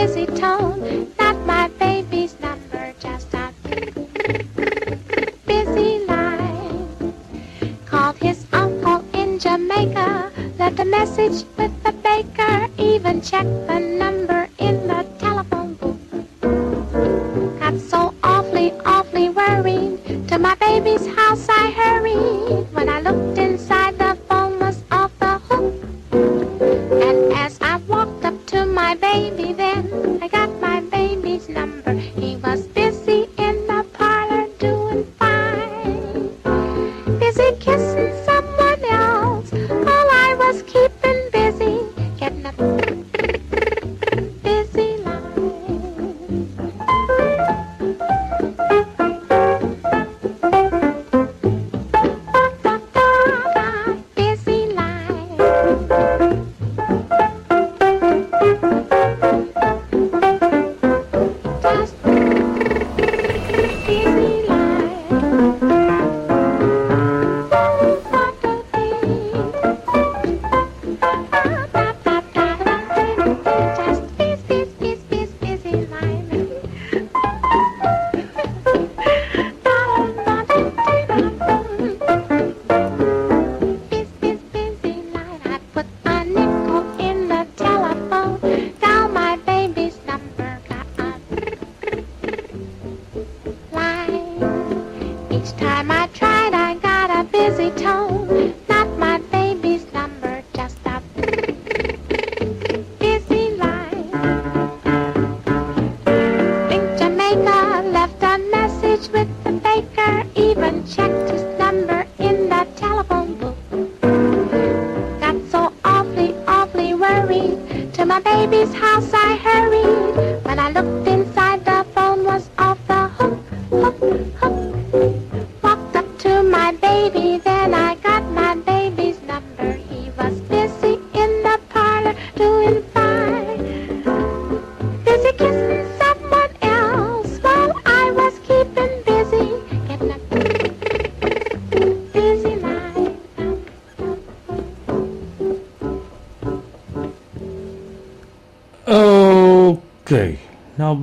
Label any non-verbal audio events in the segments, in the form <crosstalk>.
busy town.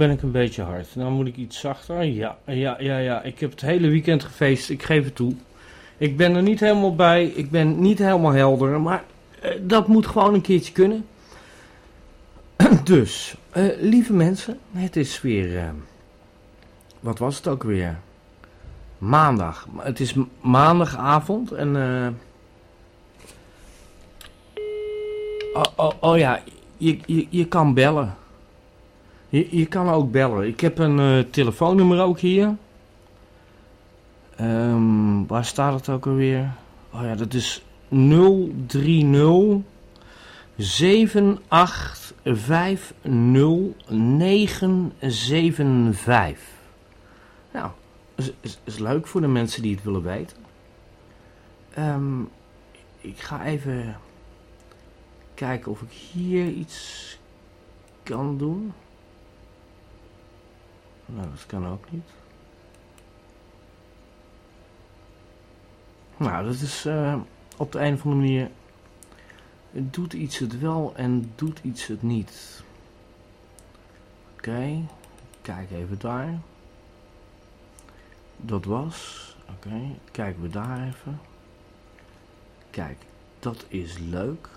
Ben ik een beetje hard. Nou moet ik iets zachter. Ja, ja, ja, ja. Ik heb het hele weekend gefeest. Ik geef het toe. Ik ben er niet helemaal bij. Ik ben niet helemaal helder. Maar eh, dat moet gewoon een keertje kunnen. <clears throat> dus, eh, lieve mensen. Het is weer... eh, wat was het ook weer? Maandag. Het is maandagavond en... oh, oh, oh ja, je, je, je kan bellen. Je, kan ook bellen. Ik heb een eh, telefoonnummer ook hier. Ehm, waar staat het ook alweer? Oh ja, dat is 030 7850975. Nou, is, is, is leuk voor de mensen die het willen weten. Ehm, ik ga even kijken of ik hier iets kan doen. Nou, dat kan ook niet. Nou, dat is eh, op de een of andere manier. Doet iets het wel en doet iets het niet. Oké, kijk even daar. Dat was. Oké, kijken we daar even. Kijk, dat is leuk.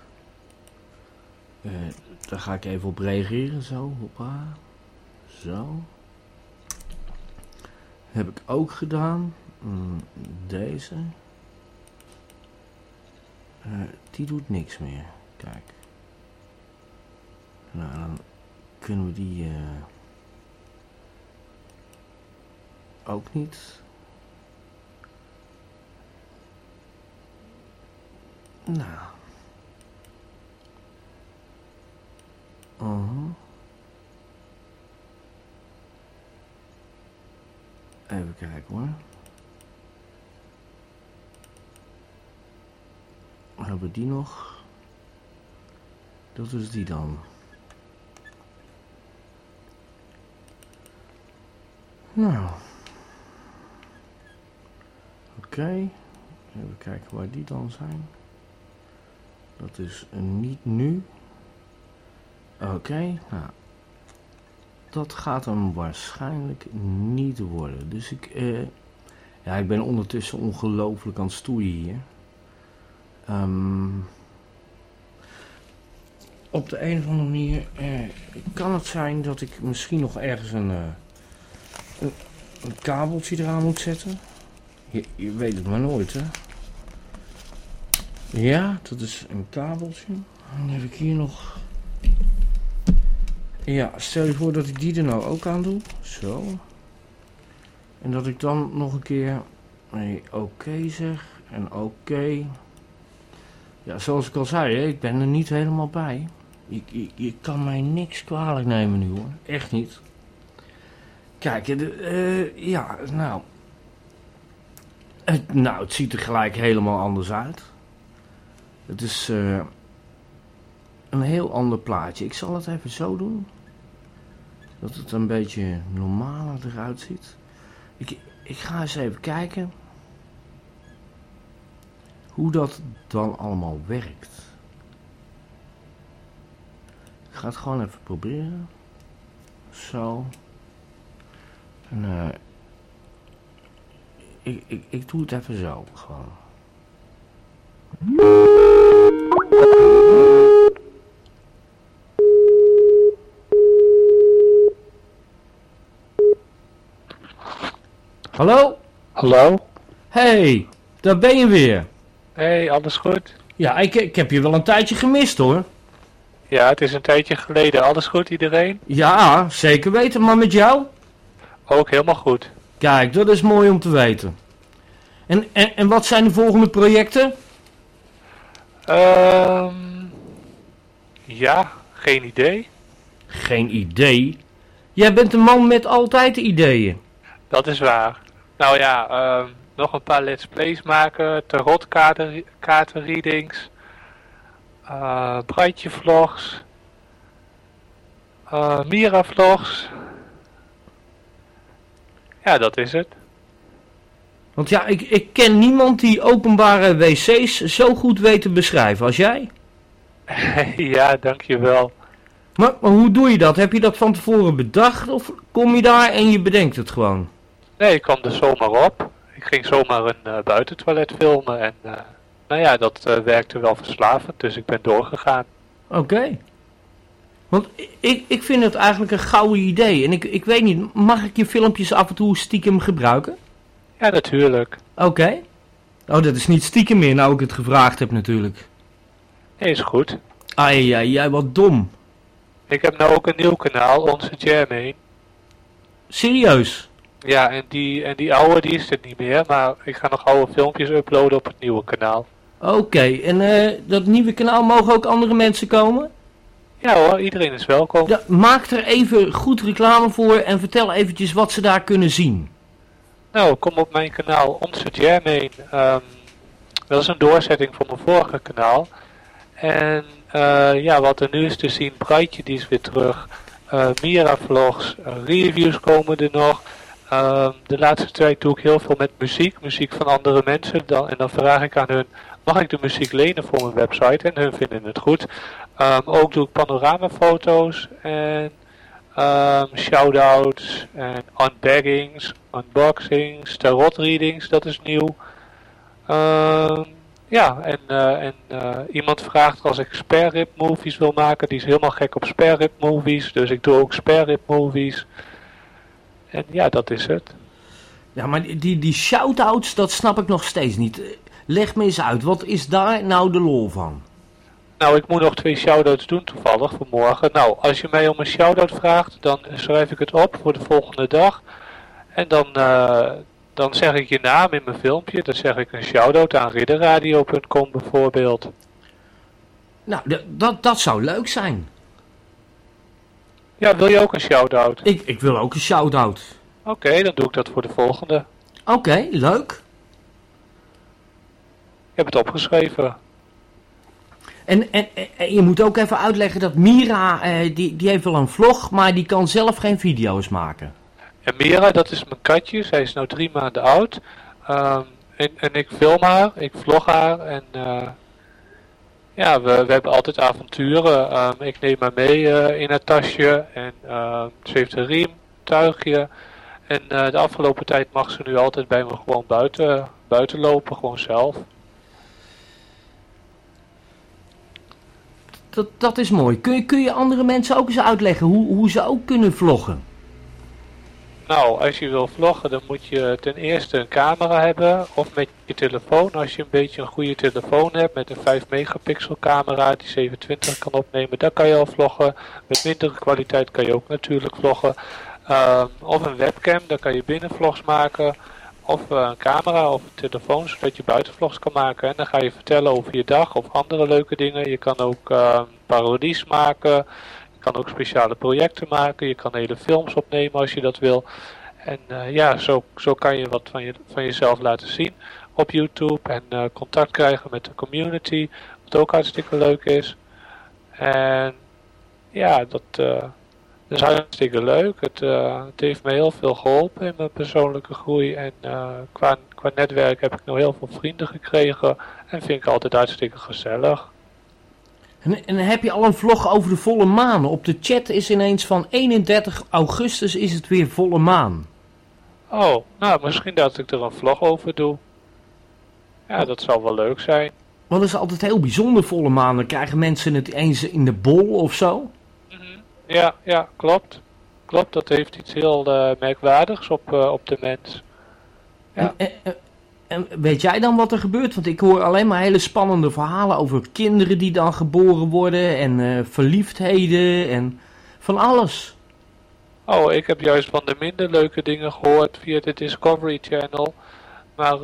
Eh, daar ga ik even op reageren. Zo, hoppa. Zo. Heb ik ook gedaan. Mm, deze. Eh, die doet niks meer. Kijk. Nou, dan kunnen we die eh, ook niet. Nou. Uh Even kijken hoor. Hebben we die nog? Dat is die dan. Nou. Oké. Even kijken waar die dan zijn. Dat is niet nu. Oké, nou. Dat gaat hem waarschijnlijk niet worden. Dus ik, eh, ja, ik ben ondertussen ongelooflijk aan het stoeien hier. Ehm, op de een of andere manier eh, kan het zijn dat ik misschien nog ergens een, eh, een, een kabeltje eraan moet zetten. Je, je weet het maar nooit, hè. Ja, dat is een kabeltje. Dan heb ik hier nog... Ja, stel je voor dat ik die er nou ook aan doe. Zo. En dat ik dan nog een keer... Nee, oké zeg. En oké. Ja, zoals ik al zei, ik ben er niet helemaal bij. Je, je, je kan mij niks kwalijk nemen nu hoor. Echt niet. Kijk, de, eh, ja, nou... Het, nou, het ziet er gelijk helemaal anders uit. Het is eh, een heel ander plaatje. Ik zal het even zo doen. Dat het een beetje normaler eruit ziet. Ik, ik ga eens even kijken. Hoe dat dan allemaal werkt. Ik ga het gewoon even proberen. Zo. En eh... ik, ik, ik doe het even zo, gewoon. Hallo? Hallo? Hey, daar ben je weer. Hey, alles goed? Ja, ik, ik heb je wel een tijdje gemist hoor. Ja, het is een tijdje geleden. Alles goed iedereen? Ja, zeker weten, maar met jou? Ook helemaal goed. Kijk, dat is mooi om te weten. En, en, en wat zijn de volgende projecten? Ehm ja, geen idee. Geen idee. Jij bent een man met altijd ideeën. Dat is waar. Nou ja, ehm, nog een paar let's plays maken, tarotkaarten kaartenreadings, uh, vlogs, uh, Mira vlogs. Ja, dat is het. Want ja, ik, ik ken niemand die openbare wc's zo goed weet te beschrijven als jij. <laughs> ja, dankjewel. Maar, maar hoe doe je dat? Heb je dat van tevoren bedacht of kom je daar en je bedenkt het gewoon? Nee, ik kwam er zomaar op. Ik ging zomaar een uh, buitentoilet filmen en uh, nou ja, dat uh, werkte wel verslavend, dus ik ben doorgegaan. Oké. Okay. Want ik, ik vind het eigenlijk een gouden idee en ik, ik weet niet, mag ik je filmpjes af en toe stiekem gebruiken? Ja, natuurlijk. Oké. Okay. Oh, dat is niet stiekem meer, nou ik het gevraagd heb natuurlijk. Nee, is goed. Ai, jij wat dom. Ik heb nou ook een nieuw kanaal, Onze Jermaine. Serieus? Ja, en die, en die oude die is er niet meer, maar ik ga nog oude filmpjes uploaden op het nieuwe kanaal. Oké, okay, en uh, dat nieuwe kanaal mogen ook andere mensen komen? Ja hoor, iedereen is welkom. Ja, maak er even goed reclame voor en vertel eventjes wat ze daar kunnen zien. Nou, kom op mijn kanaal Onze Jermaine. Um, dat is een doorzetting van mijn vorige kanaal. En uh, ja, wat er nu is te zien, Breitje die is weer terug. Uh, Mira vlogs, reviews komen er nog. Uh, de laatste tijd doe ik heel veel met muziek, muziek van andere mensen. Dan, en dan vraag ik aan hun, mag ik de muziek lenen voor mijn website? En hun vinden het goed. Um, ook doe ik panoramafoto's en um, shoutouts en unbaggings, unboxings, tarot readings, dat is nieuw. Ja, en, uh, en uh, iemand vraagt als ik spare rib movies wil maken. Die is helemaal gek op spare rib movies. Dus ik doe ook spare rib movies. En ja, dat is het. Ja, maar die, die shout-outs, dat snap ik nog steeds niet. Leg me eens uit, wat is daar nou de lol van? Nou, ik moet nog twee shout-outs doen toevallig voor morgen. Nou, als je mij om een shout-out vraagt, dan schrijf ik het op voor de volgende dag. En dan, uh, dan zeg ik je naam in mijn filmpje. Dan zeg ik een shout-out aan ridderradio.com bijvoorbeeld. Nou, dat, dat zou leuk zijn. Ja, wil je ook een shout-out? Ik, ik wil ook een shout-out. Oké, okay, dan doe ik dat voor de volgende. Oké, okay, leuk. Ik heb het opgeschreven. En, en, en, je moet ook even uitleggen dat Mira, eh, die, die heeft wel een vlog, maar die kan zelf geen video's maken. En Mira, dat is mijn katje. Zij is nu drie maanden oud. Um, en, en ik film haar, ik vlog haar en uh, ja, we, hebben altijd avonturen. Ehm, ik neem haar mee eh, in het tasje en ehm, ze heeft een riem, tuigje. En eh, de afgelopen tijd mag ze nu altijd bij me gewoon buiten, buiten lopen, gewoon zelf. Dat, dat is mooi. Kun je, kun je andere mensen ook eens uitleggen hoe, hoe ze ook kunnen vloggen? Nou, als je wil vloggen, dan moet je ten eerste een camera hebben. Of met je telefoon, als je een beetje een goede telefoon hebt met een 5 megapixel camera die 27 kan opnemen, dan kan je al vloggen. Met mindere kwaliteit kan je ook natuurlijk vloggen. Ehm, of een webcam, dan kan je binnenvlogs maken. Of eh, een camera of een telefoon, zodat je buitenvlogs kan maken. En dan ga je vertellen over je dag of andere leuke dingen. Je kan ook uh, parodies maken. Kan ook speciale projecten maken. Je kan hele films opnemen als je dat wil. En uh, ja, zo, zo kan je wat van, je, van jezelf laten zien op YouTube. En uh, contact krijgen met de community. Wat ook hartstikke leuk is. En ja, dat... Uh, dat is hartstikke leuk. Het, heeft me heel veel geholpen in mijn persoonlijke groei. En qua, qua netwerk heb ik nog heel veel vrienden gekregen. En vind ik altijd hartstikke gezellig. En, en, heb je al een vlog over de volle maan? Op de chat is ineens van 31 augustus is het weer volle maan. Oh, nou misschien dat ik er een vlog over doe. Ja, dat zou wel leuk zijn. Want dat is altijd heel bijzonder volle maan. Dan krijgen mensen het eens in de bol of zo. Ja, ja, klopt. Klopt, dat heeft iets heel uh, merkwaardigs op, uh, op de mens. Ja. En, en, en, weet jij dan wat er gebeurt? Want ik hoor alleen maar hele spannende verhalen over kinderen die dan geboren worden en uh, verliefdheden en van alles. Oh, ik heb juist van de minder leuke dingen gehoord via de Discovery Channel. Maar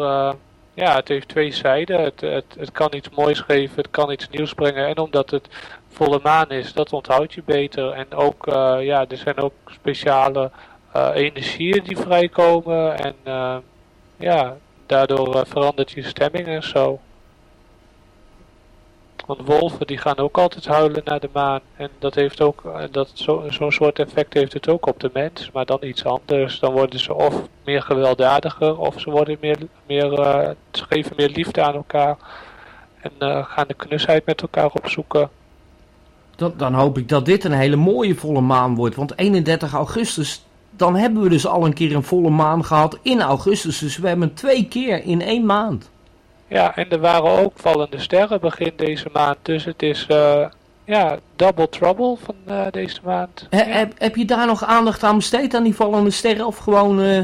ja, het heeft twee zijden. Het, het, het kan iets moois geven, het kan iets nieuws brengen. En omdat het volle maan is, dat onthoud je beter. En ook, uh, ja, er zijn ook speciale energieën die vrijkomen. En ja, daardoor verandert je stemming en zo. Want wolven die gaan ook altijd huilen naar de maan. En dat heeft ook, dat zo'n zo soort effect heeft het ook op de mens. Maar dan iets anders. Dan worden ze of meer gewelddadiger. Of ze worden meer, meer ze geven meer liefde aan elkaar. En gaan de knusheid met elkaar opzoeken. Dan, hoop ik dat dit een hele mooie volle maan wordt. Want 31 augustus, dan hebben we dus al een keer een volle maan gehad in augustus. Dus we hebben twee keer in één maand. Ja, en er waren ook vallende sterren begin deze maand. Dus het is uh, ja, double trouble van uh, deze maand. He, ja. heb, heb je daar nog aandacht aan besteed aan die vallende sterren of gewoon... Uh...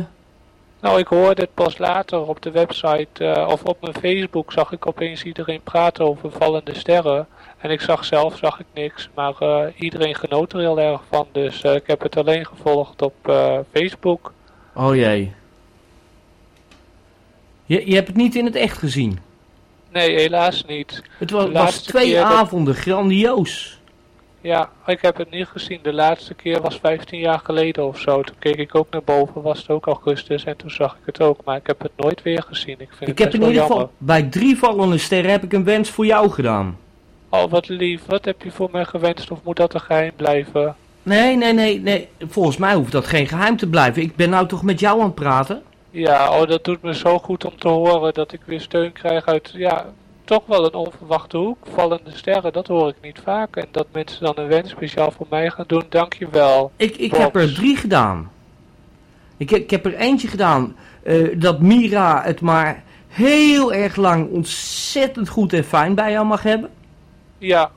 Nou, ik hoorde het pas later op de website of op mijn Facebook zag ik opeens iedereen praten over vallende sterren. En ik zag zelf zag ik niks, maar uh, iedereen genoot er heel erg van. Dus uh, ik heb het alleen gevolgd op uh, Facebook. Oh jee. Je, je hebt het niet in het echt gezien? Nee, helaas niet. Het was, was twee avonden, dat... grandioos. Ja, ik heb het niet gezien. De laatste keer was 15 jaar geleden of zo. Toen keek ik ook naar boven, was het ook augustus en toen zag ik het ook. Maar ik heb het nooit weer gezien. Ik, vind ik heb in ieder geval bij drie vallende sterren heb ik een wens voor jou gedaan. Oh, wat lief. Wat heb je voor mij gewenst of moet dat een geheim blijven? Nee, nee, nee, nee. Volgens mij hoeft dat geen geheim te blijven. Ik ben nou toch met jou aan het praten? Ja, oh, dat doet me zo goed om te horen dat ik weer steun krijg uit, ja, toch wel een onverwachte hoek. Vallende sterren, dat hoor ik niet vaak. En dat mensen dan een wens speciaal voor mij gaan doen, dankjewel. Ik, ik heb er drie gedaan. Ik, ik heb er eentje gedaan uh, dat Mira het maar heel erg lang ontzettend goed en fijn bij jou mag hebben. Ja.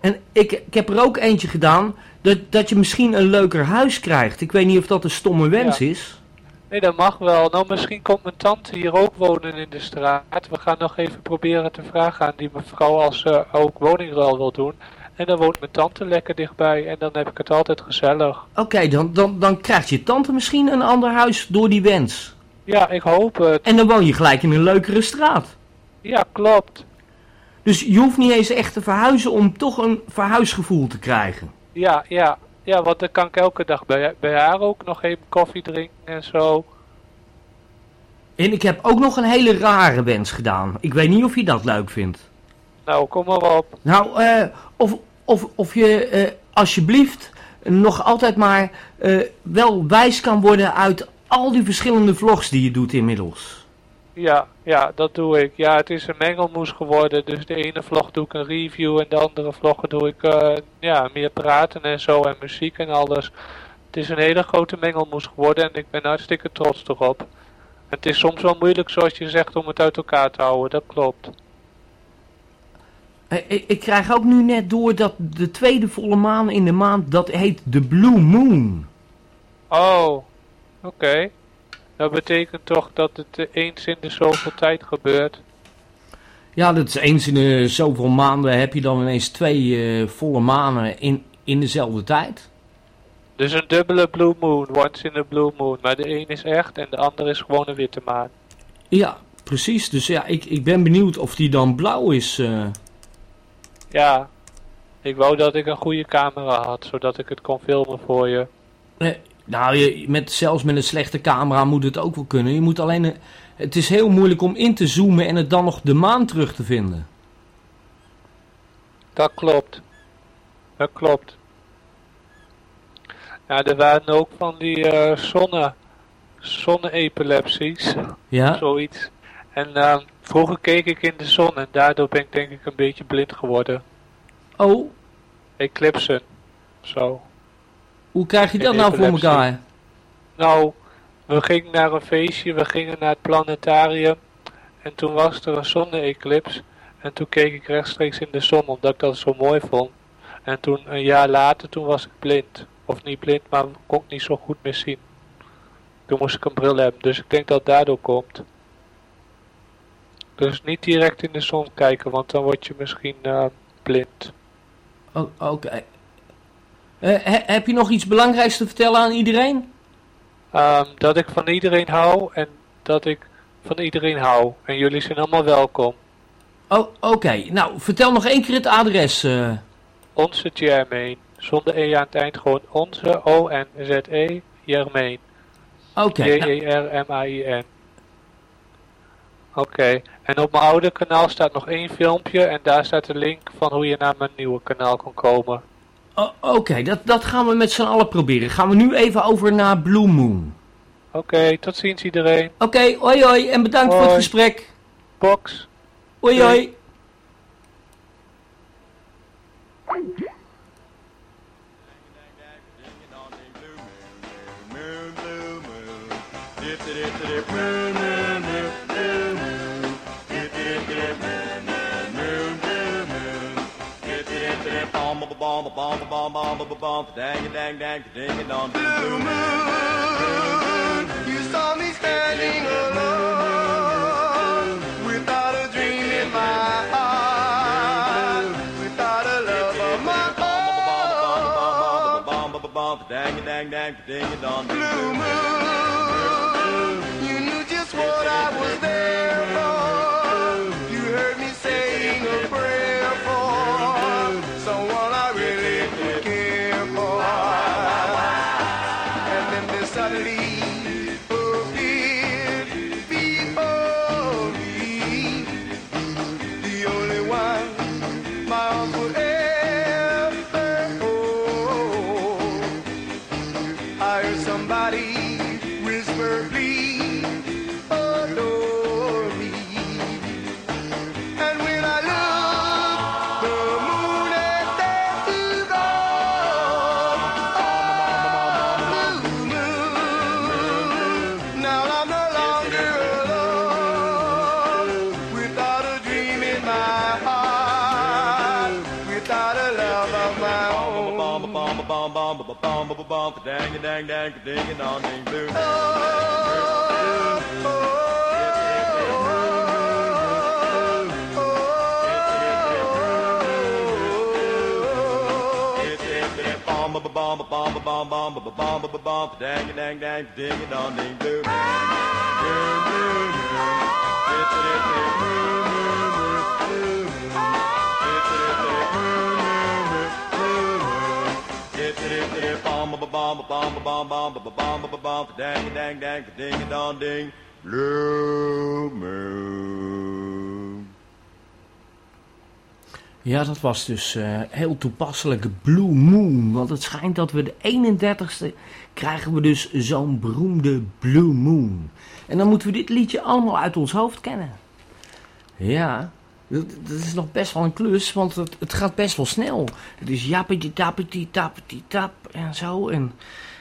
En ik, ik heb er ook eentje gedaan dat, dat je misschien een leuker huis krijgt. Ik weet niet of dat een stomme wens ja. is. Nee, dat mag wel. Nou, misschien komt mijn tante hier ook wonen in de straat. We gaan nog even proberen te vragen aan die mevrouw als ze ook woningruil wil doen. En dan woont mijn tante lekker dichtbij en dan heb ik het altijd gezellig. Oké, okay, dan, dan, dan krijgt je tante misschien een ander huis door die wens. Ja, ik hoop het. En dan woon je gelijk in een leukere straat. Ja, klopt. Dus je hoeft niet eens echt te verhuizen om toch een verhuisgevoel te krijgen. Ja, ja. Ja, want dan kan ik elke dag bij, bij haar ook nog even koffie drinken en zo. En ik heb ook nog een hele rare wens gedaan. Ik weet niet of je dat leuk vindt. Nou, kom maar op. Nou, uh, of, of, of je uh, alsjeblieft nog altijd maar uh, wel wijs kan worden uit al die verschillende vlogs die je doet inmiddels. Ja, ja, dat doe ik. Ja, het is een mengelmoes geworden. Dus de ene vlog doe ik een review en de andere vloggen doe ik uh, ja, meer praten en zo en muziek en alles. Het is een hele grote mengelmoes geworden en ik ben hartstikke trots erop. Het is soms wel moeilijk, zoals je zegt, om het uit elkaar te houden. Dat klopt. Ik, ik krijg ook nu net door dat de tweede volle maan in de maand, dat heet de Blue Moon. Oh, oké. Dat betekent toch dat het eens in de zoveel tijd gebeurt? Ja, dat is eens in de zoveel maanden heb je dan ineens twee uh, volle manen in, in dezelfde tijd. Dus een dubbele blue moon, once in a blue moon. Maar de een is echt en de ander is gewoon een witte maan. Ja, precies. Dus ja, ik, ik ben benieuwd of die dan blauw is. Uh... Ja, ik wou dat ik een goede camera had, zodat ik het kon filmen voor je. Nee, nou, je, met, zelfs met een slechte camera moet het ook wel kunnen. Je moet alleen, het is heel moeilijk om in te zoomen en het dan nog de maan terug te vinden. Dat klopt. Dat klopt. Ja, er waren ook van die uh, zonne, zonne-epilepsies. Ja? Zoiets. En uh, vroeger keek ik in de zon en daardoor ben ik denk ik een beetje blind geworden. Oh? Eclipsen. Zo. Hoe krijg je dat nou voor elkaar? Nou, we gingen naar een feestje, we gingen naar het planetarium. En toen was er een zonne-eclips. En toen keek ik rechtstreeks in de zon, omdat ik dat zo mooi vond. En toen, een jaar later, toen was ik blind. Of niet blind, maar kon ik niet zo goed meer zien. Toen moest ik een bril hebben, dus ik denk dat het daardoor komt. Dus niet direct in de zon kijken, want dan word je misschien uh, blind. Oké. Uh, heb je nog iets belangrijks te vertellen aan iedereen? Um, dat ik van iedereen hou en dat ik van iedereen hou. En jullie zijn allemaal welkom. Oh, oké. Nou, vertel nog één keer het adres. Uh. Onze Jermaine. Zonder E aan het eind gewoon onze O-N-Z-E Jermaine. Oké. Okay, J-E-R-M-A-I-N. Oké. En op mijn oude kanaal staat nog één filmpje en daar staat de link van hoe je naar mijn nieuwe kanaal kan komen. Oh, Oké, dat, dat gaan we met z'n allen proberen. Gaan we nu even over naar Blue Moon. Oké, tot ziens iedereen. Oké, okay, hoi hoi en bedankt hoi. voor het gesprek. Box. Hoi hoi. Bomb, a bomb, a bomb, bomb, a bomb, dang, dang, dang, ding, a dong, blue moon. You saw me standing alone without a dream in my heart, without a love of my own. Dang, dang, dang, ding, a dong, blue moon. You knew just what I was there for. off, dang a dang dang, ding a dong ding doo. Bomb, bomb, bomb, bomb, bomb, bomb, bomb, bomb, dang, dang, dang, ding, dong, ding, doo. Boom, boom, boom. Dip, dip, dip, boom, boom, boom, boom. Dip, dip, dip, boom, boom, boom, boom. Ja, dat was dus eh, heel toepasselijk Blue Moon. Want het schijnt dat we de 31ste krijgen we dus zo'n beroemde Blue Moon. En dan moeten we dit liedje allemaal uit ons hoofd kennen. Ja, dat, is nog best wel een klus, want het, het gaat best wel snel. Het is jappetje tappetje tappetje tap en zo. En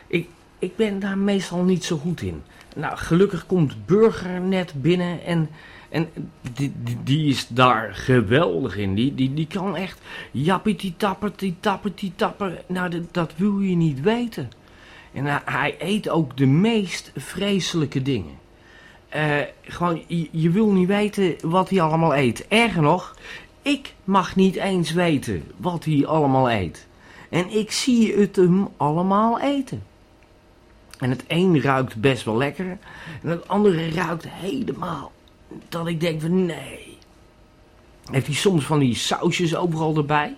ik, ik ben daar meestal niet zo goed in. Nou, gelukkig komt Burger net binnen en, en die, die, is daar geweldig in. Die, die, die kan echt jappetje tappetje tappetje tapper. Nou, dat, dat wil je niet weten. En hij eet ook de meest vreselijke dingen. Eh, gewoon, je, wil niet weten wat hij allemaal eet. Erger nog, ik mag niet eens weten wat hij allemaal eet. En ik zie het hem allemaal eten. En het een ruikt best wel lekker. En het andere ruikt helemaal dat ik denk van nee. Heeft hij soms van die sausjes overal erbij.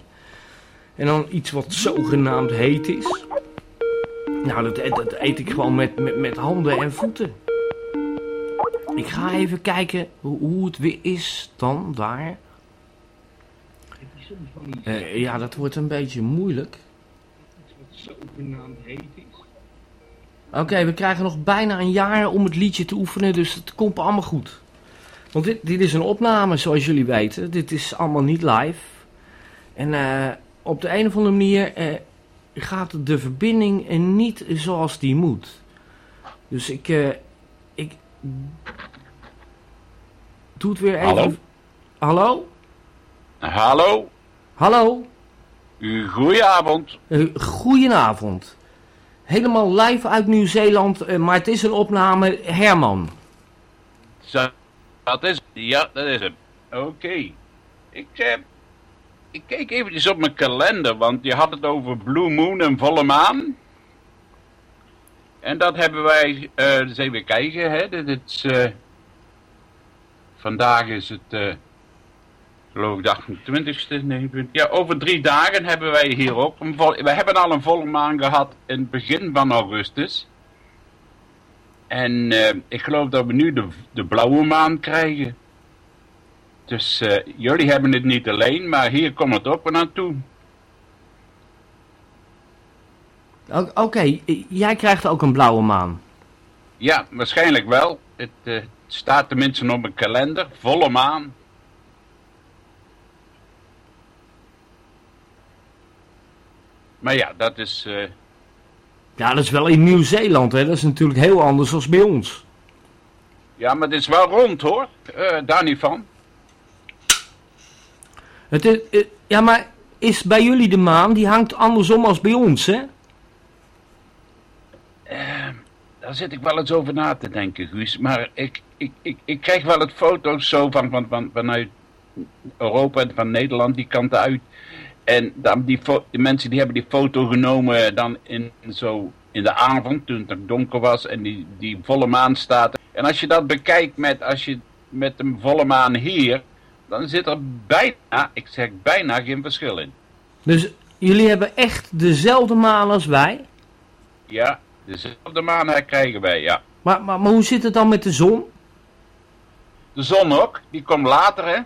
En dan iets wat zogenaamd heet is. Nou, dat, dat eet ik gewoon met, met, met handen en voeten. Ik ga even kijken hoe, het weer is dan daar. Eh, ja, dat wordt een beetje moeilijk. Oké, we krijgen nog bijna een jaar om het liedje te oefenen, dus het komt allemaal goed. Want dit, dit is een opname, zoals jullie weten. Dit is allemaal niet live. En eh, op de een of andere manier eh, gaat de verbinding niet zoals die moet. Dus ik doe het weer even. Hallo? Hallo? Hallo, Hallo? goedenavond. Goedenavond. Helemaal live uit Nieuw-Zeeland, eh, maar het is een opname. Herman. Zo, dat is, ja, dat is hem. Oké. Ik, eh, ik keek eventjes op mijn kalender, want je had het over Blue Moon en volle maan. En dat hebben wij, eh dus even kijken, hè. Is, eh, vandaag is het, eh, geloof ik de 28ste, nee, ja, over drie dagen hebben wij hier ook een we hebben al een volle maan gehad in het begin van augustus. En eh, ik geloof dat we nu de, de blauwe maan krijgen. Dus eh, jullie hebben het niet alleen, maar hier komt het ook naartoe. O- Oké, jij krijgt ook een blauwe maan. Ja, waarschijnlijk wel. Het eh, staat tenminste op mijn kalender. Volle maan. Maar ja, dat is... eh, Ja, dat is wel in Nieuw-Zeeland, hè. Dat is natuurlijk heel anders dan bij ons. ja, maar het is wel rond hoor. Eh, daar niet van. Het is, ja, maar is bij jullie de maan, die hangt andersom als bij ons, hè? Daar zit ik wel eens over na te denken, Guus. Maar ik, ik, ik, ik krijg wel het foto's zo van, van, van, vanuit Europa en van Nederland, die kant uit. En dan die, mensen die hebben die foto genomen dan in, zo in de avond, toen het donker was en die, die volle maan staat. En als je dat bekijkt met, als je, met een volle maan hier, dan zit er bijna, ik zeg bijna geen verschil in. Dus jullie hebben echt dezelfde maan als wij. Ja, dezelfde maan krijgen wij, ja. Maar, maar, maar hoe zit het dan met de zon? De zon ook, die komt later hè.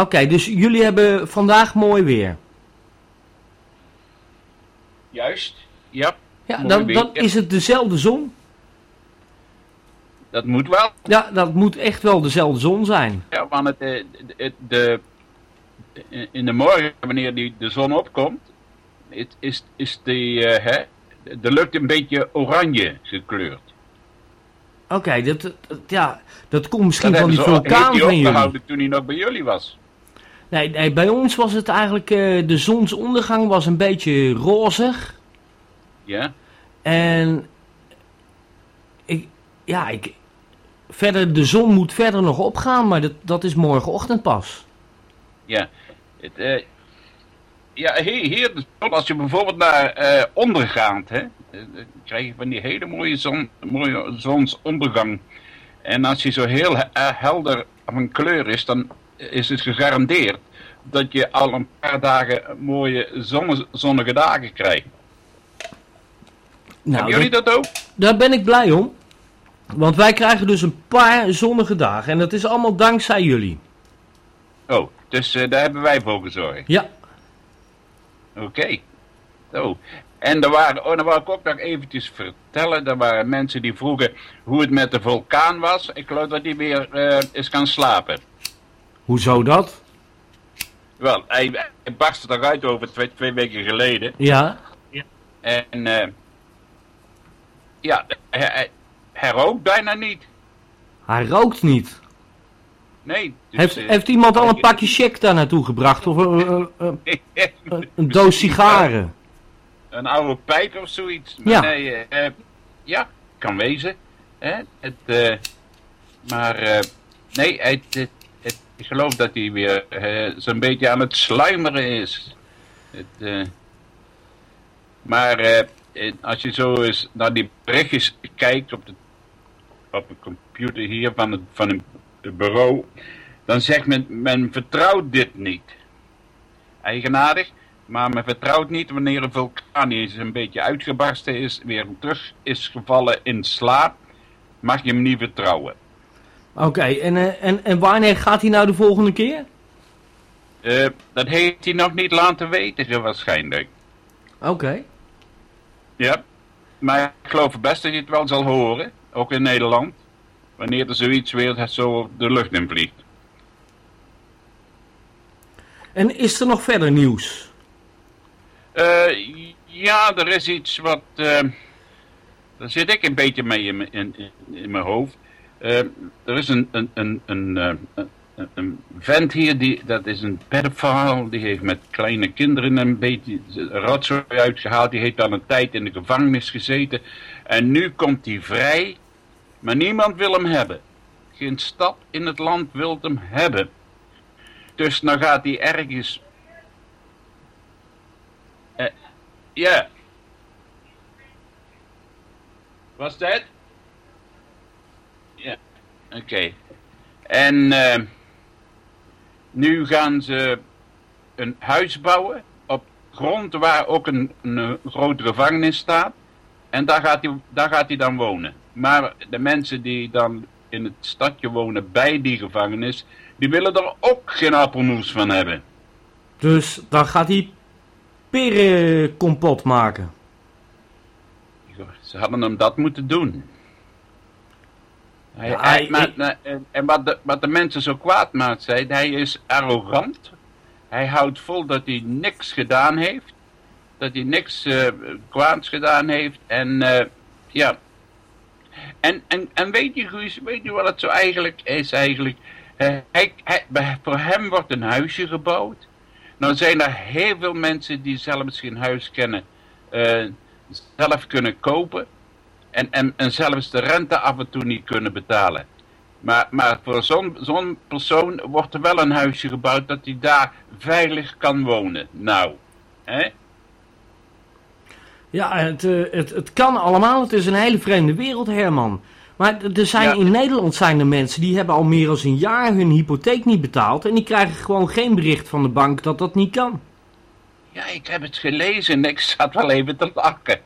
Oké, dus jullie hebben vandaag mooi weer. Juist. Ja, Ja, dan, dan ja. is het dezelfde zon. dat moet wel. Ja, dat moet echt wel dezelfde zon zijn. Ja, want het, eh, de, de, in de morgen, wanneer die, de zon opkomt, het, is, is die, eh, hè, de lucht een beetje oranje gekleurd. Oké, dat, dat- dat- ja, dat komt misschien dat van die vulkaan van jullie. toen hij nog bij jullie was. Nee, nee, bij ons was het eigenlijk, eh, de zonsondergang was een beetje rozig. Ja? En ik, ja, ik, verder, de zon moet verder nog opgaan, maar dat, dat is morgenochtend pas. Ja. Het, eh, ja, hier, zon, als je bijvoorbeeld naar ondergaat, hè, eh, dan krijg je van die hele mooie, zon, mooie zonsondergang. En als je zo heel he- eh, helder van kleur is, dan is het gegarandeerd dat je al een paar dagen mooie zonne, zonnige dagen krijgt. Nou, Hebben jullie dat- dat ook? daar ben ik blij om. Want wij krijgen dus een paar zonnige dagen. En dat is allemaal dankzij jullie. Oh, Dus daar hebben wij voor gezorgd. Ja. Oké. Zo. En er waren, oh, dan wou ik ook nog eventjes vertellen. Er waren mensen die vroegen hoe het met de vulkaan was. Ik geloof dat die weer eh, is gaan slapen. Hoezo dat? Wel, hij, hij barstte eruit over twee, twee weken geleden. Ja. En eh, ja, hij, hij, hij rookt bijna niet. Hij rookt niet. Nee. dus, Heeft, eh, heeft iemand al een pakje check daar naartoe gebracht? Of <laughs> een, een, een, doos sigaren? een oude pijp of zoiets. Maar Ja. Nee, eh, eh, ja, kan wezen. Hè? Het, eh, maar eh, nee, het, het, het- ik geloof dat hij weer eh, zo'n beetje aan het sluimeren is. Het, eh, maar eh, eh, als je zo eens naar die berichtjes kijkt op de, op de computer hier van het, van een bureau, dan zegt men, men vertrouwt dit niet. Eigenaardig, maar men vertrouwt niet wanneer een vulkaan die eens een beetje uitgebarsten is, weer terug is gevallen in slaap, mag je hem niet vertrouwen. Oké, en, eh, en, en wanneer gaat hij nou de volgende keer? Eh, dat heeft hij nog niet laten weten, waarschijnlijk. Oké. Ja, maar ik geloof best dat je het wel zal horen, ook in Nederland, wanneer er zoiets weer zo de lucht in vliegt. En is er nog verder nieuws? Eh, ja, er is iets wat. eh, daar zit ik een beetje mee in, mijn- in, in, mijn hoofd. Eh, er is een, een, een, een, een, vent hier, die, dat is een pedophile. Die heeft met kleine kinderen een beetje rotzooi uitgehaald. Die heeft al een tijd in de gevangenis gezeten. En nu komt hij vrij. Maar niemand wil hem hebben. Geen stad in het land wil hem hebben. Dus dan gaat hij ergens Ja. Was dat? Ja, oké. En eh, nu gaan ze een huis bouwen op grond waar ook een, een grote gevangenis staat. En daar gaat, hij, daar gaat hij dan wonen. Maar de mensen die dan in het stadje wonen bij die gevangenis, die willen er ook geen appelmoes van hebben. Dus dan gaat hij perenkompot maken. Ze hadden hem dat moeten doen. Hij, Ja, hij- maar- en en wat, de, wat de mensen zo kwaad maakt, zei, hij is arrogant. Hij houdt vol dat hij niks gedaan heeft. Dat hij niks eh, kwaads gedaan heeft. En eh, ja. En, en, en weet je, Guus, weet je wat het zo eigenlijk is eigenlijk? Eh, hij, hij, bij- voor hem wordt een huisje gebouwd. Nou zijn er heel veel mensen die zelfs geen huis kennen, eh, zelf kunnen kopen. En, en, en zelfs de rente af en toe niet kunnen betalen. Maar, maar voor zo'n zo'n persoon wordt er wel een huisje gebouwd dat hij daar veilig kan wonen. Nou, hè? Ja, het, eh, het, het kan allemaal. Het is een hele vreemde wereld, Herman. Maar er zijn Ja. in Nederland zijn er mensen die hebben al meer dan een jaar hun hypotheek niet betaald. En die krijgen gewoon geen bericht van de bank dat dat niet kan. Ja, ik heb het gelezen en ik zat wel even te lachen.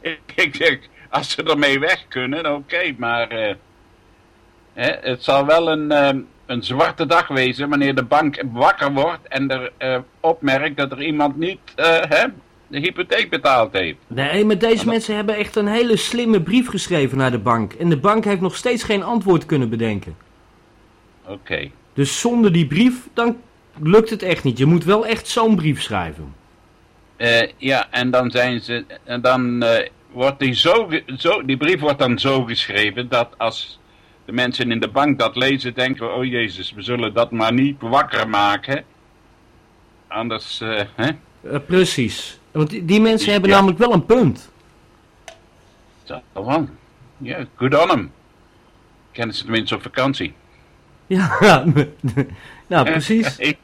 Ik, ik zeg, als ze ermee weg kunnen, oké, maar eh, hè, het zal wel een, eh, een zwarte dag wezen wanneer de bank wakker wordt en er eh, opmerkt dat er iemand niet hè, de hypotheek betaald heeft. Nee, maar deze mensen hebben echt een hele slimme brief geschreven naar de bank. En de bank heeft nog steeds geen antwoord kunnen bedenken. Oké, Dus zonder die brief, dan lukt het echt niet. Je moet wel echt zo'n brief schrijven. Eh, ja, en dan zijn ze, en dan eh, wordt die zo, zo, die brief wordt dan zo geschreven dat als de mensen in de bank dat lezen, denken we, oh jezus, we zullen dat maar niet wakker maken. Anders, eh, hè, precies. Want die, die mensen hebben Ja. namelijk wel een punt. zo van. Ja, good on them. Kennen ze tenminste op vakantie. Ja, <laughs> nou <laughs> precies.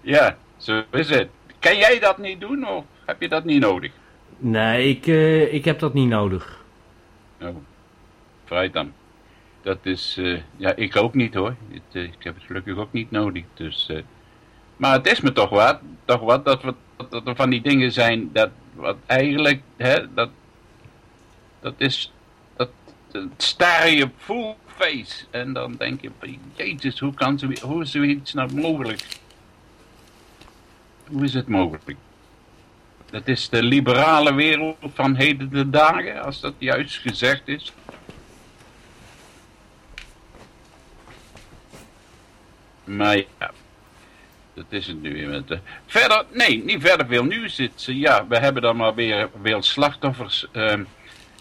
ja, zo is het. Kan jij dat niet doen of heb je dat niet nodig? Nee, ik, eh, ik heb dat niet nodig. Oh, vooruit dan. Dat is, eh, ja, ik ook niet hoor. Het, eh, ik heb het gelukkig ook niet nodig. Dus, maar het is me toch wat, toch wat dat, we, dat, er van die dingen zijn dat wat eigenlijk, hè, dat, dat is, dat, dat staar je full face. En dan denk je, jezus, hoe kan zo, hoe is zoiets nou mogelijk? hoe is het mogelijk? Dat is de liberale wereld van heden de dagen, als dat juist gezegd is. Maar ja, dat is het nu de... Verder, nee, niet verder veel nieuws. Het, ja, we hebben dan maar weer veel slachtoffers. Uh,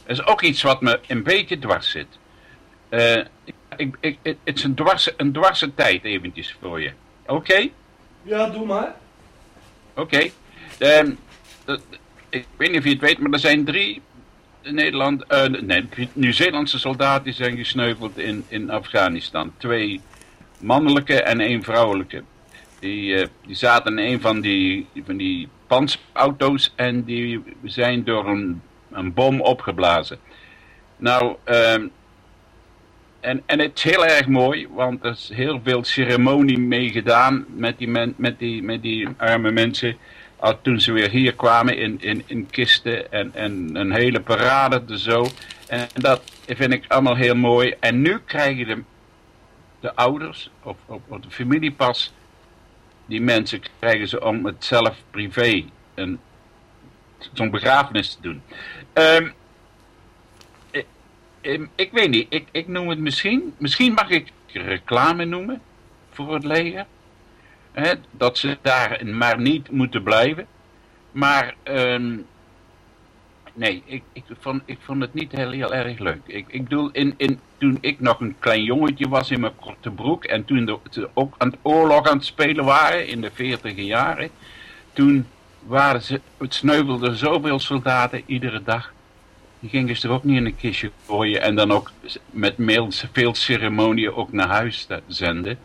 is ook iets wat me een beetje dwars zit. Uh, ik, ik, het is een dwarse, een dwarse tijd eventjes voor je. Oké? Ja, doe maar. Oké. Okay. ik weet niet of je het weet, maar er zijn drie Nederland, uh, nee, Nieuw-Zeelandse soldaten die zijn gesneuveld in, in Afghanistan. Twee mannelijke en één vrouwelijke. Die, uh, die zaten in een van die, van die panzerauto's en die zijn door een, een bom opgeblazen. Nou, uh, en, en het is heel erg mooi, want er is heel veel ceremonie mee gedaan met die, met die, met die arme mensen. toen ze weer hier kwamen in, in, in kisten en, en een hele parade er zo. En dat vind ik allemaal heel mooi. En nu krijgen de, de ouders of, of, of de familie pas, die mensen krijgen ze om het zelf privé zo'n begrafenis te doen. Um, Ehm, ik weet niet, ik, ik noem het misschien, misschien mag ik reclame noemen voor het leger. Dat ze daar maar niet moeten blijven. Maar um, nee, ik, ik, vond, ik vond het niet heel, heel erg leuk. Ik, ik bedoel, in, in, toen ik nog een klein jongetje was in mijn korte broek en toen ze ook aan het oorlog aan het spelen waren in de veertiger jaren, toen waren ze, het sneuvelde zoveel soldaten iedere dag. Die gingen ze er ook niet in een kistje gooien en dan ook met veel ceremonie ook naar huis zenden.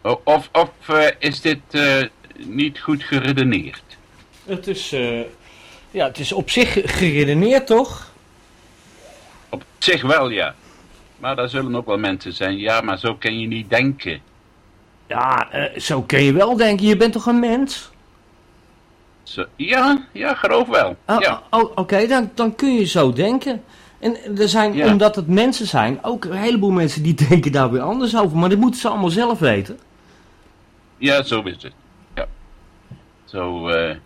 Of, of uh, is dit uh, niet goed geredeneerd? Het is, uh, ja, het is op zich geredeneerd, toch? Op zich wel, ja. Maar daar zullen ook wel mensen zijn. Ja, maar zo kan je niet denken. Ja, zo kun je wel denken. Je bent toch een mens? Zo, ja, ja, geloof wel. Oh, ja. oh, Oké, dan, dan kun je zo denken. En er zijn, Ja. omdat het mensen zijn, ook een heleboel mensen die <laughs> denken daar weer anders over. Maar dat moeten ze allemaal zelf weten. Ja, zo is het. Ja. Zo, eh.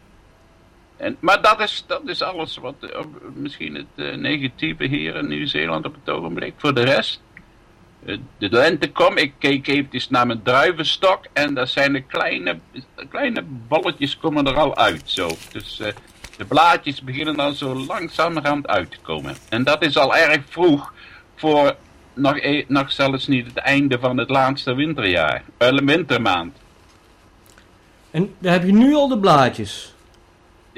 En, maar dat is, dat is alles wat, eh, misschien het eh, negatieve hier in Nieuw-Zeeland op het ogenblik. Voor de rest, eh, de lente kom, ik keek eventjes naar mijn druivenstok en daar zijn de kleine, kleine balletjes komen er al uit, zo. Dus de blaadjes beginnen dan zo langzamerhand uit te komen. En dat is al erg vroeg voor nog, e- nog zelfs niet het einde van het laatste winterjaar, wintermaand. En daar heb je nu al de blaadjes.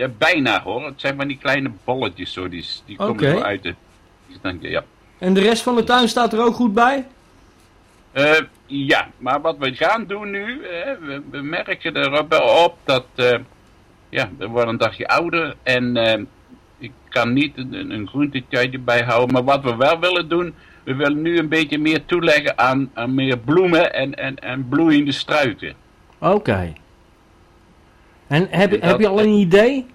Ja, bijna hoor. Het zijn van die kleine bolletjes zo, die, die komen zo uit de... Ja. En de rest van de tuin staat er ook goed bij? Eh, ja, maar wat we gaan doen nu, eh, we, we merken erop dat, eh, ja, we worden een dagje ouder en ik kan niet een, een groentetijdje bijhouden, maar wat we wel willen doen, we willen nu een beetje meer toeleggen aan, aan meer bloemen en, en, en bloeiende struiken. Oké. En heb, En heb je al een idee?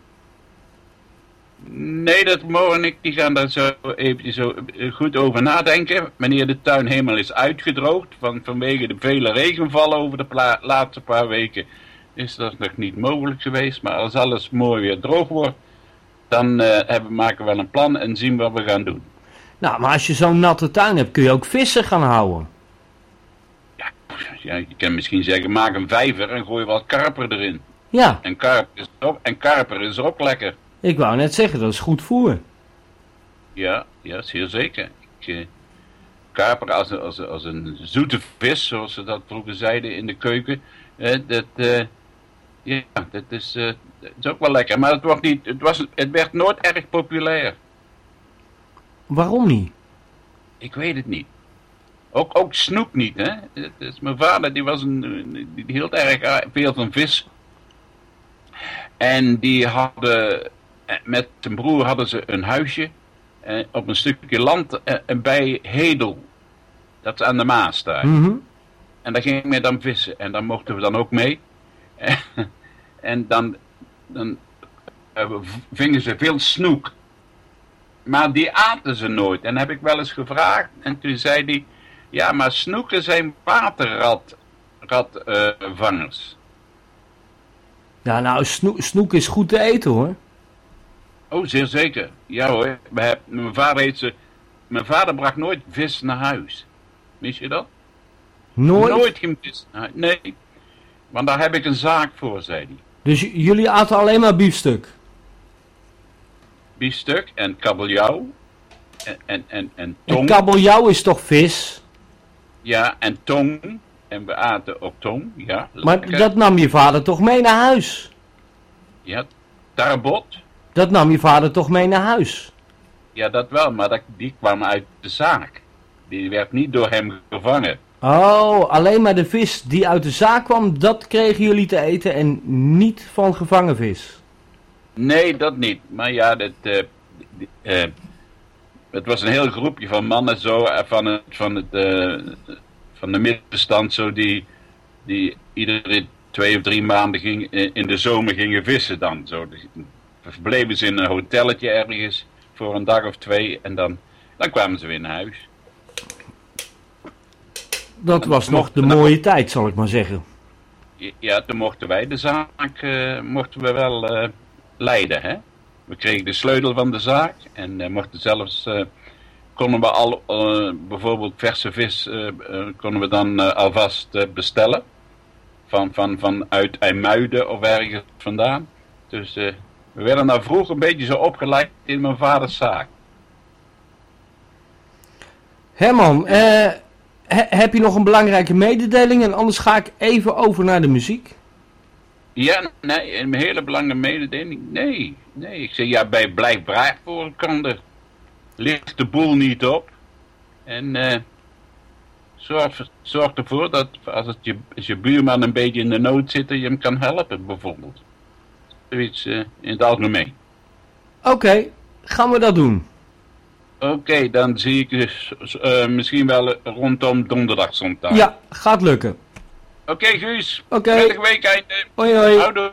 Nee, dat morgen ik, die gaan daar zo eventjes zo goed over nadenken. Wanneer de tuin helemaal is uitgedroogd, van, vanwege de vele regenvallen over de laatste paar weken, is dat nog niet mogelijk geweest. Maar als alles mooi weer droog wordt, dan eh, hebben, maken we wel een plan en zien wat we gaan doen. Nou, maar als je zo'n natte tuin hebt, kun je ook vissen gaan houden. Ja, je kan misschien zeggen, maak een vijver en gooi wat karper erin. Ja, En karper is, ook, en karper is ook lekker. ik wou net zeggen, dat is goed voer. Ja, ja, zeer zeker. Ik, eh, kaper als, een- als, als een zoete vis, zoals ze dat vroeger zeiden in de keuken. eh, dat, eh, ja, dat is, eh, dat is ook wel lekker. Maar het, wordt niet, het, was, het werd nooit erg populair. Waarom niet? Ik weet het niet. Ook, ook snoep niet, hè. Is, mijn vader die was een, die hield erg veel van vis. En die hadden, eh, met zijn broer hadden ze een huisje eh, op een stukje land eh, bij Hedel. Dat is aan de Maas daar. Mhm. En daar gingen we dan vissen. En daar mochten we dan ook mee. <laughs> en dan, dan eh, vingen ze veel snoek. Maar die aten ze nooit. En heb ik wel eens gevraagd. En toen zei hij, ja, maar snoeken zijn waterratvangers. Ja, nou, snoek, snoek is goed te eten hoor. Oh, zeer zeker. Ja hoor. Mijn, vader heet ze, mijn vader bracht nooit vis naar huis. Wist je dat? Nooit? Nooit geen vis naar huis. Nee. Want daar heb ik een zaak voor, zei hij. Dus jullie aten alleen maar biefstuk? Biefstuk en kabeljauw. En, en, en, en En tong. kabeljauw is toch vis? ja, en tong. En we aten ook tong. Ja, Maar lekker. dat nam je vader toch mee naar huis? Ja, tarbot. Dat nam je vader toch mee naar huis? Ja, dat wel. Maar dat, die kwam uit de zaak. Die werd niet door hem gevangen. Oh, alleen maar de vis die uit de zaak kwam, dat kregen jullie te eten en niet van gevangen vis. Nee, dat niet. Maar ja, dat, eh, eh, het was een heel groepje van mannen zo, eh, van, het, van, het, van de middenstand zo die, die iedere twee of drie maanden ging, eh, in de zomer gingen vissen dan. Zo. Verbleven ze in een hotelletje ergens voor een dag of twee en dan, dan kwamen ze weer naar huis. Dat was nog de mooie tijd, zal ik maar zeggen. Ja, toen mochten wij de zaak eh, mochten we wel eh, leiden. Hè? We kregen de sleutel van de zaak en mochten zelfs, konden we al eh, bijvoorbeeld verse vis, eh, eh, konden we dan alvast bestellen. Van, van, van uit IJmuiden of ergens vandaan. Dus we werden daar vroeg een beetje zo opgeleid in mijn vaders zaak. Herman, eh, he- heb je nog een belangrijke mededeling? En anders ga ik even over naar de muziek. Ja, nee, een hele belangrijke mededeling. Nee, nee. Ik zeg, ja, bij Blijf Braak Ligt de boel niet op. En eh zorg, zorg ervoor dat als, het je, als je buurman een beetje in de nood zit, dat je hem kan helpen, bijvoorbeeld. Zoiets eh, in het algemeen. Oké, gaan we dat doen. Oké, dan zie ik dus eh, misschien wel rondom donderdag zondag. Ja, gaat lukken. Oké, Guus. Oké. Prettig weekend. Hoi hoi. Houdoe.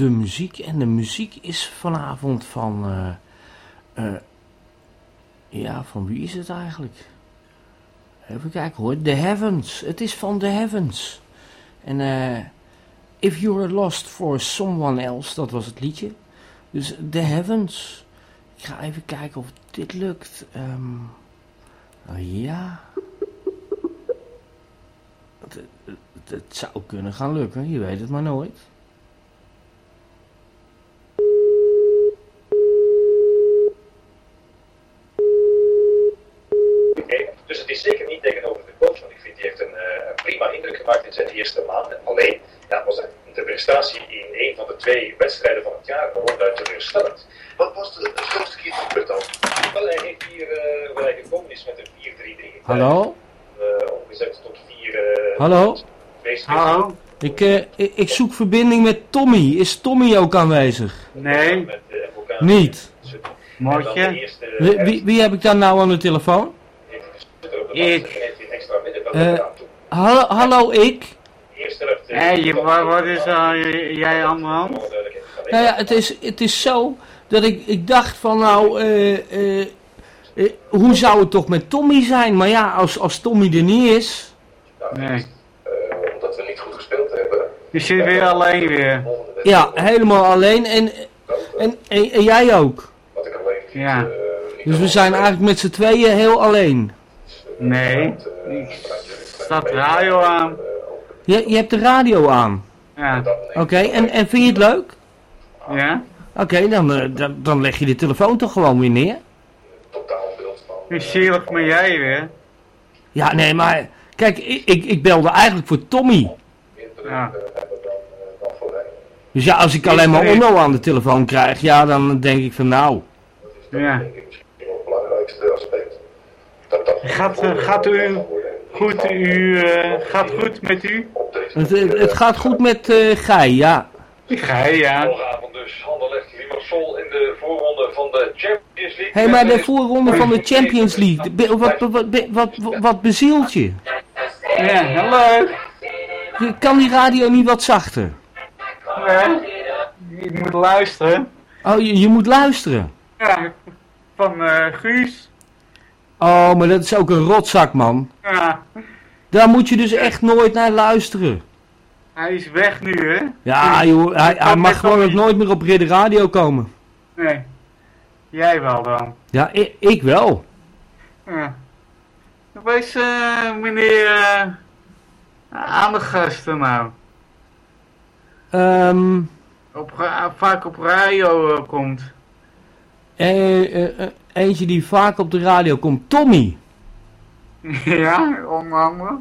De muziek. En de muziek is vanavond van... eh, eh, ja, van wie is het eigenlijk? Even kijken hoor. The Heavens. Het is van The Heavens. En eh... If You're Lost for Someone Else, dat was het liedje. Dus The Heavens. Ik ga even kijken of dit lukt. Ehm oh ja. Het, het zou kunnen gaan lukken, je weet het maar nooit. Is zeker niet tegenover de coach, want ik vind die heeft een, eh, een prima indruk gemaakt in zijn eerste maanden. Alleen ja, was de prestatie in een van de twee wedstrijden van het jaar ronduit teleurstellend. Wat was de, de grootste kritiekpunt dan? Wel, hij heeft hier, eh, waar hij gekomen is met een 4-3-3. Hallo? eh, omgezet tot 4... eh, Hallo? Hallo? Ik, eh, ik, ik zoek verbinding met Tommy. Is Tommy ook aanwezig? Nee, Met, eh. Niet. Dan eerste, Wie, wie, wie heb ik daar nou aan de telefoon? heeft hij gespeeld op de Ik. laatste, heeft hij een extra middenveld Eh, gedaan toen. Hallo, hallo ik? Helft, eh, Hé, je- wat, is jij aan de hand? Nou ja, het is, het is zo dat ik, ik dacht van nou, eh, eh, eh, hoe zou het toch met Tommy zijn? Maar ja, als, als Tommy er niet is... Nee. Eh, omdat we niet goed gespeeld hebben. Je zit weer alleen weer. Ja, helemaal alleen en, en, en, en jij ook. Wat ik alleen vind, Ja. Dus we zijn eigenlijk met z'n tweeën heel alleen. Nee. Ik staat radio aan. Je, je hebt de radio aan. Ja. Oké, en, en vind je het leuk? Ja? Oké, dan, eh, dan, dan leg je de telefoon toch gewoon weer neer. totaalbeeld van Hoe zielig ben jij weer? Ja, nee, maar kijk, ik, ik, ik belde eigenlijk voor Tommy. Ja. eh. Dus ja, als ik alleen maar Onno aan de telefoon krijg, ja, dan denk ik van nou... Ja. denk ik misschien wel het belangrijkste aspect. Dat dat Gaat, eh, gaat u goed, u, eh, gaat goed met u? Het, het, het gaat goed met eh Gij, ja. Ga je, ja. Dus Anderlecht Limassol in de voorronde van de Champions League. Hé, maar de voorronde van de Champions League, be- wat, wat, wat, wat, wat bezielt je? Ja, hallo. Kan die radio niet wat zachter? Ja. Ik moet luisteren. Oh, je, je moet luisteren. Ja, van eh Guus. Oh, maar dat is ook een rotzak, man. Ja, Daar moet je dus echt nooit naar luisteren. hij is weg nu, hè? Ja, joh, hij, hij mag gewoon ook nooit meer op Ridder Radio komen. Nee. Jij wel dan. Ja, ik, ik wel. Ja. Wees eh, meneer eh, aan de gasten nou. Ehm, Op, ra- vaak op radio eh, komt. eh, eh, eh, eentje die vaak op de radio komt, Tommy. <laughs> ja, onder andere.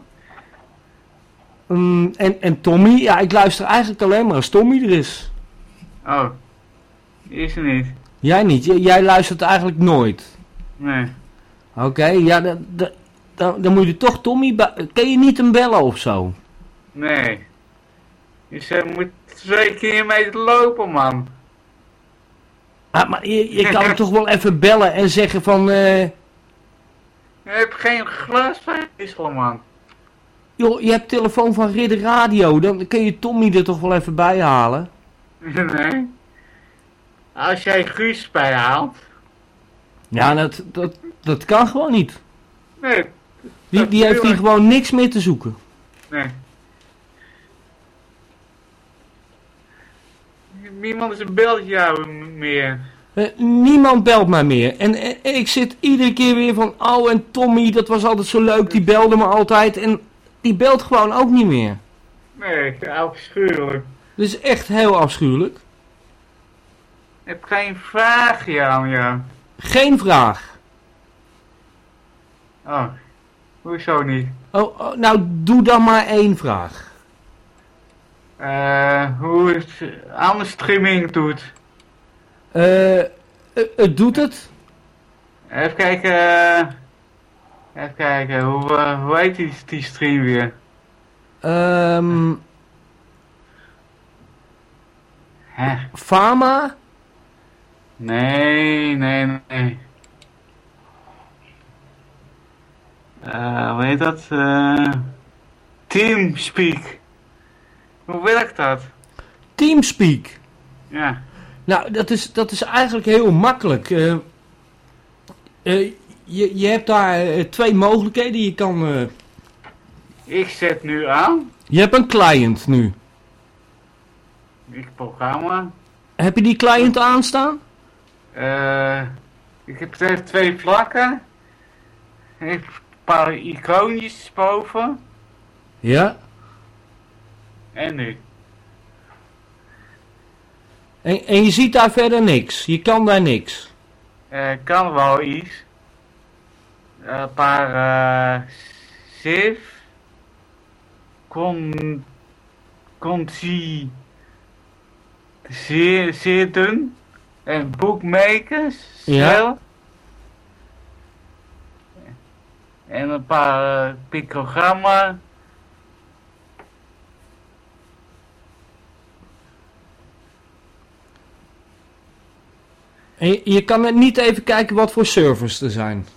Mm, en, en Tommy, ja, ik luister eigenlijk alleen maar als Tommy er is. Oh, die is er niet. Jij niet, J- jij luistert eigenlijk nooit. Nee. Oké, ja, dan, dan, dan, moet je toch Tommy... Kun je niet hem bellen of zo? Nee. Je moet twee kilometer lopen, man. Ah, maar je, je kan hem <laughs> toch wel even bellen en zeggen van... eh, Je hebt geen glas bij wisselen, man. joh, je hebt telefoon van Ridder Radio, dan kun je Tommy er toch wel even bij halen? <laughs> nee. Als jij Guus bijhaalt. Ja, dat, dat, dat kan gewoon niet. Nee. Die, die heeft hier gewoon niks meer te zoeken. Nee. Niemand is een belt jou meer. Eh, niemand belt mij meer. En, en- en ik zit iedere keer weer van... Oh, en Tommy, dat was altijd zo leuk. Die belde me altijd. En die belt gewoon ook niet meer. Nee, afschuwelijk. Dat is echt heel afschuwelijk. Ik heb geen vraagje aan jou. Geen vraag. Oh, hoezo niet? Oh, oh, nou, doe dan maar één vraag. Eh, hoe het aan de streaming doet. Eh, eh, het doet het. Even kijken. even kijken, hoe, hoe heet die, die stream weer? Ehm Hè? Fama? Nee, nee, nee. eh, hoe heet dat? Eh, Teamspeak. Hoe werkt dat? Teamspeak. Ja. Nou, dat is, dat is eigenlijk heel makkelijk. Eh, eh, je, je hebt daar eh, twee mogelijkheden. Je kan... Ik zet nu aan. je hebt een client nu. Ik programma. Heb je die client aanstaan? Eh, ik heb twee vlakken. Ik heb een paar icoontjes boven. Ja. En nu. En, en je ziet daar verder niks. Je kan daar niks. Eh, kan wel iets. Eh, Een paar eh SIF. Con. Conci. Zeer, zeer dun. En bookmakers. Ja. En een paar pictogrammen. Je, je kan niet even kijken wat voor servers er zijn.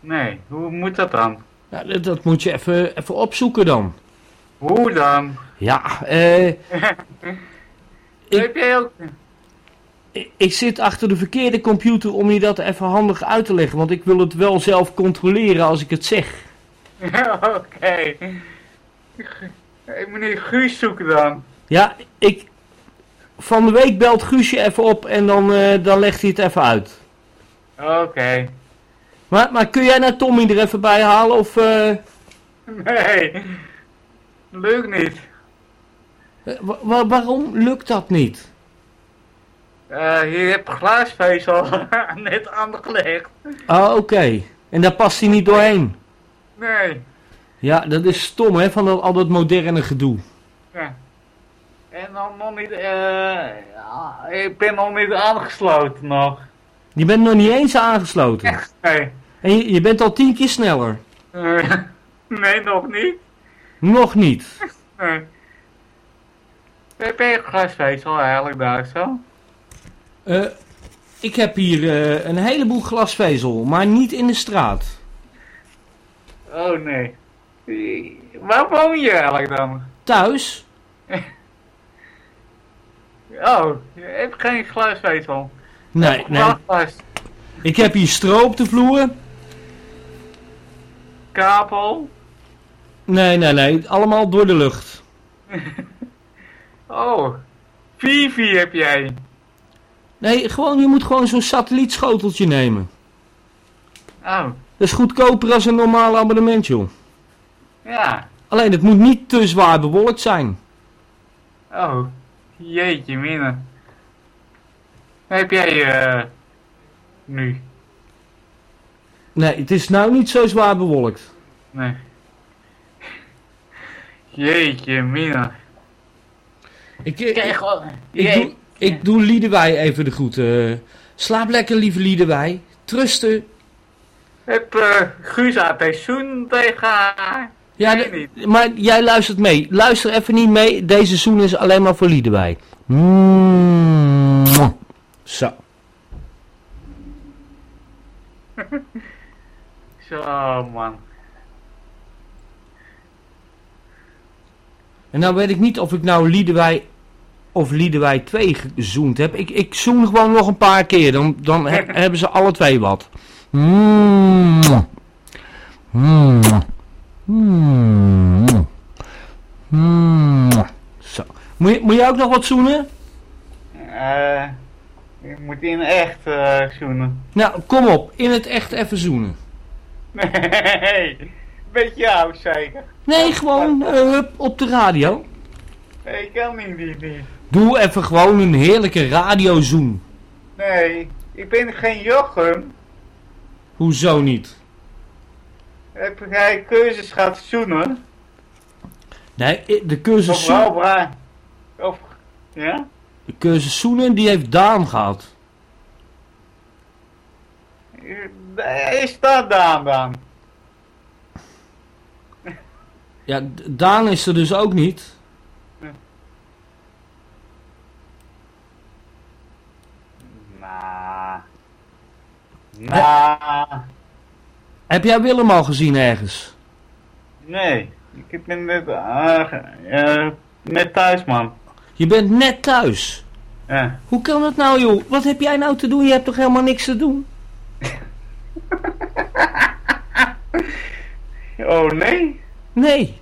Nee, hoe moet dat dan? Ja, dat, dat moet je even, even opzoeken dan. Hoe dan? Ja, eh... Ik- <laughs> Heb jij ook... ik, ik zit achter de verkeerde computer om je dat even handig uit te leggen. Want ik wil het wel zelf controleren als ik het zeg. <laughs> Oké. Hey, meneer Guus zoeken dan. Ja, ik... Van de week belt Guusje even op en dan, eh, dan legt hij het even uit. Oké. Maar, maar kun jij nou Tommy er even bij halen of... eh, Nee. Lukt niet. eh, wa- wa- waarom lukt dat niet? Eh, je hebt glasvezel <laughs> net aangelegd. Ah, oké. En daar past hij niet doorheen. Nee. Ja, dat is stom hè, van dat, al dat moderne gedoe. Ja. En dan nog niet, eh, ja, ik ben nog niet aangesloten nog. Je bent nog niet eens aangesloten. Echt? Nee. En je, je bent al tien keer sneller. Eh, <laughs> nee, nog niet. Nog niet. Nee. Heb je glasvezel eigenlijk daar zo? Eh, ik heb hier eh, een heleboel glasvezel, maar niet in de straat. Oh nee. Waar woon je eigenlijk dan? Thuis? <laughs> Oh, je hebt geen glasvezel. Nee, nee. Ik heb hier stro op de vloer. kabel. Nee, nee, nee. Allemaal door de lucht. <laughs> Oh, Vivi heb jij. Nee, gewoon, je moet gewoon zo'n satellietschoteltje nemen. Oh, Dat is goedkoper als een normaal abonnement, joh. ja. Alleen, het moet niet te zwaar bewolkt zijn. Oh, jeetje minne. Heb jij eh nu? Nee, het is nou niet zo zwaar bewolkt. Nee. Jeetje minne. Ik, ik, ik, doe, ik doe Liedewij even de groeten. slaap lekker, lieve Liedewij. Trusten. Heb uh, Guus aan pensioen tegen haar? Ja, de- maar jij luistert mee. Luister even niet mee. Deze zoen is alleen maar voor Liedewij. Mm. Zo. <laughs> Zo man. En nou weet ik niet of ik nou Liedewij of Liedewij 2 gezoend heb. Ik, ik zoen gewoon nog een paar keer. Dan, dan he- <laughs> hebben ze alle twee wat. Mm. Mm. Mm. Mm. Zo. Moet je, moet je ook nog wat zoenen? Eh, je moet in echt eh zoenen. Nou, kom op. In het echt even zoenen. Nee, beetje oud zeker. Nee, gewoon hup, op de radio. Nee, ik kan niet, niet, niet. Doe even gewoon een heerlijke radiozoen. Nee, ik ben geen Jochem. Hoezo niet? Heb jij cursus gaat zoenen? Nee, de cursus, Of wel, zoen, waar? Of, ja? de cursus zoenen die heeft Daan gehad. Eh, Is dat Daan dan? Ja, Daan is er dus ook niet. Nou. Nou. Heb jij Willem al gezien ergens? Nee, ik ben net, ah, eh, net thuis, man. Je bent net thuis. Ja. Hoe kan dat nou, joh? Wat heb jij nou te doen? Je hebt toch helemaal niks te doen? <laughs> Oh nee? Nee.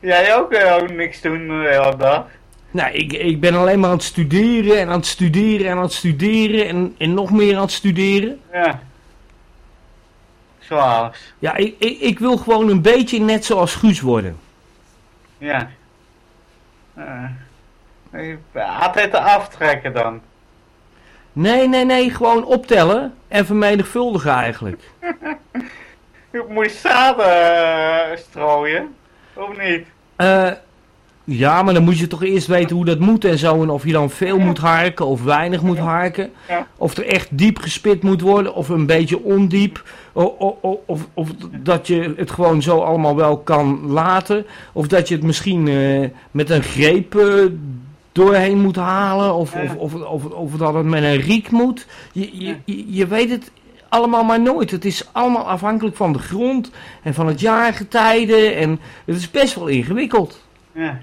Jij ook eh, ook niks doen de hele dag? Nou, ik, ik ben alleen maar aan het studeren en aan het studeren en aan het studeren en, en nog meer aan het studeren. Ja. Zoals. Ja, ik, ik, ik wil gewoon een beetje net zoals Guus worden. Ja. Uh, altijd te aftrekken dan. Nee, nee, nee, gewoon optellen en vermenigvuldigen eigenlijk. <laughs> Moet je zaden eh, strooien? Of niet? Eh, ja, maar dan moet je toch eerst weten hoe dat moet en zo. En of je dan veel moet harken of weinig moet harken. Of er echt diep gespit moet worden of een beetje ondiep. Of, of, dat je het gewoon zo allemaal wel kan laten. Of dat je het misschien eh, met een greep eh, doorheen moet halen. Of, of, of, of, of dat het met een riek moet. Je, je, je, je weet het allemaal maar nooit. Het is allemaal afhankelijk van de grond en van het jaargetijde. En het is best wel ingewikkeld. Ja.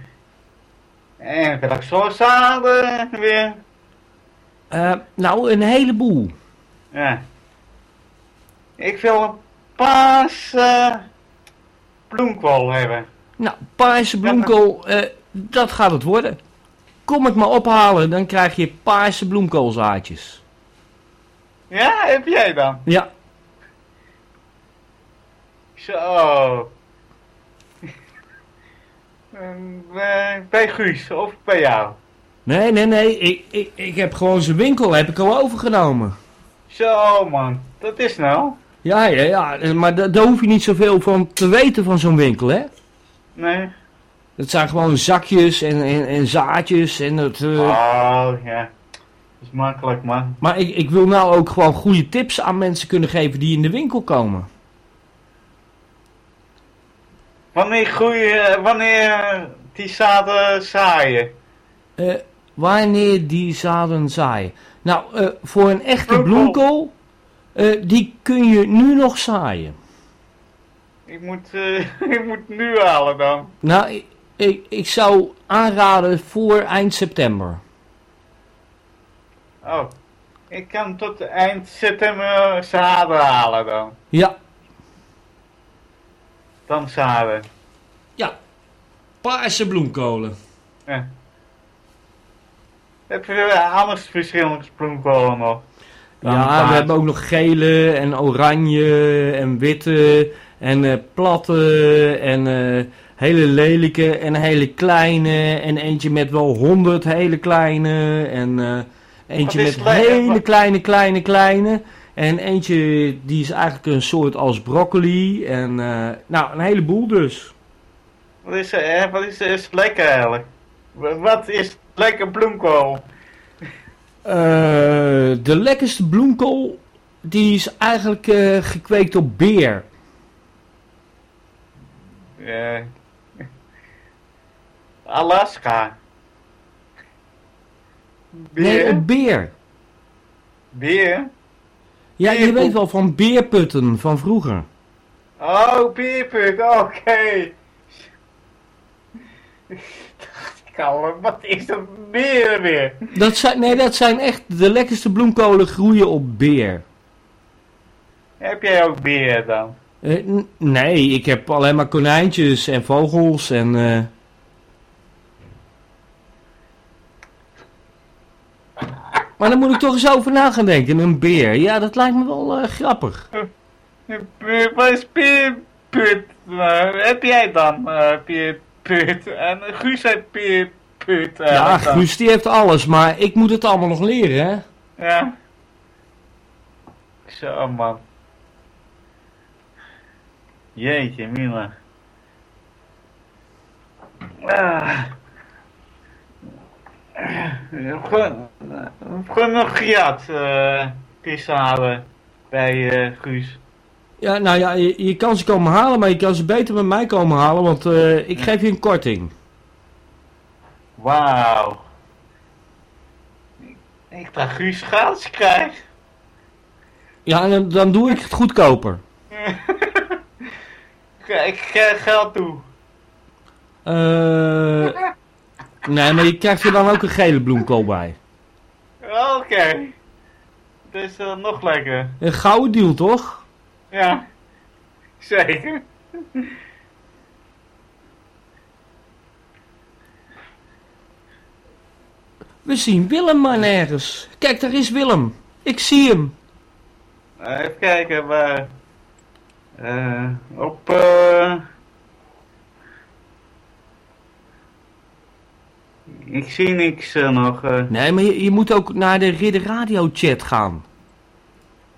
En welk soort zaden weer? Eh, nou, een heleboel. Ja. Ik wil een paas eh bloemkool hebben. Nou, paarse bloemkool, eh, dat gaat het worden. Kom het maar ophalen, dan krijg je paarse bloemkoolzaadjes. Ja, heb jij dan? Ja, Zo. Ehm, eh, bij Guus of bij jou? nee, nee, nee, ik, ik, ik heb gewoon zijn winkel, heb ik al overgenomen. Zo man, dat is nou. Ja, ja, ja, maar da- daar hoef je niet zoveel van te weten van zo'n winkel, hè. Nee. Het zijn gewoon zakjes en, en, en zaadjes en het... eh, Oh ja. Dat is makkelijk man. Maar ik, ik wil nou ook gewoon goede tips aan mensen kunnen geven die in de winkel komen. Wanneer groeien, wanneer die zaden zaaien? Eh, wanneer die zaden zaaien. Nou, eh, voor een echte Bloemkool. eh, die kun je nu nog zaaien. Ik moet, eh, <laughs> ik moet nu halen dan. Nou, ik, ik, ik zou aanraden voor eind september. Oh. Ik kan tot eind september zaden halen dan. Ja, Dan zaden. paarse bloemkolen. Ja. Heb je anders verschillende bloemkolen nog? Dan Ja, paars. we hebben ook nog gele en oranje en witte en eh, platte en eh, hele lelijke en hele kleine en eentje met wel honderd hele kleine en eh, eentje met le- hele kleine kleine kleine en eentje die is eigenlijk een soort als broccoli en eh, nou een heleboel dus. Wat is, eh, wat is, is lekker eigenlijk? Wa- Wat is lekker bloemkool? Eh, de lekkerste bloemkool die is eigenlijk eh, gekweekt op beer. Alaska. Nee, Beer? op beer. Beer? Ja, je weet wel van beerputten van vroeger. Oh, beerput, oké. <laughs> Ik al, wat is dat beer weer? Dat zijn, nee, dat zijn echt de lekkerste bloemkolen groeien op beer. Heb jij ook beer dan? Eh, nee, ik heb alleen maar konijntjes en vogels en... eh, Maar dan moet ik toch eens over na gaan denken. Een beer, ja, dat lijkt me wel eh, grappig. Wat is beerput? Eh, heb jij dan eh beerput? En Guus heeft beerput. eh, Ja. Guus die heeft alles, maar ik moet het allemaal nog leren, hè. Ja. Zo man. Jeetje, Mila. Ah. Gewoon gewoon nog gejat, eh pisalen bij eh Guus. Ja, nou ja, je, je kan ze komen halen, maar je kan ze beter met mij komen halen, want eh, ik geef je een korting. Wauw. Ik- dacht Guus gratis krijg. Ja, en dan, dan doe ik het goedkoper. <laughs> Ik krijg geld toe. Eh, nee, maar je krijgt er dan ook een gele bloemkool bij. Oké. Dat is dan nog lekker. Een gouden deal, toch? Ja. Zeker. We zien Willem maar nergens. Kijk, daar is Willem. Ik zie hem. Eh, even kijken waar. Eh, op. eh ik zie niks eh, nog. eh. Nee, maar je, je moet ook naar de Ridder Radio chat gaan.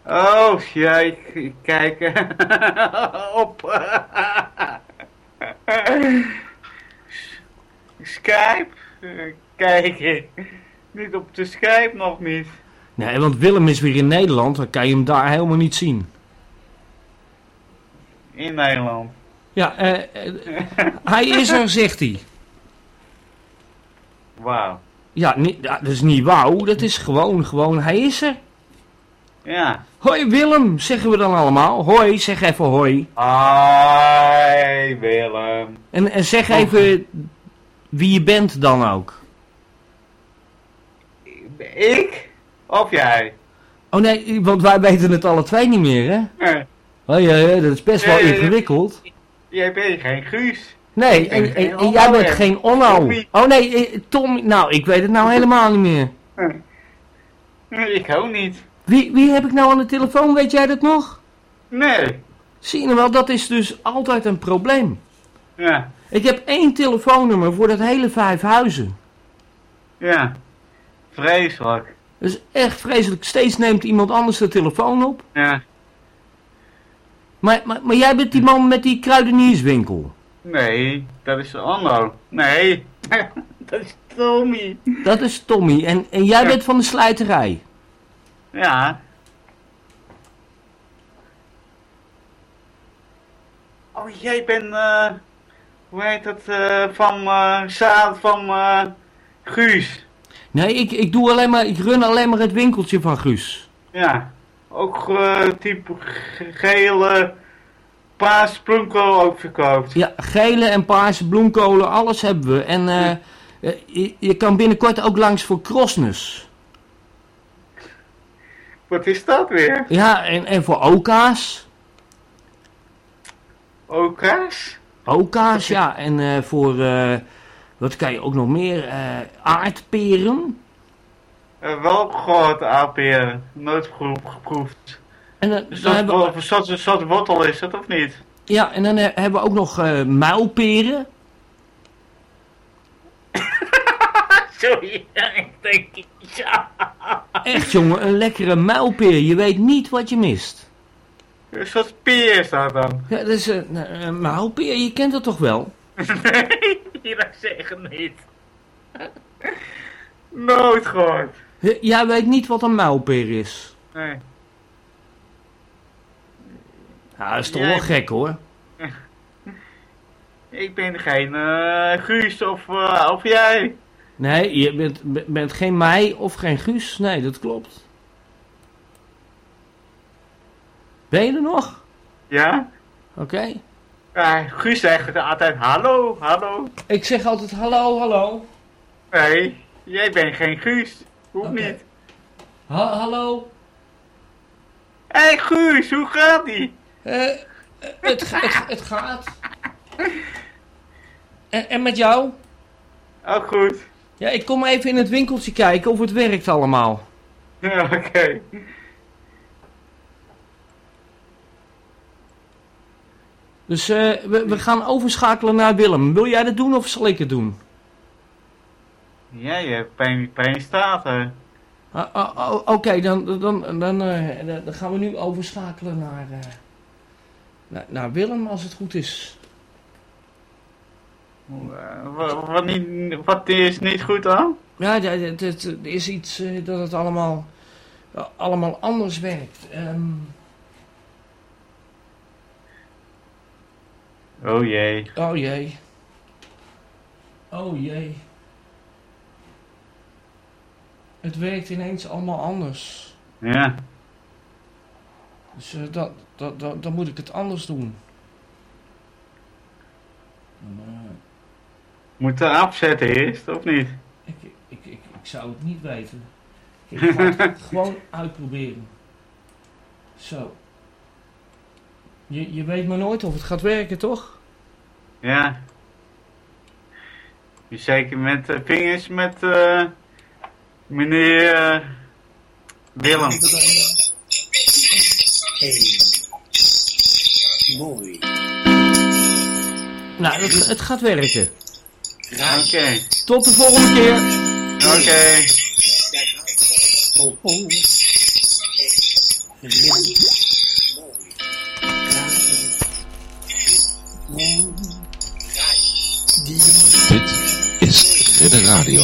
Oh, ja, ik, ik kijk <laughs> op. <laughs> Skype? Kijk. Niet op de Skype nog niet. Nee, want Willem is weer in Nederland. Dan kan je hem daar helemaal niet zien. In Nederland. Ja, eh, hij is er, <laughs> zegt hij. Wauw. Ja, niet, dat is niet wauw. Dat is gewoon, gewoon, hij is er. Ja. Hoi Willem, zeggen we dan allemaal. Hoi, zeg even hoi. Hi Willem. En, en zeg even wie je bent dan ook. Ik? Of jij? Oh nee, want wij weten het alle twee niet meer, hè? Nee. Oh ja, ja, dat is best wel Nee, ingewikkeld. Jij bent geen Guus. Nee, en, geen en- en jij bent geen Onno. Oh nee, eh, Tom. Nou, ik weet het nou helemaal niet meer. Ik ook niet. Wie, wie heb ik nou aan de telefoon, weet jij dat nog? Nee. Zie je nou wel, dat is dus altijd een probleem. Ja. Ik heb één telefoonnummer voor dat hele vijf huizen. Ja. Vreselijk. Dat is echt vreselijk. Steeds neemt iemand anders de telefoon op. Ja. Maar, maar, maar jij bent die man met die kruidenierswinkel. Nee, dat is Anno. Nee. <laughs> dat is Tommy. Dat is Tommy. En, en jij Ja. bent van de slijterij. Ja. Oh, jij bent, eh, hoe heet dat, eh, van, eh, zaad van, eh, Guus. Nee, ik, ik doe alleen maar, ik run alleen maar het winkeltje van Guus. Ja. Ook, eh, type ge- gele, paas, plunko ook verkoopt. Ja, gele en paarse bloemkolen, alles hebben we. En eh, eh, je, je kan binnenkort ook langs voor krosnus. Wat is dat weer? Ja, en, en voor oka's. Oka's? Oka's, ja. En eh, voor, wat kan je ook nog meer? Aardperen. Wel gehoord, APR. Nooit gepro- geproefd. En dan, Dus dat hebben we, een soort, een soort wortel is het, of niet? ja, en dan hebben we ook nog eh muilperen. <laughs> Sorry, ik denk, ja. Echt jongen, een lekkere muilpeer. Je weet niet wat je mist. Een soort peer is dat dan? Ja, dat is een, een muilpeer, je kent dat toch wel? <laughs> Nee, dat zeggen niet. Nooit gehoord. Jij weet niet wat een muilpeer is. Nee. Ja, dat is toch wel gek hoor. <laughs> Ik ben geen eh Guus of, eh, of jij. Nee, je bent, be- bent geen mij of geen Guus. Nee, dat klopt. Ben je er nog? Ja? Oké. Guus zegt altijd hallo, hallo. Ik zeg altijd hallo, hallo. Nee, jij bent geen Guus. Hoeft niet. Ha- hallo. Hé hey, Guus, hoe gaat die? Eh, eh, het, het, het gaat. En, en met jou? Oh, goed. Ja, ik kom even in het winkeltje kijken of het werkt allemaal. Ja, oké. Dus eh, we, we gaan overschakelen naar Willem. Wil jij dat doen of zal ik het doen? Ja, je hebt pijn, pijn staat, hè. Ah, ah, ah, Oké, dan, dan, dan, dan- dan gaan we nu overschakelen naar, naar, naar Willem als het goed is. Eh, Wat, wat, niet, wat is niet goed dan? Ja, er is iets eh, dat het allemaal, allemaal anders werkt. Ehm, Oh jee. oh jee. Oh jee. Het werkt ineens allemaal anders. Ja. Dus eh, dat, dat, dat, dan moet ik het anders doen. Maar, eh, Moet er afzetten eerst, of niet? ik, ik, ik, ik zou het niet weten. Ik ga het <laughs> gewoon uitproberen. Zo. Je, je weet maar nooit of het gaat werken, toch? Ja. Je zeker met uh, vingers met eh, meneer eh, Willem. Hey. Mooi. Nou, het, het gaat werken. Oké, Tot de volgende keer. oké. Oh, oh. Die Dit is Ridder Radio.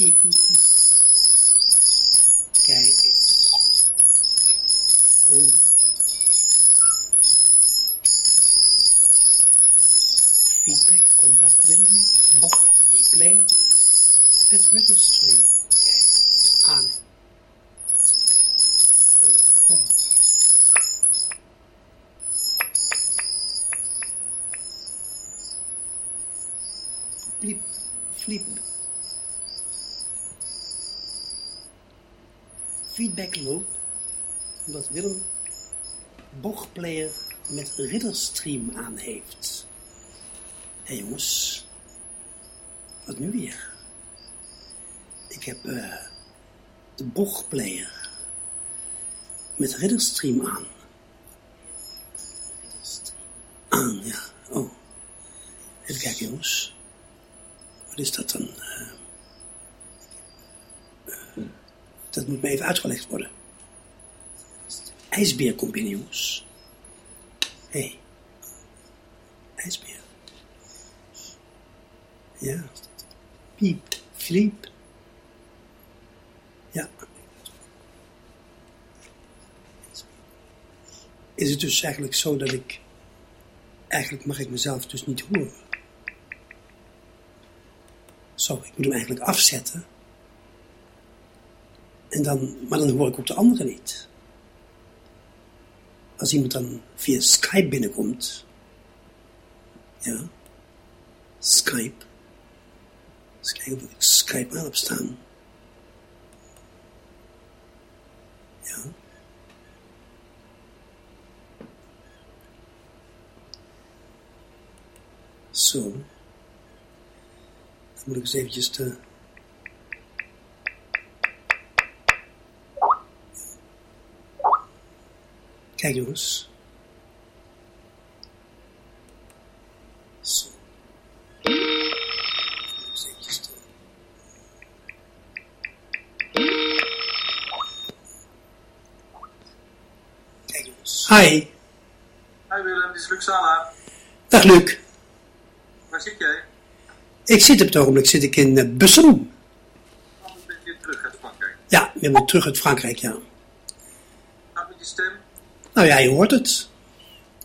Kijk eens. Oh. Feedback komt dat Willem, Bob, Play, met Riddle Stream. Kijk eens. Aan. Kom. Fliep, fliep. Feedback loopt omdat Willem bochtplayer met Ridderstream aan heeft. Hé jongens, wat nu weer? Ik heb eh, de bochtplayer met Ridderstream aan. Aan, ja. Oh. Even kijken jongens. Wat is dat dan? Eh, dat moet me even uitgelegd worden. IJsbeercompagnie, jongens. Hey. IJsbeer. Ja. Piep. Fliep. Ja. Is het dus eigenlijk zo dat ik... Eigenlijk mag ik mezelf dus niet horen. Zo, ik moet hem eigenlijk afzetten. En dan, maar dan hoor ik ook de anderen niet. Als iemand dan via Skype binnenkomt. Ja. Skype. Eens kijken of ik Skype aan heb staan. Ja. Zo. Dan moet ik eens eventjes de... Kijk jongens. Zo. Kijk jongens. Hi. Hi Willem, dit is Luxana. Dag Luc. Waar zit jij? Ik zit op het ogenblik zit ik in eh, Bussum. Oh, ben je terug uit Frankrijk? Ja, ik ben terug uit Frankrijk, ja ja, je hoort het.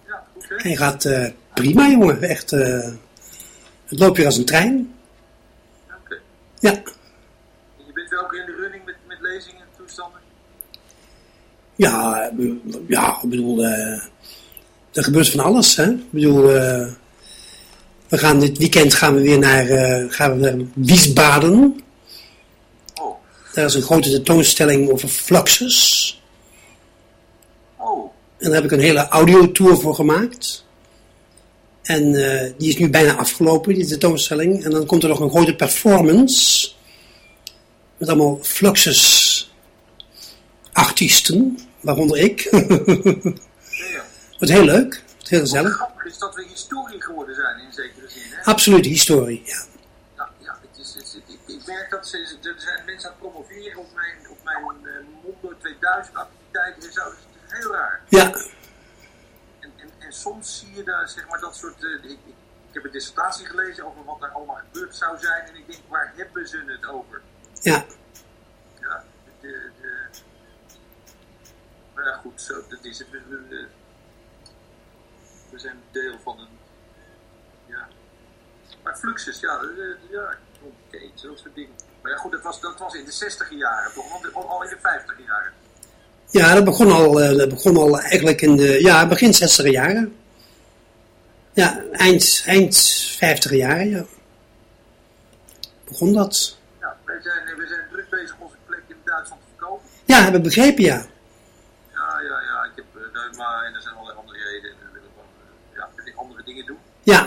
Ja, hè? Hij gaat eh, prima, jongen. Echt, eh, het loopt weer als een trein. Oké. Ja, En Je bent wel ook in de running met, met lezingen en toestanden? ja, ja, ik bedoel, eh, er gebeurt van alles, hè. Ik bedoel, we gaan dit weekend gaan we weer naar, gaan we naar Wiesbaden. Oh, Daar is een grote tentoonstelling over Fluxus. En daar heb ik een hele audiotour voor gemaakt. En eh, die is nu bijna afgelopen, die tentoonstelling. En dan komt er nog een grote performance. Met allemaal Fluxus artiesten, waaronder ik. <laughs> ja. Wordt heel leuk, wordt heel Wat gezellig. grappig is dat we historie geworden zijn in zekere zin hè? Absoluut historie, ja. Ja, ja het is, het is- ik, ik merk dat ze, er zijn mensen aan het promoveren op mijn, op mijn eh, Mondo 2000 activiteiten en zo. Heel raar. Ja, En, en, en soms zie je daar zeg maar dat soort. eh, ik, ik, heb een dissertatie gelezen over wat er allemaal gebeurd zou zijn. En ik denk, waar hebben ze het over? ja. Ja, de, de, maar ja, goed, zo, dat is het. We, zijn deel van een. Ja. Maar Fluxus, ja, eh, ja, oké, zo'n soort dingen. Maar ja, goed, dat was, dat was in de 60 jaren, toch? Want al- al in de 50 jaren. Ja, dat begon al, eh, dat begon al eigenlijk in de ja, begin 60 jaren. Ja, eind, eind 50 jaren, ja. Begon dat. Ja, wij zijn, we zijn druk bezig onze plek in Duitsland te verkopen. Ja, heb ik begrepen, ja. Ja, ja, ja, ik heb uh, reuma en er zijn allerlei andere redenen. We willen eh, ja, andere dingen doen. Ja,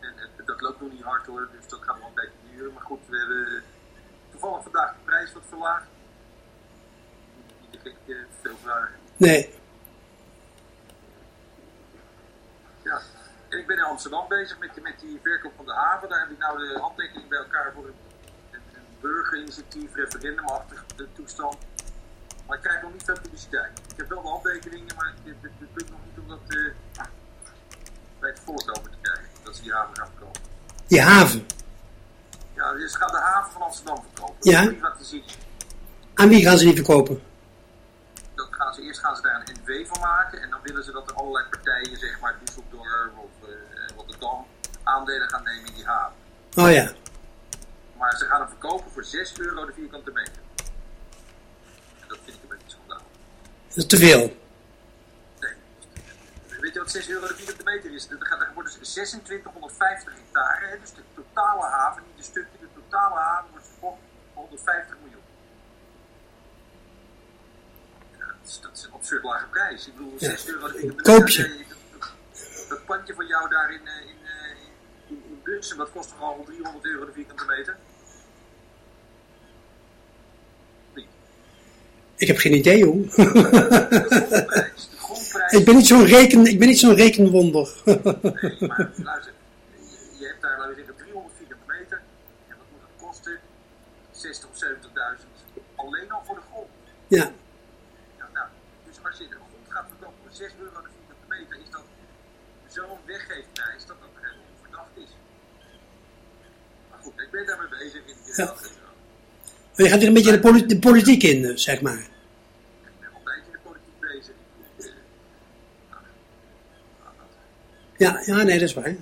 En eh, dat loopt nog niet hard hoor, dus dat gaat wel een beetje duren. Maar goed, we hebben toevallig vandaag de prijs wat verlaagd. Niet te gek, eh, veel vragen. nee. Ja. En ik ben in Amsterdam bezig met, met die verkoop van de haven. Daar heb ik nou de handtekening bij elkaar voor een, een, een burgerinitiatief, referendumachtige toestand. Maar ik krijg nog niet veel publiciteit. Ik heb wel de handtekeningen, maar het, het, het lukt nog niet om dat eh, bij het volk over te krijgen. Dat ze die haven gaan verkopen. Die haven. Ja, dus ze gaan de haven van Amsterdam verkopen. Ja. Dat privatiseren. Aan wie gaan ze die verkopen? Gaan ze, eerst gaan ze daar een NW van maken. En dan willen ze dat er allerlei partijen, zeg maar Düsseldorf of eh, Rotterdam, aandelen gaan nemen in die haven. Oh ja. Maar ze gaan hem verkopen voor 6 euro de vierkante meter. En dat vind ik een beetje schandaal. Dat is te veel. Nee. Weet je wat 6 euro de vierkante meter is? Er, gaat, er wordt dus 2650 hectare. Hè? Dus de totale haven, niet de stukje, de totale haven wordt verkocht voor 150 miljoen. Ja, dat, is, dat is een absurd lage prijs. Ik bedoel, 6 euro de vierkante Koop meter. je. eh, Dat, dat, pandje van jou daar in, eh, in, eh, in, in Bussen, dat kost toch al 300 euro de vierkante meter? Ik heb geen idee, hoor. De grondprijs. De grondprijs. ik, ben niet zo'n reken, ik ben niet zo'n rekenwonder. Nee, maar luister, je, hebt daar, laten we zeggen, 300 vierkante meter. En wat moet dat kosten? 60 of 70.000. Alleen al voor de grond. Ja, nou, dus als je de grond gaat verkopen voor 6 euro de vierkante meter, is dat zo'n weggeefprijs dat dat helemaal onverdacht is. Maar goed, ik ben daarmee bezig. In, in Ja. Je gaat weer een beetje de, poli- de politiek in, eh, zeg maar. Ik ben al een beetje de politiek bezig. Ja, ja, nee, dat is waar. En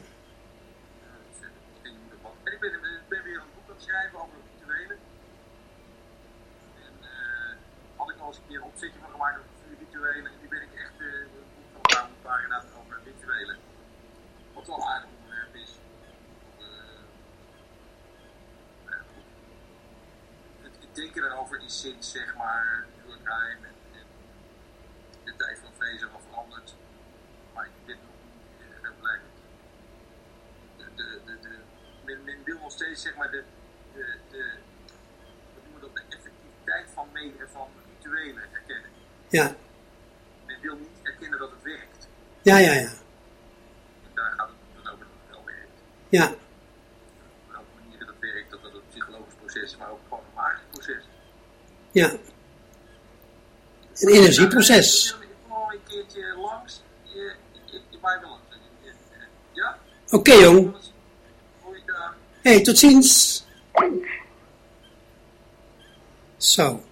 ik ben, ik ben weer een boek aan het schrijven over rituelen. En eh had ik al eens een keer een opzetje van gemaakt over vier rituelen. En nu ben ik echt eh, een boek van een paar honderd pagina's over rituelen. Wat wel een aardig onderwerp is. Eh, ja, goed. het, het denken daarover is sinds zeg maar Durkheim en, en de tijd van Fraser al veranderd. Maar ik ben nog niet eh, heel blij met de, de, de, de, men, men steeds zeg maar de, de, de dat, de effectiviteit van, me, van rituelen erkennen. Ja, Men wil niet erkennen dat het werkt. ja, ja, ja. En daar gaat het dan over dat het wel werkt. Ja, Op welke manier dat werkt, dat dat een psychologisch proces is, maar ook gewoon een magisch proces. ja. Een energieproces. Ik wil een keertje je langs, je, je, je- Ja? Oké, jong. Hey, tot ziens. Zo.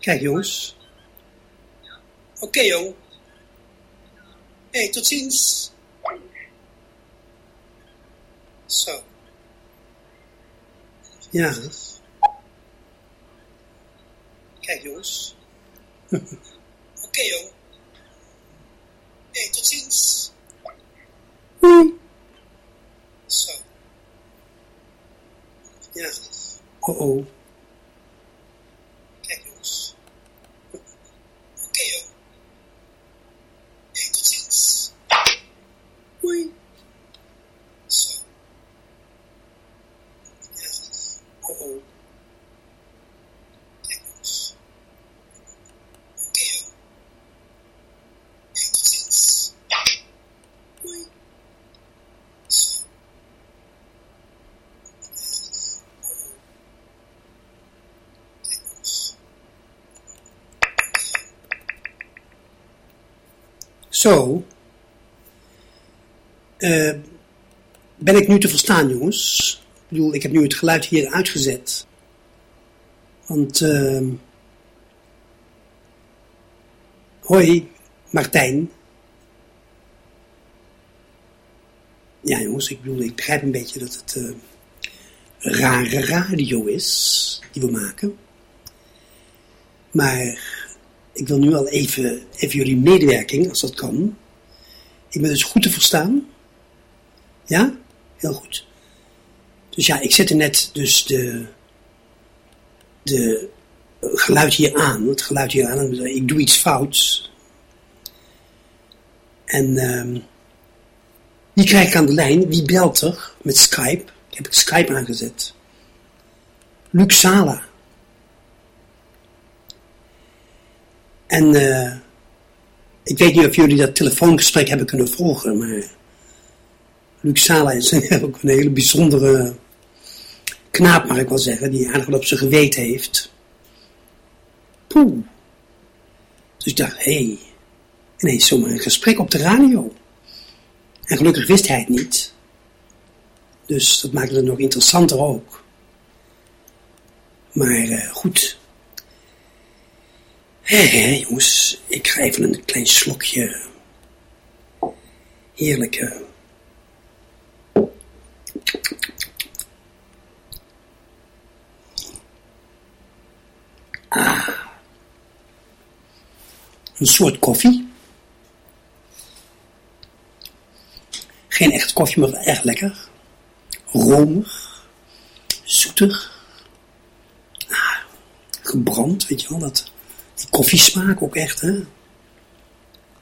Kijk, jongens. Oké, jong. Hé, hey, tot ziens. Zo. Ja. Kijk, jongens. <laughs> Oké, jong. Hé, hey, tot ziens. Hoi. Zo. Ja. Oh oh. Kijk jongens. Oké joh. Hey, tot ziens. Hoi. Zo. Ja. Oh oh. Kijk jongens. Oké joh. Hey, tot ziens. Hoi. Zo. Zo. Eh, ben ik nu te verstaan, jongens? Ik bedoel, ik heb nu het geluid hier uitgezet. Want, ehm hoi, Martijn. Ja, jongens, ik bedoel, ik begrijp een beetje dat het eh, rare radio is die we maken. Maar ik wil nu al even, even jullie medewerking, als dat kan. Ik ben dus goed te verstaan. Ja? Heel goed. Dus ja, ik zette net dus de, de geluid hier aan. Het geluid hier aan. Ik doe iets fouts. En ehm wie krijg ik aan de lijn? Wie belt er met Skype? Ik heb ik Skype aangezet. Luc En eh, ik weet niet of jullie dat telefoongesprek hebben kunnen volgen, maar Luc Sala is <laughs> ook een hele bijzondere knaap, mag ik wel zeggen, die aardig wat op zijn geweten heeft. Poeh. Dus ik dacht, hé, hey, ineens zomaar een gesprek op de radio. En gelukkig wist hij het niet. Dus dat maakte het nog interessanter ook. Maar eh, goed, Hé, hé, jongens, ik ga even een klein slokje. Heerlijke. Ah. Een soort koffie. Geen echt koffie, maar erg lekker. Romig. Zoetig. Ah, gebrand, weet je wel, dat die koffiesmaak ook echt, hè?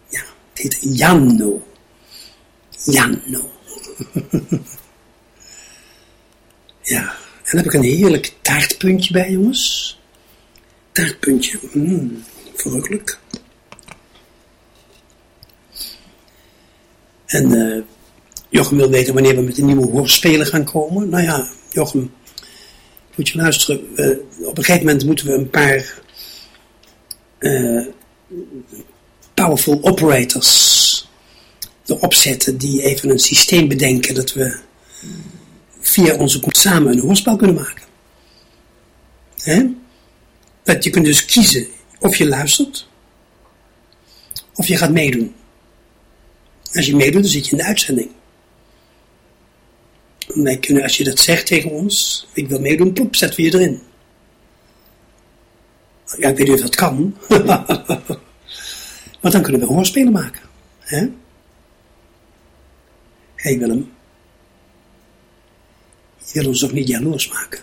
Ja, het heet Janno. Janno. <laughs> ja, en dan heb ik een heerlijk taartpuntje bij, jongens. Taartpuntje, mmm, verrukkelijk. En eh Jochem wil weten wanneer we met een nieuwe hoorspelen gaan komen. Nou ja, Jochem, moet je luisteren. eh, op een gegeven moment moeten we een paar eh, powerful operators erop zetten die even een systeem bedenken dat we via onze samen een hoorspel kunnen maken. Dat je kunt dus kiezen of je luistert of je gaat meedoen. Als je meedoet, dan zit je in de uitzending. En wij kunnen, als je dat zegt tegen ons, ik wil meedoen, plop, zetten we je erin. Ja, ik weet niet of dat kan. <laughs> maar dan kunnen we hoorspelen maken. Hé hey Willem. Je wil ons toch niet jaloers maken?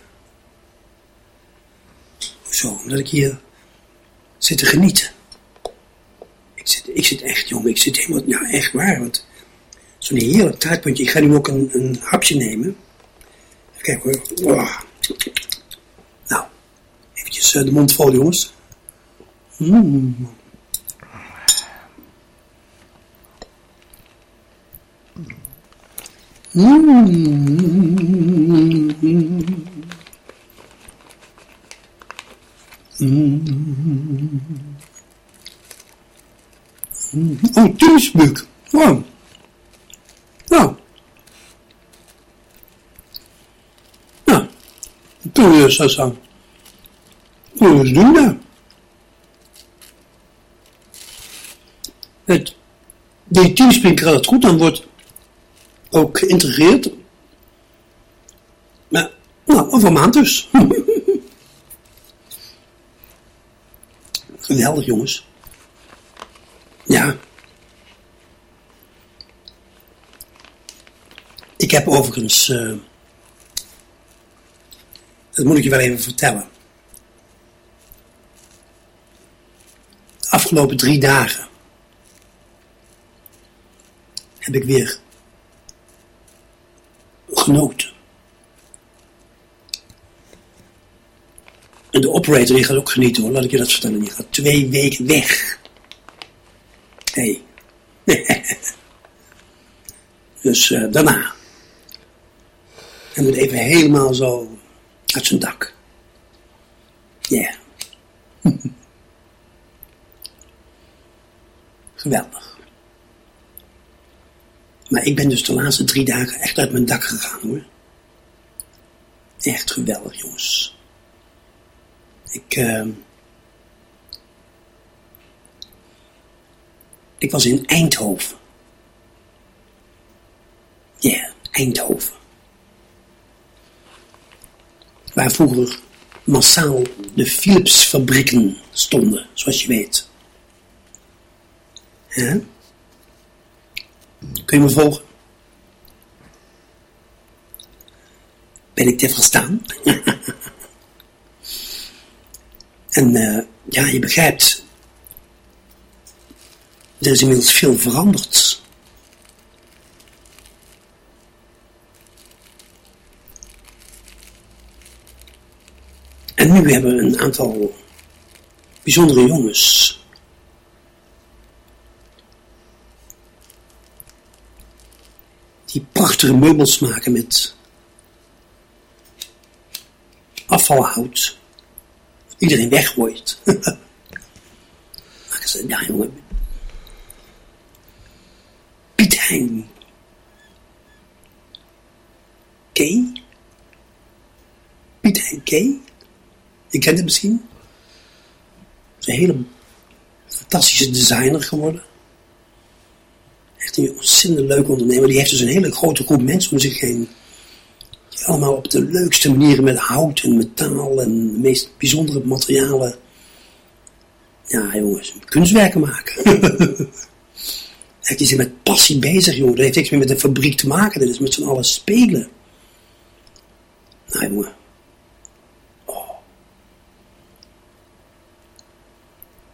Hoezo? Omdat ik hier zit te genieten. Ik zit, ik zit echt, jongen, ik zit helemaal, ja echt waar, want zo'n heerlijk taartpuntje. Ik ga nu ook een, een hapje nemen. Even kijken hoor. Oh. Eventjes eh, de mond vol jongens. Mm. Oh, Teamspeak. Wow. Nou. Nou. Kun je zo zo. Eens doen nou. Het, die Teamspeak gaat het goed, dan wordt ook geïntegreerd. Maar, nou, over een maand dus. <laughs> Geweldig, jongens. Ja. Ik heb overigens, eh, dat moet ik je wel even vertellen. Afgelopen drie dagen heb ik weer genoten. En de operator die gaat ook genieten hoor, laat ik je dat vertellen. Die gaat twee weken weg. Hé. <laughs> dus eh, daarna. Hij moet even helemaal zo uit zijn dak. Ja. <laughs> Geweldig. Maar ik ben dus de laatste drie dagen echt uit mijn dak gegaan hoor. Echt geweldig jongens. Ik, eh, ik was in Eindhoven. Ja, Eindhoven. Waar vroeger massaal de Philips fabrieken stonden, zoals je weet. Ja? Kun je me volgen? Ben ik te verstaan? <laughs> en eh, ja, je begrijpt, er is inmiddels veel veranderd. En nu hebben we een aantal bijzondere jongens. Die prachtige meubels maken met afvalhout. Iedereen weggooit. <laughs> Maken ze, ja jongen. Piet Hein. Kay? Piet Hein? Je kent hem misschien? Een hele fantastische designer geworden. Echt een ontzettend leuke ondernemer. Die heeft dus een hele grote groep mensen om zich heen. Die allemaal op de leukste manieren met hout en metaal en de meest bijzondere materialen. Ja, jongens, kunstwerken maken. <laughs> Echt, die zijn met passie bezig, jongen. Dat heeft niks meer met de fabriek te maken. Dat is met z'n allen spelen. Nou, jongen. Oh.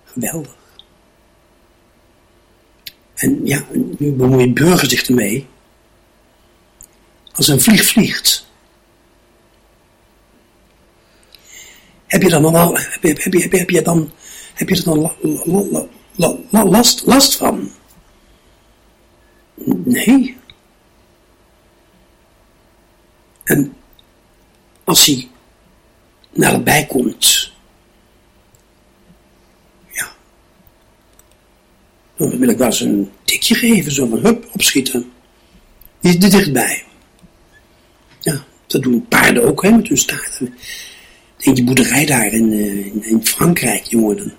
Geweldig. En ja, nu bemoeit burger zich ermee. Als een vlieg vliegt. Heb je dan al, heb je, heb je, heb heb je dan, heb je er dan la- la- la- la- la- last, last van? Nee. En als hij naderbij komt, dan wil ik wel eens een tikje geven, zo van hup, opschieten. Niet er dichtbij. Ja, dat doen paarden ook, hè, met hun staarten. Denk die boerderij daar in, eh, in, Frankrijk, jongen, dan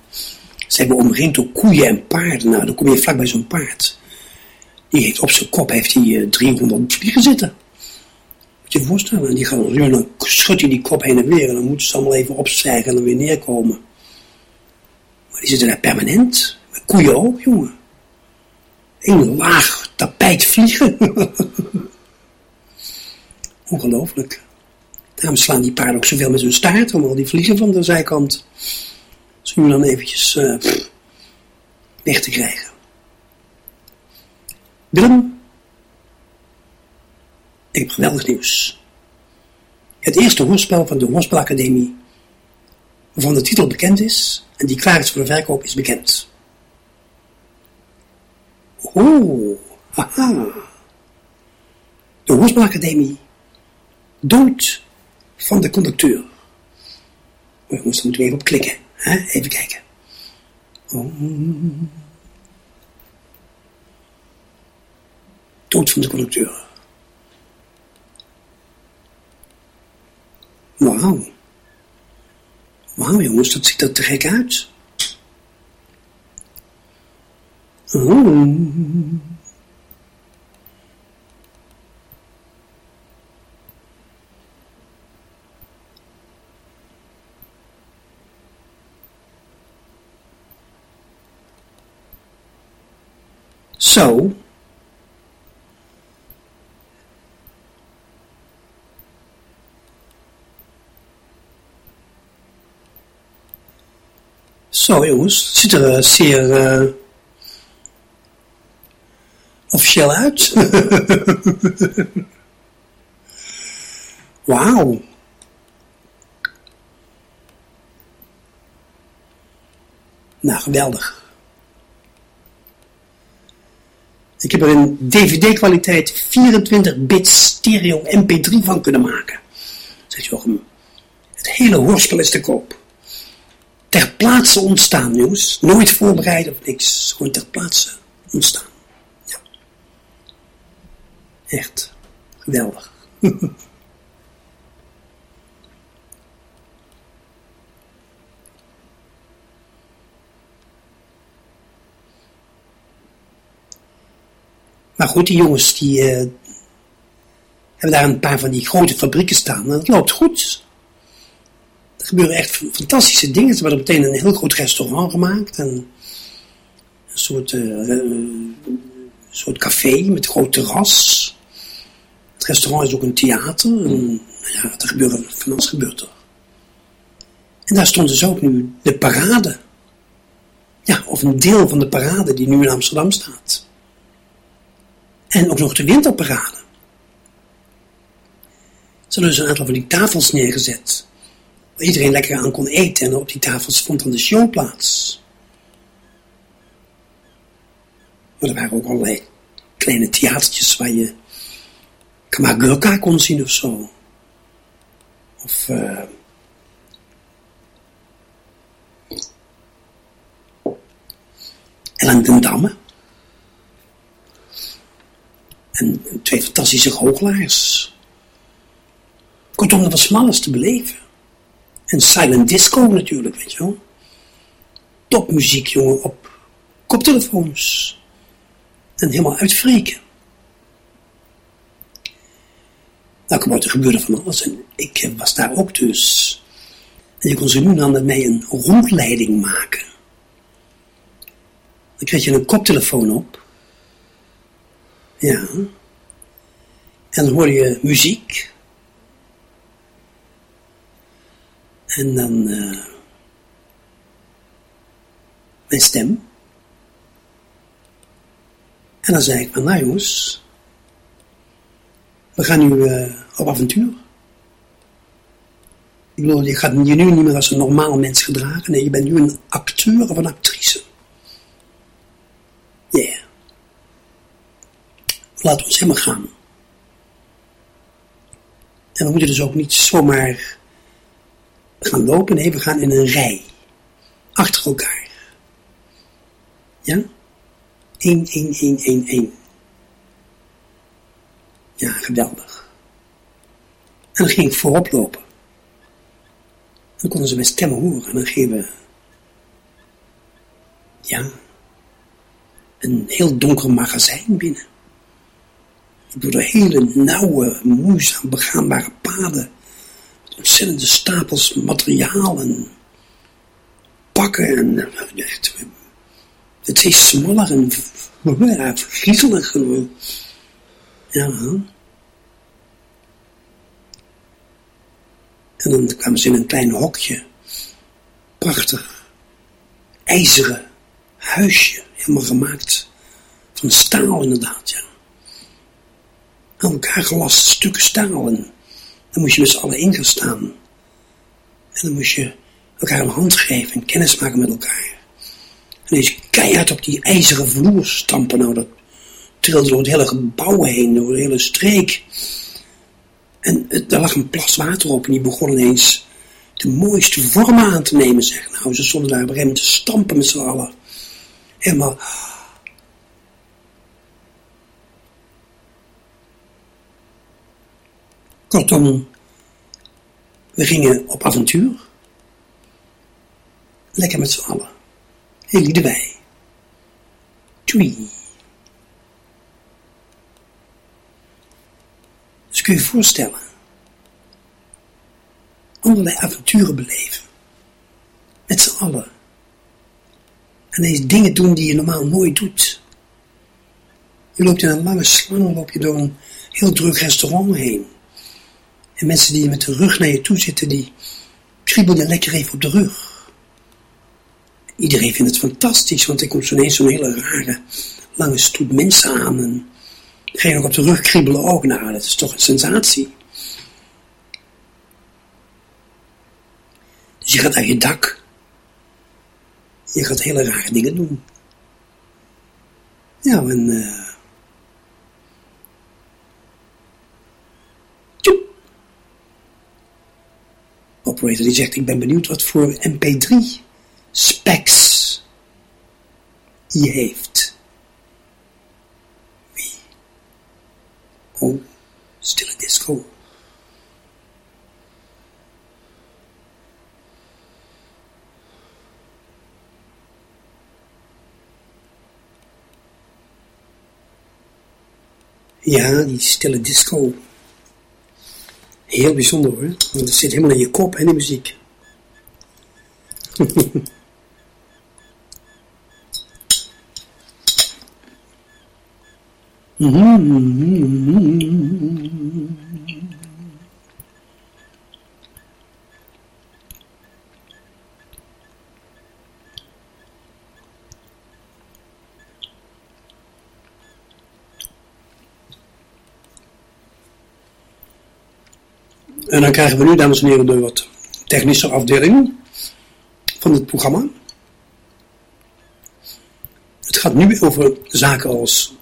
zijn we omringd door koeien en paarden. Nou, dan kom je vlak bij zo'n paard. Die heeft op zijn kop heeft hij eh, 300 vliegen zitten. Moet je je voorstellen. En die gaan dan schudt hij die kop heen en weer. En dan moeten ze allemaal even opstijgen en dan weer neerkomen. Maar die zitten daar permanent. Koeien ook, jongen. Een laag tapijt vliegen. <laughs> Ongelooflijk. Daarom slaan die paarden ook zoveel met hun staart om al die vliegen van de zijkant. Zo nu dan eventjes eh, weg te krijgen. Willem, ik heb geweldig nieuws. Het eerste hoorspel van de Hoorspelacademie, waarvan de titel bekend is en die klaar is voor de verkoop, is bekend. Oh, haha. De Hoorspelacademie, Dood van de conducteur. Jongens, daar moeten we even op klikken. Hè? Even kijken. Oh. Dood van de conducteur. Wauw. Wauw jongens, dat ziet er te gek uit. Oh. Zo. Zo jongens, het ziet er eh, zeer eh, officieel uit. <laughs> Wauw. Nou, geweldig. Ik heb er in DVD-kwaliteit 24 bit stereo MP3 van kunnen maken. Zeg je wel, het hele hoorspel is te koop. Ter plaatse ontstaan, jongens. Nooit voorbereid of niks. Gewoon ter plaatse ontstaan. Echt. Geweldig. <laughs> Maar goed, die jongens die eh, hebben daar een paar van die grote fabrieken staan. En dat loopt goed. Er gebeuren echt fantastische dingen. Ze hebben meteen een heel groot restaurant gemaakt. En een soort, eh, soort café met groot terras. Het restaurant is ook een theater. En, nou ja, er gebeurt van alles gebeurt er. En daar stond dus ook nu de parade. Ja, of een deel van de parade die nu in Amsterdam staat. En ook nog de winterparade. Ze hadden dus een aantal van die tafels neergezet. Waar iedereen lekker aan kon eten. En op die tafels vond dan de show plaats. Maar er waren ook allerlei kleine theatertjes waar je Kamagurka kon zien of zo. Of... eh Ellen den Damme. En twee fantastische goochelaars. Kortom, er was alles te beleven. En silent disco natuurlijk, weet je wel. Topmuziek, jongen, op koptelefoons. En helemaal uitvreken. Nou, kom er gebeurde van alles. En ik eh, was daar ook dus. En je kon ze nu dan met mij een rondleiding maken. Dan kreeg je een koptelefoon op. Ja. En dan hoor je muziek. En dan eh, mijn stem. En dan zei ik van, nou jongens, we gaan nu eh, op avontuur. Ik bedoel, je gaat je nu niet meer als een normaal mens gedragen. Nee, je bent nu een acteur of een actrice. Ja. Yeah. We ons helemaal gaan. En we moeten dus ook niet zomaar gaan lopen. Nee, we gaan in een rij. Achter elkaar. Ja? 1, 1, 1, 1, 1. Ja, geweldig. En dan ging ik voorop lopen. Dan konden ze mijn stemmen horen. En dan gingen we... Ja... Een heel donker magazijn binnen. Door de hele nauwe, moeizaam begaanbare paden. Ontzettende stapels materiaal en pakken en het is smaller en <laughs> griezelig. Ja. En dan kwamen ze in een klein hokje. Prachtig. IJzeren huisje. Helemaal gemaakt van staal inderdaad, ja. Aan elkaar gelast stukken staal. En dan moest je met z'n allen in gaan staan. En dan moest je elkaar een hand geven en kennis maken met elkaar. En eens keihard op die ijzeren vloer stampen. Nou, dat trilde door het hele gebouw heen, door de hele streek. En er lag een plas water op en die begon ineens de mooiste vormen aan te nemen, zeg. Nou, ze stonden daar op een gegeven te stampen met z'n allen. Helemaal... Kortom, we gingen op avontuur. Lekker met z'n allen. Heel Liedewij. Twee. Kun je je voorstellen. Allerlei avonturen beleven. Met z'n allen. En eens dingen doen die je normaal nooit doet. Je loopt in een lange slang, loop je door een heel druk restaurant heen. En mensen die met de rug naar je toe zitten, die kriebelen lekker even op de rug. Iedereen vindt het fantastisch, want er komt zo ineens zo'n hele rare, lange stoet mensen aan. En ga je nog op de rug kriebelen ook. Nou, dat is toch een sensatie. Dus je gaat naar je dak. Je gaat hele rare dingen doen. Ja, en... tjoep. Operator die zegt, ik ben benieuwd wat voor mp3 specs hij heeft. Stille disco. Ja, die stille disco. Heel bijzonder hoor. Want het zit helemaal in je kop en die muziek. <laughs> En dan krijgen we nu, dames en heren, de wat technische afdeling van het programma. Het gaat nu over zaken als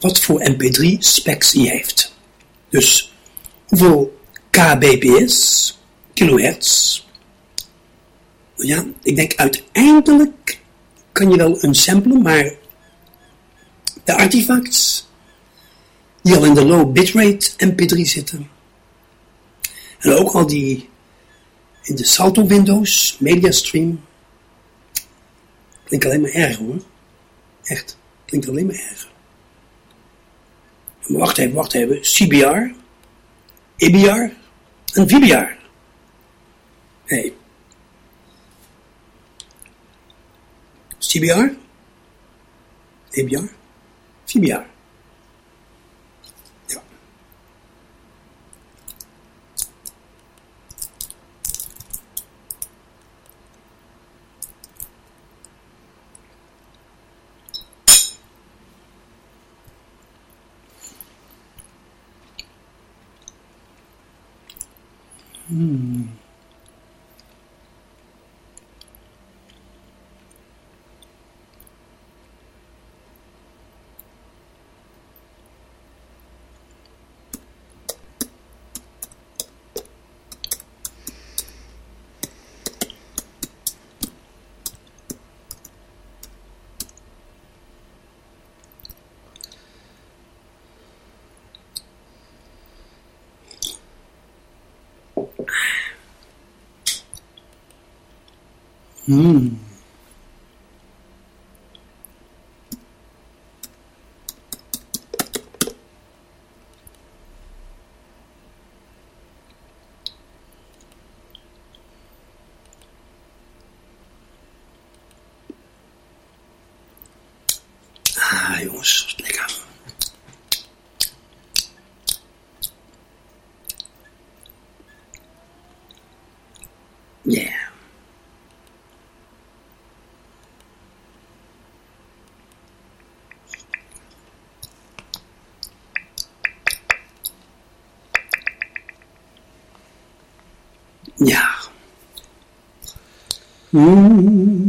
wat voor mp3 specs hij heeft. Dus hoeveel kbps, kilohertz. Ja, ik denk uiteindelijk kan je wel een samplen, maar de artifacts die al in de low bitrate mp3 zitten. En ook al die in de Salto Windows, Mediastream. Klinkt alleen maar erg hoor. Echt, klinkt alleen maar erg. Wacht even, wacht even. CBR, EBR en VBR. Nee. CBR, EBR, VBR. Hmm. Ah, jongens, lekker. Yeah. Ja. Hmm.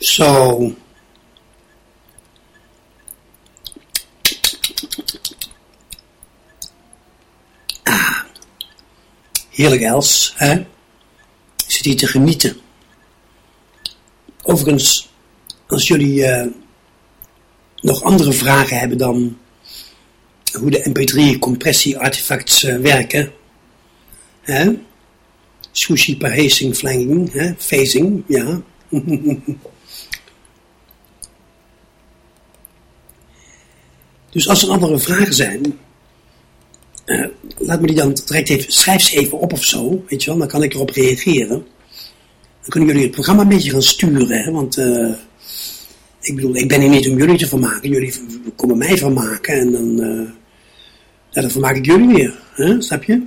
Zo. Ah. Heerlijk, Els, hè? Zit hier te genieten. Overigens, als jullie eh, nog andere vragen hebben dan hoe de MP3-compressie-artefacts eh, werken, hè? Sushi per hè? Phasing, ja. <laughs> dus als er andere vragen zijn, eh, laat me die dan direct even, schrijf ze even op of zo, weet je wel, dan kan ik erop reageren. Dan kunnen jullie het programma een beetje gaan sturen, hè, want eh, ik bedoel, ik ben hier niet om jullie te vermaken, jullie komen mij vermaken en dan, eh, dan vermaak ik jullie weer, hè, snap je?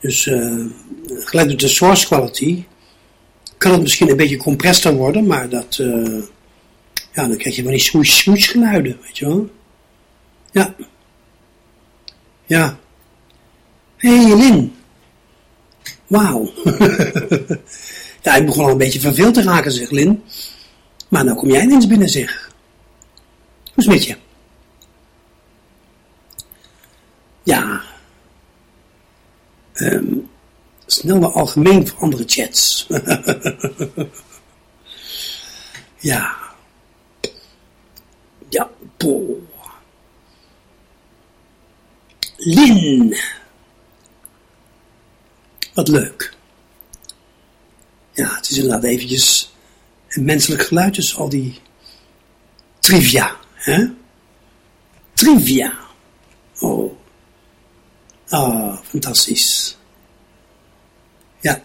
Dus uh, gelijk op de source quality kan het misschien een beetje compressor worden, maar dat, ja, dan krijg je van die swoosh swoosh geluiden, weet je wel. Ja. Ja. Hé, hey, Lin. Wauw. <laughs> ja, ik begon al een beetje verveeld te raken, zeg Lin. Maar nou kom jij ineens binnen, zeg. Hoe is je? Ja. Snel maar algemeen voor andere chats. <laughs> ja. Ja, boh. Lin. Wat leuk. Ja, het is inderdaad eventjes een menselijk geluid tussen al die trivia. Hè? Trivia. Oh. Ah, fantastisch. Ja.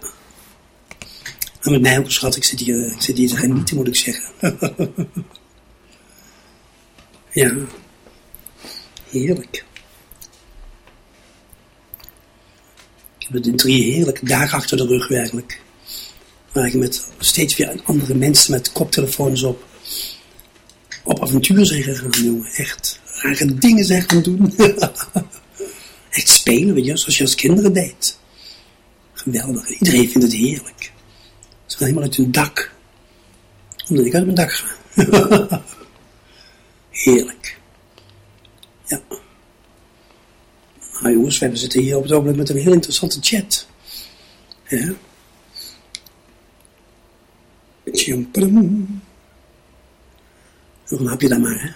En met mij ook, schat. Ik zit hier, ik zit hier te genieten, moet ik zeggen. <laughs> ja. Heerlijk. Ik heb het in drie heerlijke dagen achter de rug, werkelijk. Waar ik met steeds weer andere mensen met koptelefoons op op avontuur zijn gegaan, jongen. Echt rare dingen gaan doen. <laughs> Echt spelen, weet je, zoals je als kinderen deed. Geweldig. Iedereen vindt het heerlijk. Ze gaan helemaal uit hun dak. Omdat ik uit mijn dak ga. <laughs> heerlijk. Ja. Nou jongens, we zitten hier op het ogenblik met een heel interessante chat. Ja. Nog een hapje dan maar, hè.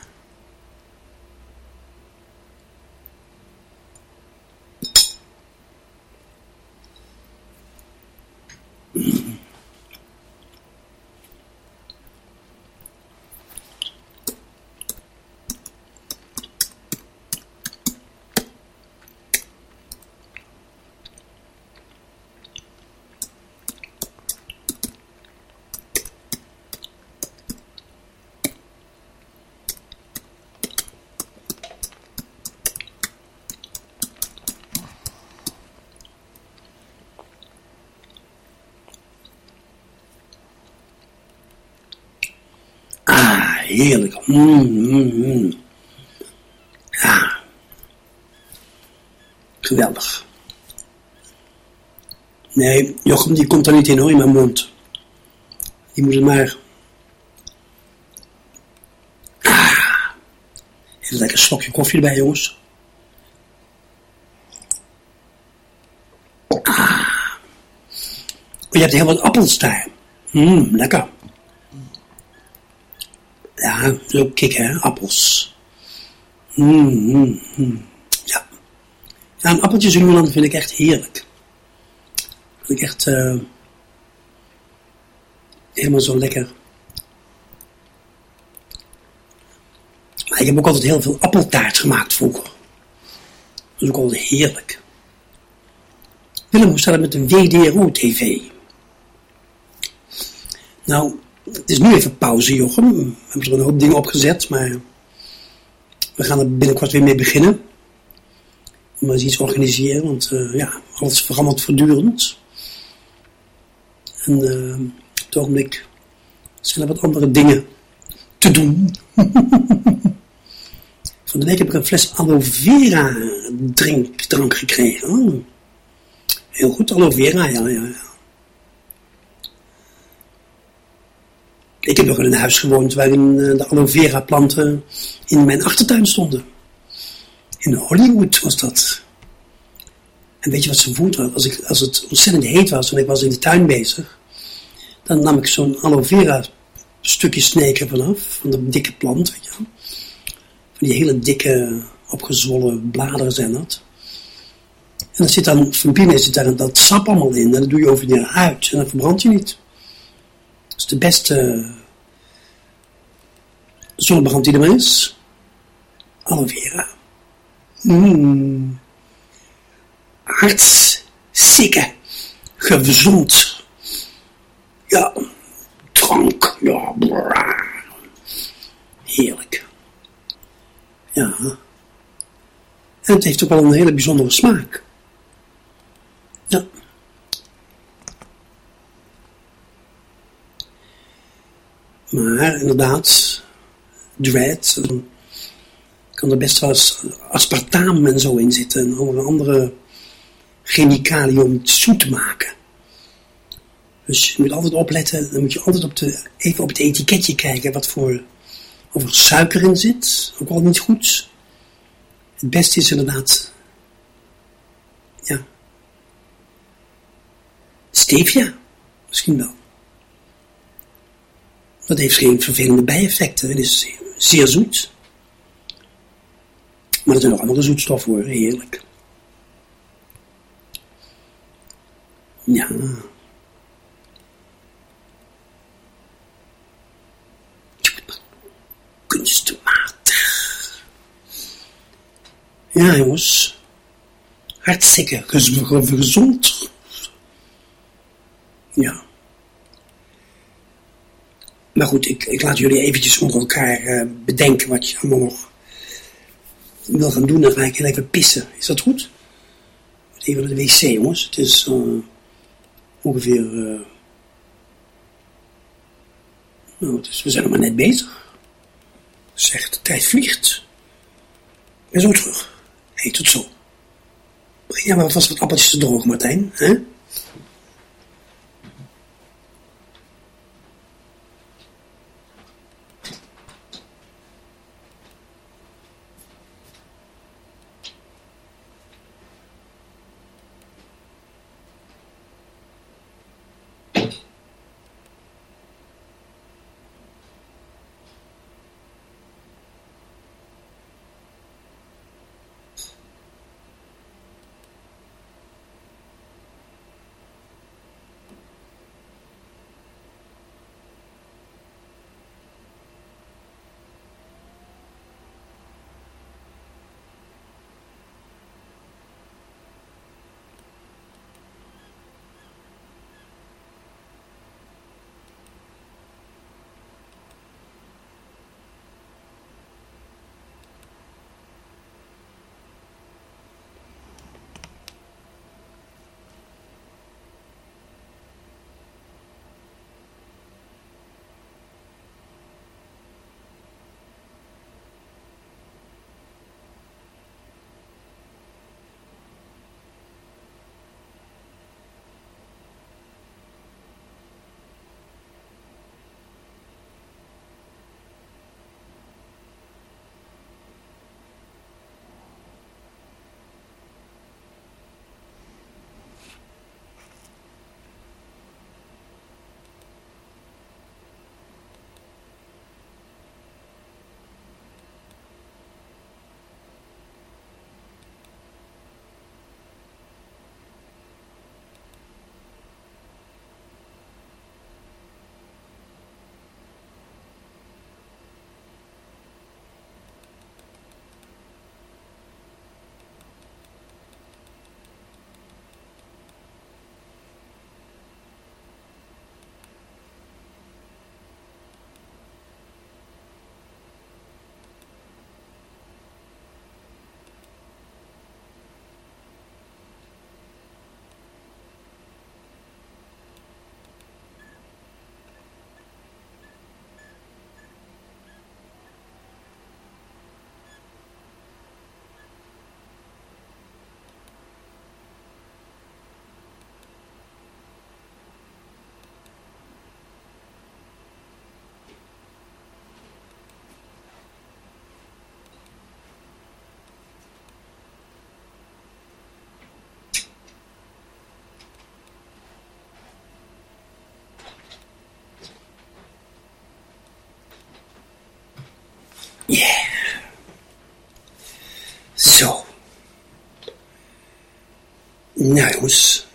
Ah, heerlijk. Mm, mm, mm. Ja. Geweldig. Nee, Jochem die komt er niet in hoor, in mijn mond. Die moet het maar... Ah. Even lekker een slokje koffie erbij, jongens. Ah. Oh, je hebt heel wat appels daar. Mmm, lekker. Zo kikken, hè? appels. Mm, mm, mm. Ja. ja, een appeltje vind ik echt heerlijk. Vind ik echt eh, helemaal zo lekker. Ik heb ook altijd heel veel appeltaart gemaakt vroeger. Dat is ook altijd heerlijk. Willem, hoe staat met de WDRO-TV? Nou, het is nu even pauze, Jochem. We hebben er een hoop dingen opgezet, maar we gaan er binnenkort weer mee beginnen. Om eens iets organiseren, want uh, ja, alles verandert voortdurend. En uh, op het ogenblik zijn er wat andere dingen te doen. <laughs> Van de week heb ik een fles aloe vera drink, drank gekregen. Heel goed, aloe vera, ja, ja, Ik heb nog in een huis gewoond waarin eh, de aloe vera planten in mijn achtertuin stonden. In Hollywood was dat. En weet je wat ze voelt? Als, als het ontzettend heet was en ik was in de tuin bezig, dan nam ik zo'n aloe vera stukje sneken vanaf, van de dikke plant, weet je. Van die hele dikke, opgezwollen bladeren zijn dat. En dan zit dan, van binnen zit daar dat sap allemaal in. En dat doe je over je huid en dan verbrandt je niet. Is de beste zonnebrand die er is. Aloe vera. Mm. Hartstikke gezond. Ja, drank. Ja. Heerlijk. Ja. En het heeft ook wel een hele bijzondere smaak. Ja. Maar inderdaad, dread, dan kan er best wel aspartaam en zo in zitten. En allerlei andere chemicaliën om het zoet te maken. Dus je moet altijd opletten, dan moet je altijd op de, even op het etiketje kijken wat voor, of er suiker in zit. Ook al niet goed. Het beste is inderdaad, ja, stevia, misschien wel. Dat heeft geen vervelende bijeffecten. Het is zeer zoet. Maar er zijn nog andere zoetstoffen hoor, heerlijk. Ja. Kunstmatig. Ja jongens. Hartstikke gez- ge- gezond. Ja. Maar goed, ik, ik laat jullie eventjes onder elkaar eh, bedenken wat je allemaal nog wil gaan doen. Dan ga ik heel even pissen. Is dat goed? Even naar de wc, jongens. Het is eh, ongeveer... eh, nou, is, we zijn nog maar net bezig. Zeg, de tijd vliegt. Ik ben zo terug. Hé, hey, tot zo. Breng jij maar vast wat appeltjes te droog, Martijn. Hè? Nou jongens.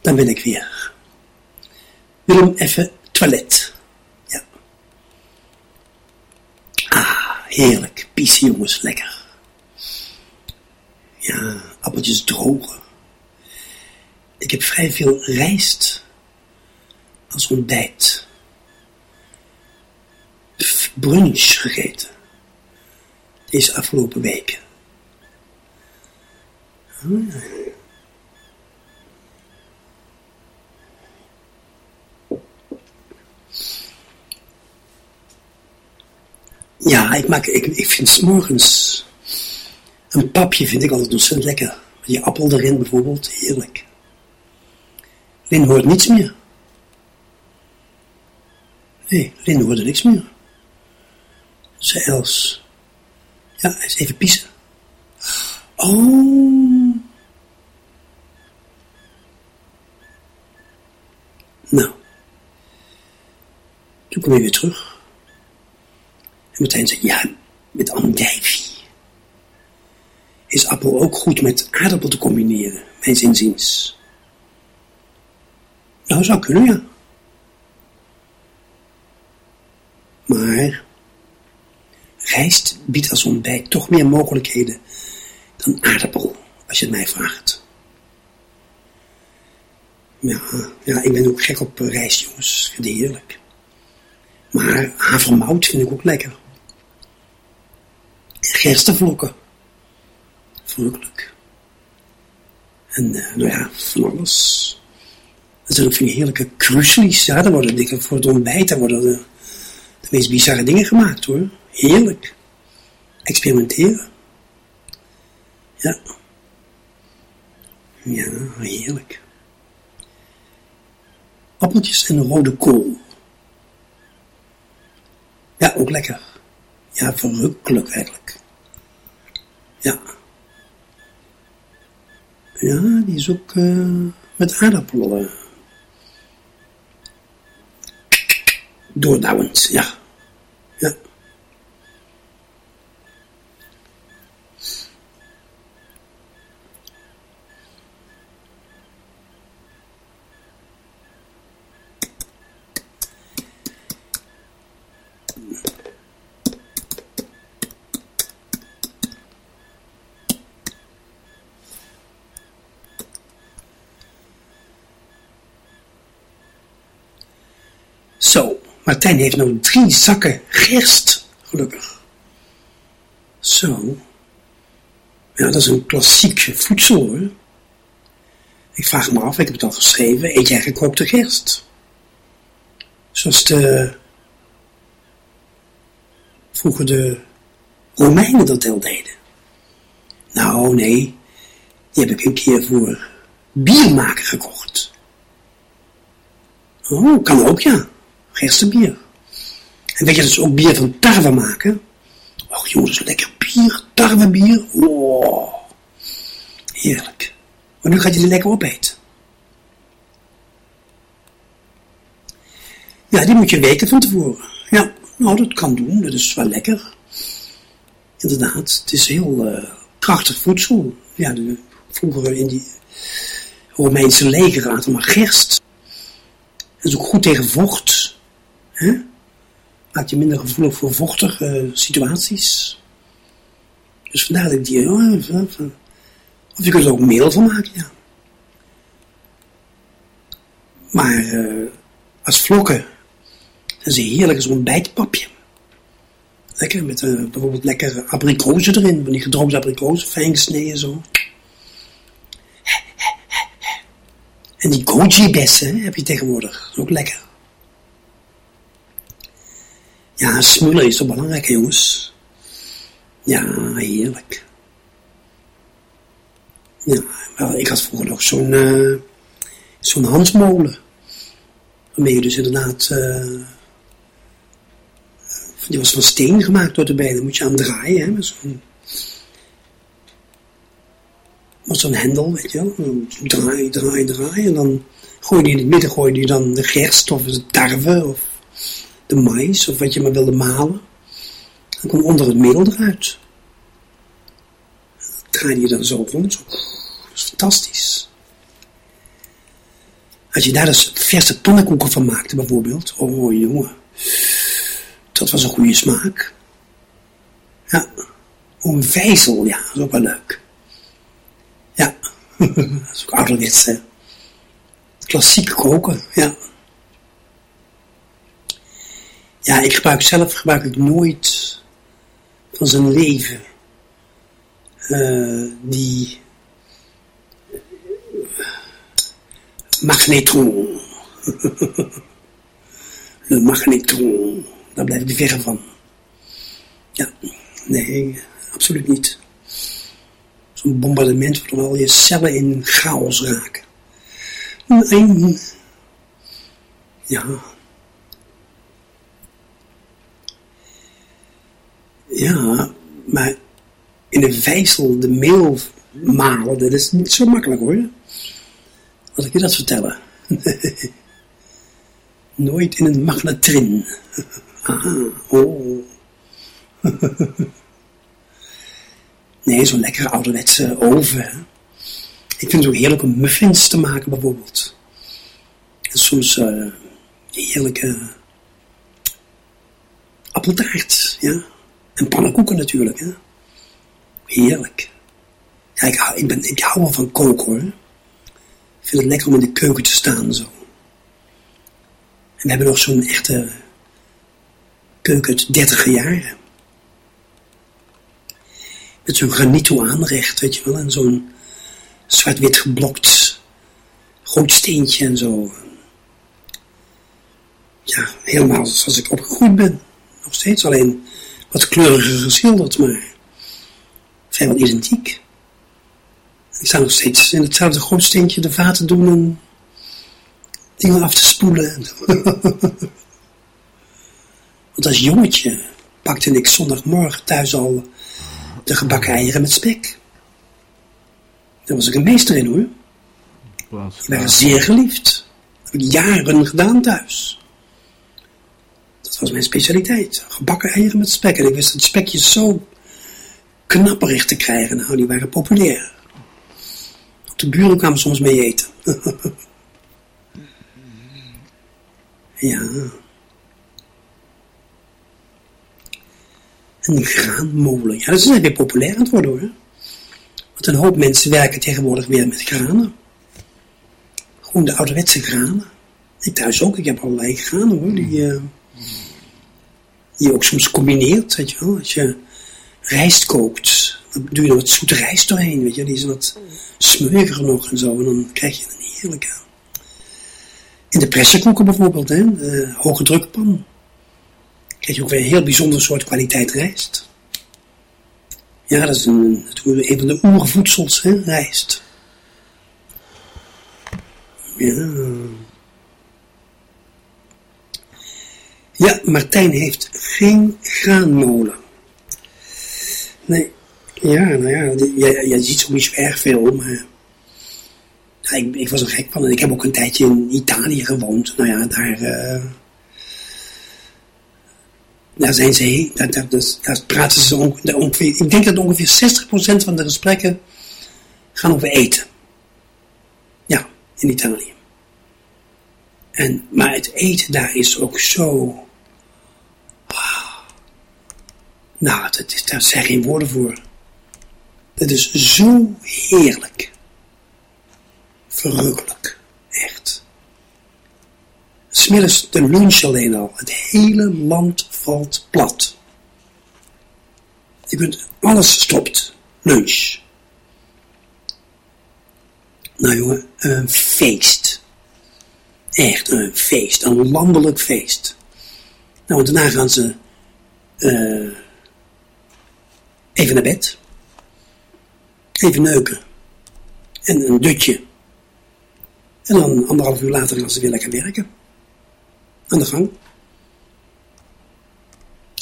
Dan ben ik weer. Willem, even toilet. Ja. Ah, heerlijk. Piesie jongens, lekker. Ja, appeltjes drogen. Ik heb vrij veel rijst als ontbijt. Pff, Brunch gegeten. Deze afgelopen weken. Ja, ik, maak, ik, ik vind 's morgens een papje vind ik altijd ontzettend lekker. Die appel erin bijvoorbeeld, heerlijk. Lin hoort niets meer. Nee, Lin hoorde niks meer. Zei Els. Ja, eens even piezen. Oh. Nou. Toen kwam hij weer terug. En meteen zei ja, met andijvie is appel ook goed met aardappel te combineren, mijns inziens. Nou, zou kunnen, ja. Maar rijst biedt als ontbijt toch meer mogelijkheden dan aardappel, als je het mij vraagt. Ja, ja ik ben ook gek op eh, rijst, jongens. Vind heerlijk. Maar havermout vind ik ook lekker. En gerstevlokken. Verrukkelijk. En eh, nou ja, van alles. Dat zijn ook van die heerlijke kruslies. Ja, daar worden dingen voor het ontbijt. Daar worden de, de meest bizarre dingen gemaakt hoor. Heerlijk. Experimenteren. Ja. Ja, heerlijk. Appeltjes en rode kool. Ja, ook lekker. Ja, verrukkelijk eigenlijk. Ja. Ja, die is ook eh, met aardappelen. Doordouwend, ja. Ja. Zo, Martijn heeft nou drie zakken gerst, gelukkig. Zo. Ja, dat is een klassiek voedsel hoor. Ik vraag me af, ik heb het al geschreven, eet jij gekookte gerst? Zoals de... Vroeger de Romeinen dat wel deden. Nou, nee. Die heb ik een keer voor biermaker gekocht. Oh, kan ook, ja. Gerstenbier. En weet je dat ze ook bier van tarwe maken? Och jongens, lekker bier, tarwebier. Oh, heerlijk. Maar nu gaat je er lekker opeten. Ja, die moet je weken van tevoren. Ja, nou dat kan doen, dat is wel lekker. Inderdaad, het is heel eh, krachtig voedsel. Ja, de, vroeger in die Romeinse leger aten maar gerst. Dat is ook goed tegen vocht. Hè? Maakt je minder gevoelig voor vochtige situaties. Dus vandaar dat ik die... Of je kunt er ook meel van maken, ja. Maar eh, als vlokken zijn ze heerlijk als ontbijtpapje. Lekker, met eh, bijvoorbeeld lekker abrikozen erin. Van die gedroogde abrikozen, fijn gesneden zo. En die goji-bessen heb je tegenwoordig. Ook lekker. Ja, smullen is zo belangrijk, jongens. Ja, heerlijk. Ja, ik had vroeger nog zo'n eh, zo'n handmolen. Waarmee je dus inderdaad... eh, die was van steen gemaakt door de benen. Daar moet je aan draaien, hè, met zo'n... Hendel, weet je wel. Draai, draai, draai. En dan gooi je in het midden gooi je dan de gerst of de tarwe of de mais of wat je maar wilde malen. Dan kwam onder het middel eruit. Dat draaide je dan zo rond. Dat is fantastisch. Als je daar dus verse pannenkoeken van maakte bijvoorbeeld. Oh jongen. Dat was een goede smaak. Ja. Een vijzel, ja, dat is ook wel leuk. Ja. <laughs> dat is ook ouderwets, hè. Klassiek koken, ja. Ja, ik gebruik zelf gebruik ik nooit van zijn leven eh, die magnetron. <laughs> Le magnetron. Daar blijf ik verre van. Ja, nee, absoluut niet. Zo'n bombardement waardoor al je cellen in chaos raken. Nee. Ja. Ja, maar in een vijzel de meel malen, dat is niet zo makkelijk hoor. Als ik je dat vertellen. <laughs> Nooit in een magnetrin. <laughs> Aha, oh. <laughs> nee, zo'n lekkere ouderwetse oven. Ik vind het ook heerlijk om muffins te maken bijvoorbeeld. En soms eh heerlijke appeltaart, ja. En pannenkoeken natuurlijk, hè. Heerlijk. Ja, ik, hou- ik, ben, ik hou wel van koken hoor. Ik vind het lekker om in de keuken te staan zo. En we hebben nog zo'n echte keuken uit dertiger jaren. Met zo'n granito aanrecht, weet je wel. En zo'n zwart-wit geblokt groot steentje en zo. Ja, helemaal zoals ik opgegroeid ben. Nog steeds, alleen wat kleuriger geschilderd, maar vrijwel identiek. Ik sta nog steeds in hetzelfde groot steentje de vaten doen en dingen af te spoelen. <laughs> Want als jongetje pakte ik zondagmorgen thuis al de gebakken eieren met spek. Daar was ik een meester in hoor. Was, Die waren zeer geliefd. Dat heb ik jaren gedaan thuis. Dat was mijn specialiteit. Gebakken eieren met spek. En ik wist het spekjes zo knapperig te krijgen. Nou, die waren populair. De buren kwamen soms mee eten. <laughs> ja. En die graanmolen. Ja, dat is weer populair aan het worden hoor. Want een hoop mensen werken tegenwoordig weer met granen. Gewoon de ouderwetse granen. Ik thuis ook. Ik heb allerlei granen hoor. Die, eh, je ook soms combineert. Weet je wel. Als je rijst kookt. Dan doe je er wat zoete rijst doorheen. Weet je. Die is wat smeuiger nog en zo. En dan krijg je een heerlijke. In de pressenkoeken bijvoorbeeld. Hè. Hoge drukpan. Krijg je ook weer een heel bijzonder soort kwaliteit rijst. Ja, dat is een, een van de oervoedsels, hè, rijst. Ja. Ja, Martijn heeft geen graanmolen. Nee. Ja, nou ja, jij ziet zo niet zo erg veel, maar... Ja, ik, ik was er gek van en ik heb ook een tijdje in Italië gewoond. Nou ja, daar... eh, daar zijn ze heen, daar, praten ze ongeveer, ik denk dat ongeveer 60% van de gesprekken gaan over eten. Ja, in Italië. En, maar het eten daar is ook zo, ah, nou, dat is, daar zijn geen woorden voor. Dat is zo heerlijk. Verrukkelijk, echt. Smiddags de lunch alleen al. Het hele land valt plat. Je kunt, alles stopt. Lunch. Nou jongen, een feest. Echt een feest. Een landelijk feest. Nou, daarna gaan ze eh, even naar bed. Even neuken. En een dutje. En dan anderhalf uur later gaan ze weer lekker werken aan de gang.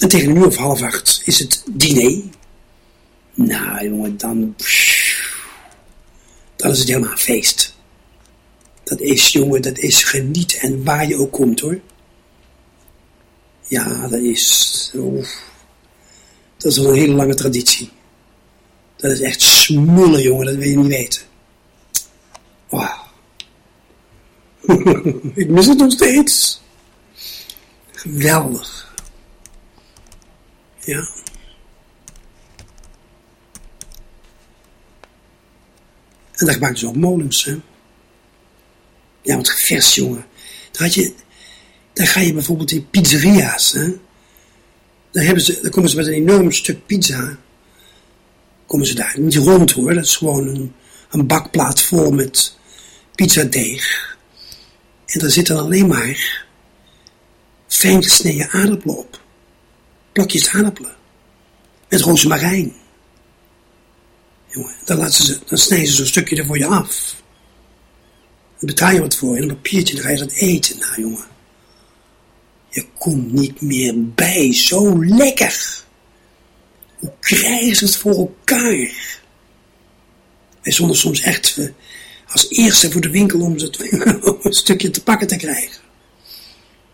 En tegen uur of half acht is het diner. Nou jongen, dan... Dan is het helemaal feest. Dat is, jongen, dat is genieten en waar je ook komt hoor. Ja, dat is... dat is al een hele lange traditie. Dat is echt smullen, jongen. Dat wil je niet weten. Wauw. <laughs> Ik mis het nog steeds. Geweldig. Ja. En daar gebruikten ze ook molens, hè. Ja, want vers, jongen. Daar, had je, daar ga je bijvoorbeeld in pizzeria's, hè. Hebben ze, komen ze met een enorm stuk pizza. Komen ze daar. Niet rond hoor, dat is gewoon een, een bakplaat vol met pizzadeeg. En daar zitten alleen maar fijn gesneden aardappelen op. Plakjes aardappelen. Met rozemarijn. Jongen, dan, laten ze, dan snijden ze zo'n stukje er voor je af. Dan betaal je wat voor in een papiertje, dan ga je dat eten. Nou jongen, je komt niet meer bij. Zo lekker. Hoe krijgen ze het voor elkaar? Wij zonden soms echt eh, als eerste voor de winkel <laughs> om een stukje te pakken te krijgen.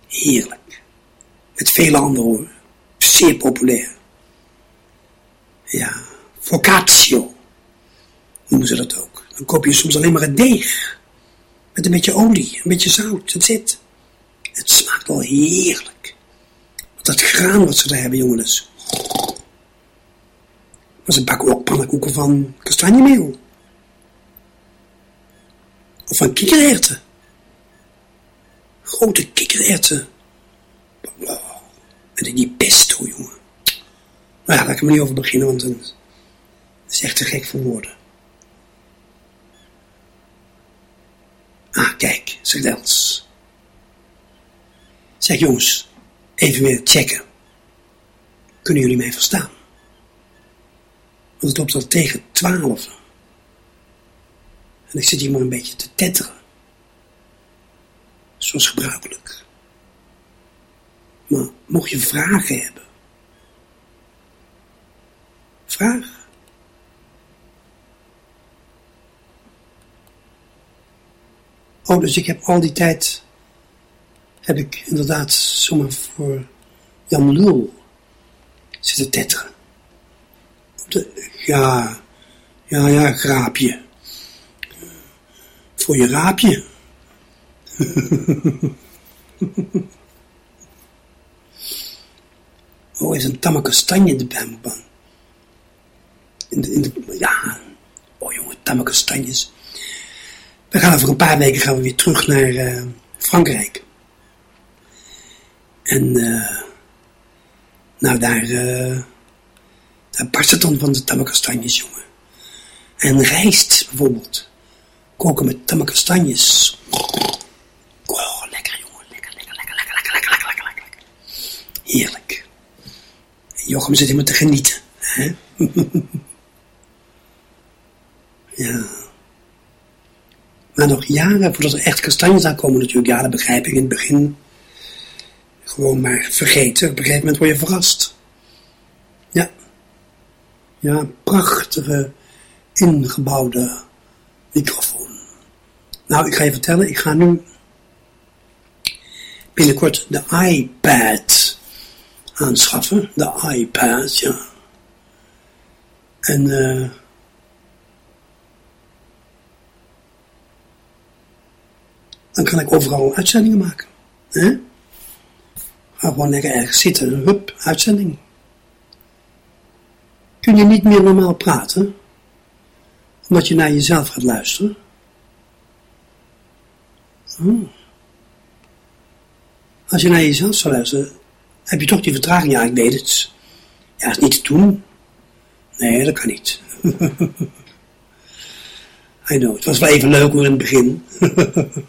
Heerlijk. Met vele anderen hoor. Zeer populair. Ja, focaccio noemen ze dat ook. Dan koop je soms alleen maar het deeg. Met een beetje olie, een beetje zout, dat zit. Het smaakt al heerlijk. Dat graan wat ze daar hebben, jongens. Maar ze bakken ook pannenkoeken van kastanjemeel. Of van kikkererwten. Grote kikkererwten. En die pesto, jongen. Maar ja, kan ik me niet over beginnen, want het is echt te gek voor woorden. Ah, kijk, sardels. Zeg jongens, even weer checken. Kunnen jullie mij verstaan? Want het loopt al tegen twaalf. En ik zit hier maar een beetje te tetteren. Zoals gebruikelijk. Maar mocht je vragen hebben. Vraag. Oh, dus ik heb al die tijd, heb ik inderdaad zomaar voor Jan Lul zitten tetteren. De, ja, ja, ja, graapje. Voor je raapje. <laughs> oh, is een tamme kastanje. In de, in de, ja, oh jongen, tamme kastanjes. We gaan over een paar weken gaan we weer terug naar eh, Frankrijk. En eh, nou daar, eh daar barst het dan van de tamme kastanjes, jongen. En rijst bijvoorbeeld. Koken met tamme kastanjes. Oh, lekker jongen, lekker, lekker, lekker, lekker, lekker, lekker, lekker, lekker, lekker. Heerlijk. Jochem zit helemaal te genieten. Hè? <laughs> ja. Maar nog jaren voordat er echt kastanjes aankomen natuurlijk. Ja, dat begrijp ik in het begin. Gewoon maar vergeten. Op een gegeven moment word je verrast. Ja. Ja, prachtige ingebouwde microfoon. Nou, ik ga je vertellen. Ik ga nu binnenkort de iPad aanschaffen. De iPad, ja. En... eh dan kan ik overal uitzendingen maken. Hè? Ga gewoon lekker ergens zitten, hup, uitzending. Kun je niet meer normaal praten, omdat je naar jezelf gaat luisteren? Oh. Als je naar jezelf zou luisteren, heb je toch die vertraging. Ja, ik weet het. Ja, is niet te doen. Nee, dat kan niet. <laughs> I know, het was wel even leuk hoor in het begin. <laughs>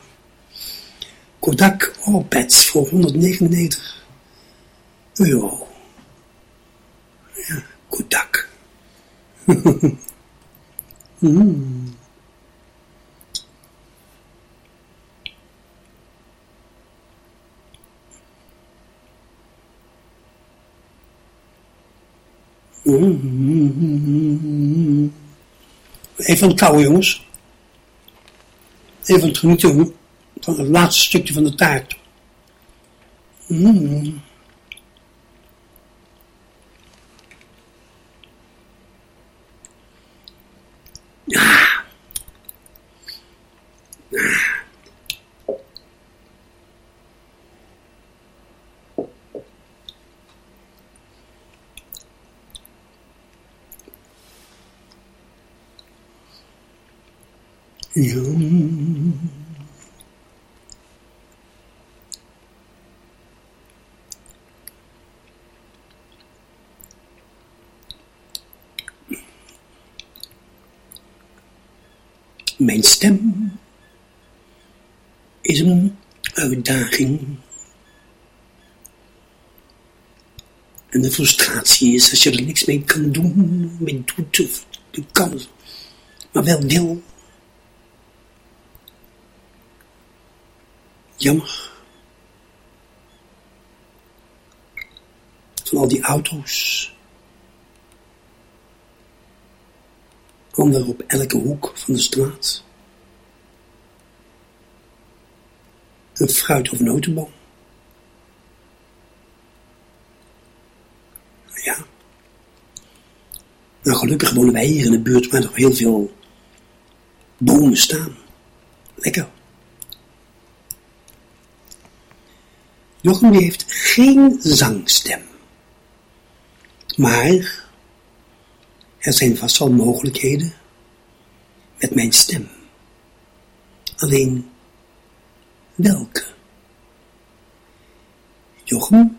Kodak All-Pads voor 199 euro. Ja, Kodak. mm. Mm. Even kauwen, jongens. Even genieten van het laatste stukje van de taart. Mm. <sighs> Yum. Mijn stem is een uitdaging. En de frustratie is als je er niks mee kan doen, mee doet of kan, maar wel wil. Jammer. Van al die auto's. Ander op elke hoek van de straat. Een fruit- of notenboom. Ja. Nou, gelukkig wonen wij hier in de buurt waar nog heel veel bomen staan. Lekker. Jochem heeft geen zangstem. Maar er zijn vast wel mogelijkheden met mijn stem. Alleen welke? Jochem,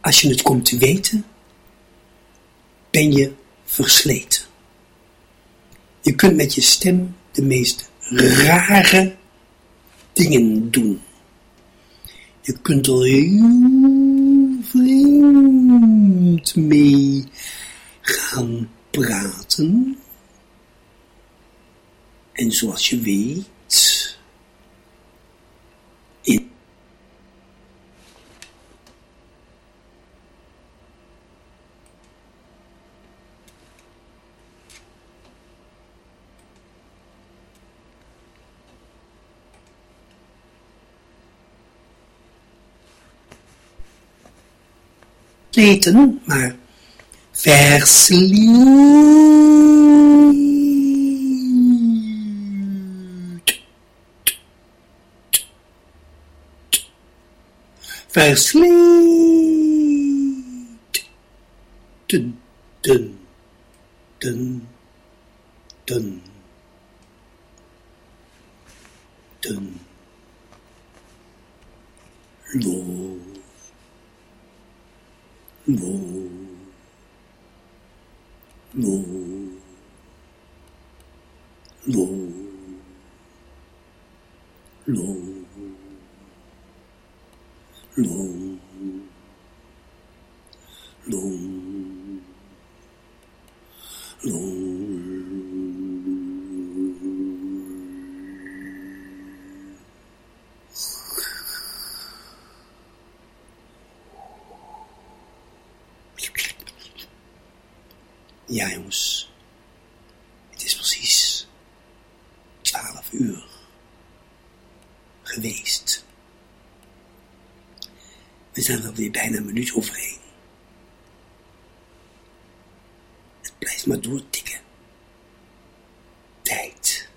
als je het komt te weten, ben je versleten. Je kunt met je stem de meest rare dingen doen. Je kunt er heel vreemd mee gaan praten. En zoals je weet, versleten, maar versliet. Versliet. Dun, dun, dun, dun, dun. Lo. Lo. 噜噜噜噜噜 Zijn alweer bijna een minuut overheen. Het blijft maar doortikken. Tijd.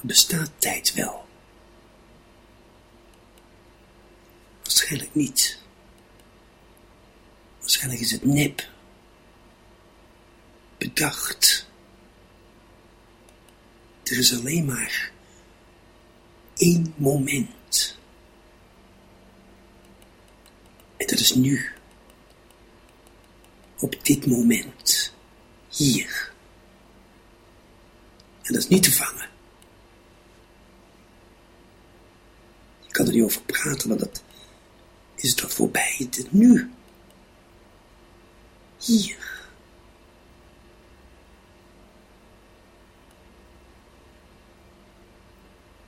Er bestaat tijd wel. Waarschijnlijk niet. Waarschijnlijk is het nep. Bedacht. Er is alleen maar één moment. En dat is nu. Op dit moment. Hier. En dat is niet te vangen. Je kan er niet over praten, want dat is toch voorbij. Het nu. Hier.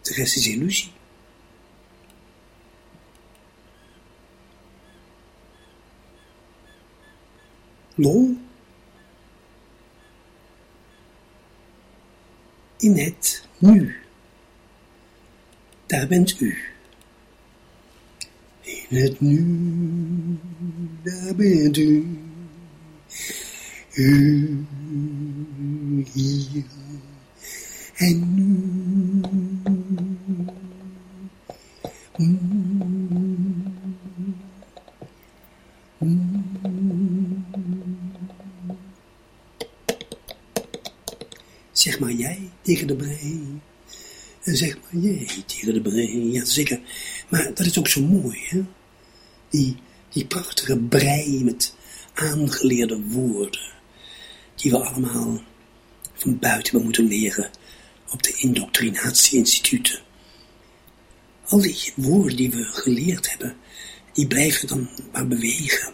De rest is illusie. Lol. In het nu. Daar bent u. In het nu, daar bent u. U, hier en nu. Zeg tegen de brei. En zeg maar jij tegen de brei. Ja, zeker. Maar dat is ook zo mooi, hè? Die, die prachtige brei met aangeleerde woorden. Die we allemaal van buiten hebben moeten leren op de indoctrinatieinstituten. Al die woorden die we geleerd hebben, die blijven dan maar bewegen.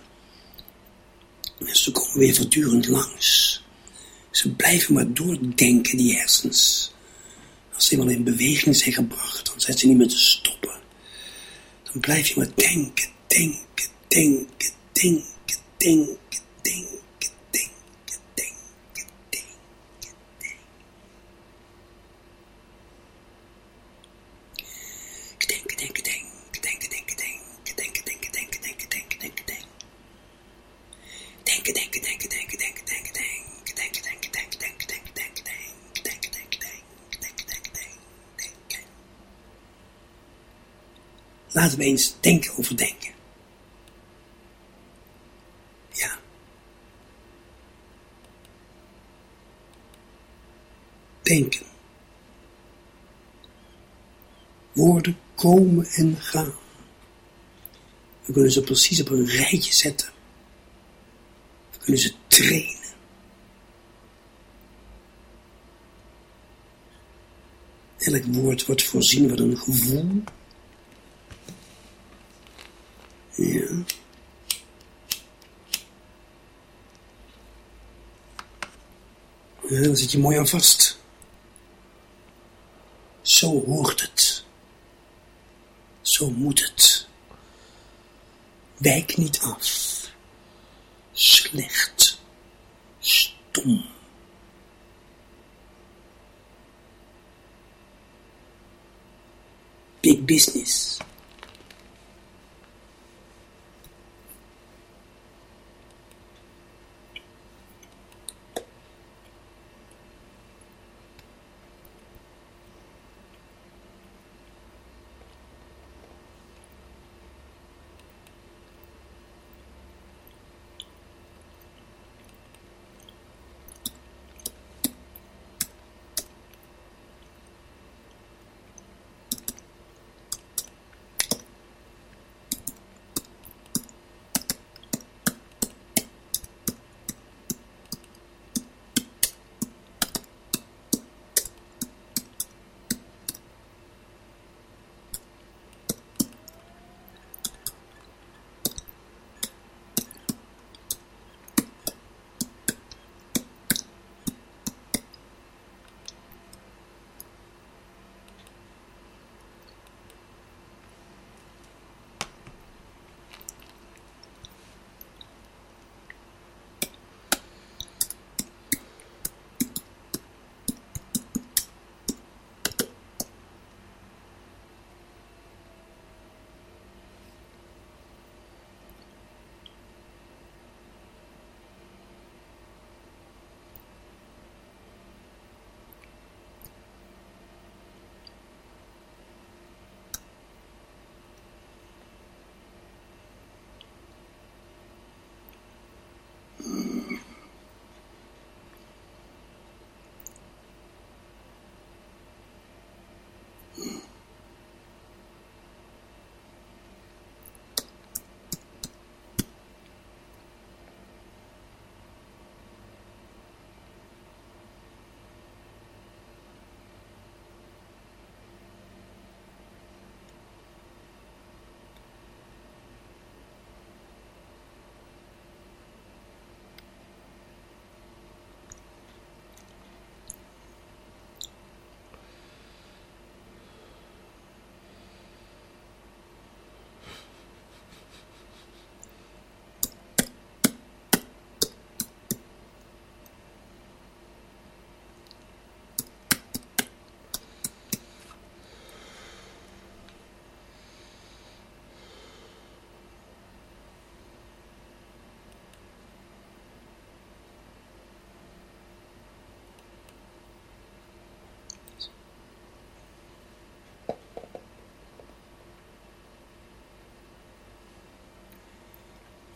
En ze komen weer voortdurend langs. Ze blijven maar doordenken, die hersens. Als ze eenmaal in beweging zijn gebracht, dan zijn ze niet meer te stoppen. Dan blijf je maar denken, denken, denken, denken, denken, denken, Laten we eens denken over denken. Ja. Denken. Woorden komen en gaan. We kunnen ze precies op een rijtje zetten. We kunnen ze trainen. Elk woord wordt voorzien van een gevoel. Ja. Ja, daar zit je mooi aan vast. Zo hoort het. Zo moet het. Wijk niet af. Slecht. Stom. Big business.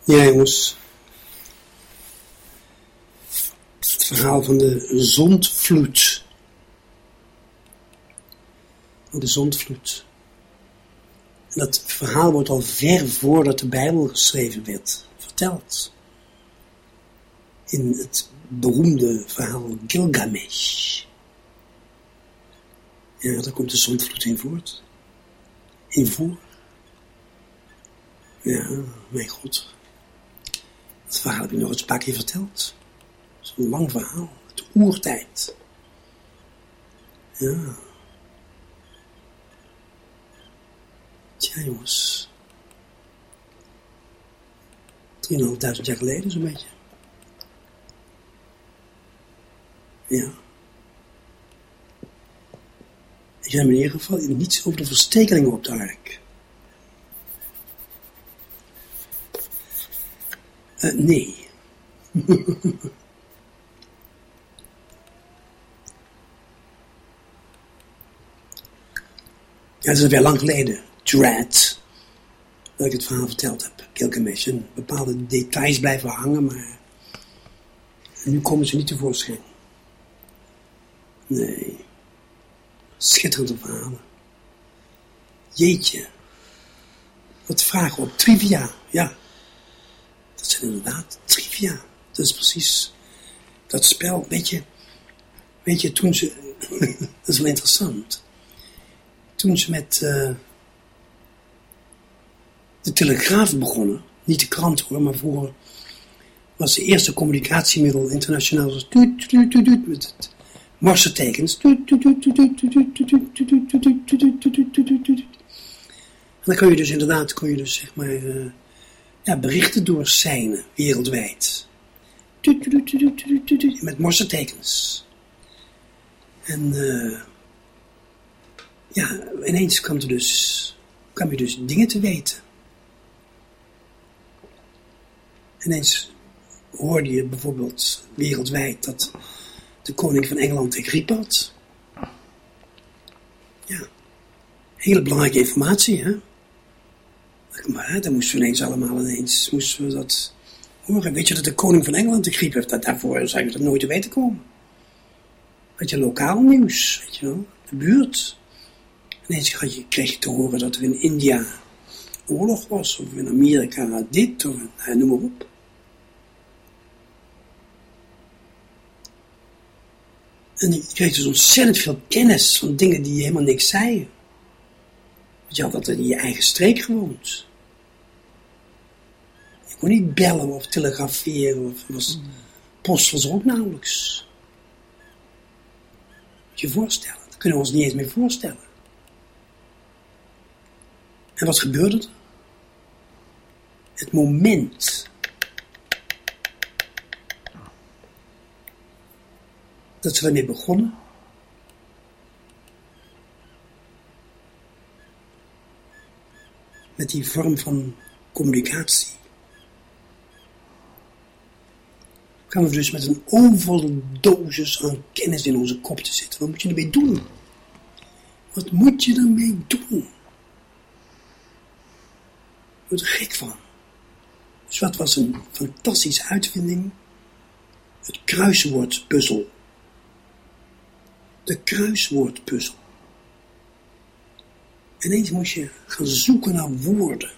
Ja, jongens. Het verhaal van de zondvloed de zondvloed. En dat verhaal wordt al ver voordat de Bijbel geschreven werd verteld. In het beroemde verhaal Gilgamesh. Ja, daar komt de zondvloed in voort. In voor. Ja, mijn god. Verhaal heb ik nog eens een paar keer verteld. Zo'n lang verhaal. Het oertijd. Ja. Tja, jongens. 3.500 jaar geleden, zo'n beetje. Ja. Ik heb in ieder geval niets over de verstekelingen op de ark. Eh, nee. <laughs> ja, dat is weer lang geleden. Dread. Dat ik het verhaal verteld heb. Gilgamesh. En bepaalde details blijven hangen, maar... Nu komen ze niet tevoorschijn. Nee. Schitterende verhalen. Jeetje. Wat vragen op trivia. Ja. Dat zijn inderdaad trivia. Dat is precies dat spel. Weet je, weet je toen ze... dat is wel interessant. Toen ze met de Telegraaf begonnen, niet de krant hoor, maar voor was het eerste communicatiemiddel internationaal was met het marsentekens. En dan kon je dus inderdaad, kon je dus zeg maar, ja, berichten wereldwijd. Tuut, tuut, tuut, Met morsetekens. En eh, ja, ineens kwam, er dus, kwam je dus dingen te weten. Ineens hoorde je bijvoorbeeld wereldwijd dat de koning van Engeland een griep had. Ja, hele belangrijke informatie, hè. Maar dan moesten we ineens allemaal ineens, moesten we dat horen. Weet je dat de koning van Engeland de griep heeft? Dat, daarvoor zou je dat nooit te weten komen. Weet je, lokaal nieuws, weet je wel, de buurt. Ineens je, kreeg je te horen dat er in India oorlog was, of in Amerika dit, of nou, noem maar op. En je kreeg dus ontzettend veel kennis van dingen die je helemaal niks zeiden. Want je had altijd in je eigen streek gewoond. Je kon niet bellen of telegraferen. Of, was, post was er ook nauwelijks. Moet je je voorstellen. Dat kunnen we ons niet eens meer voorstellen. En wat gebeurde er? Het moment dat ze ermee begonnen. Met die vorm van communicatie. Gaan we dus met een overdosis aan kennis in onze kop te zitten. Wat moet je ermee doen? Wat moet je ermee doen? Word er gek van. Dus wat was een fantastische uitvinding? Het kruiswoordpuzzel de kruiswoordpuzzel. Ineens moest je gaan zoeken naar woorden.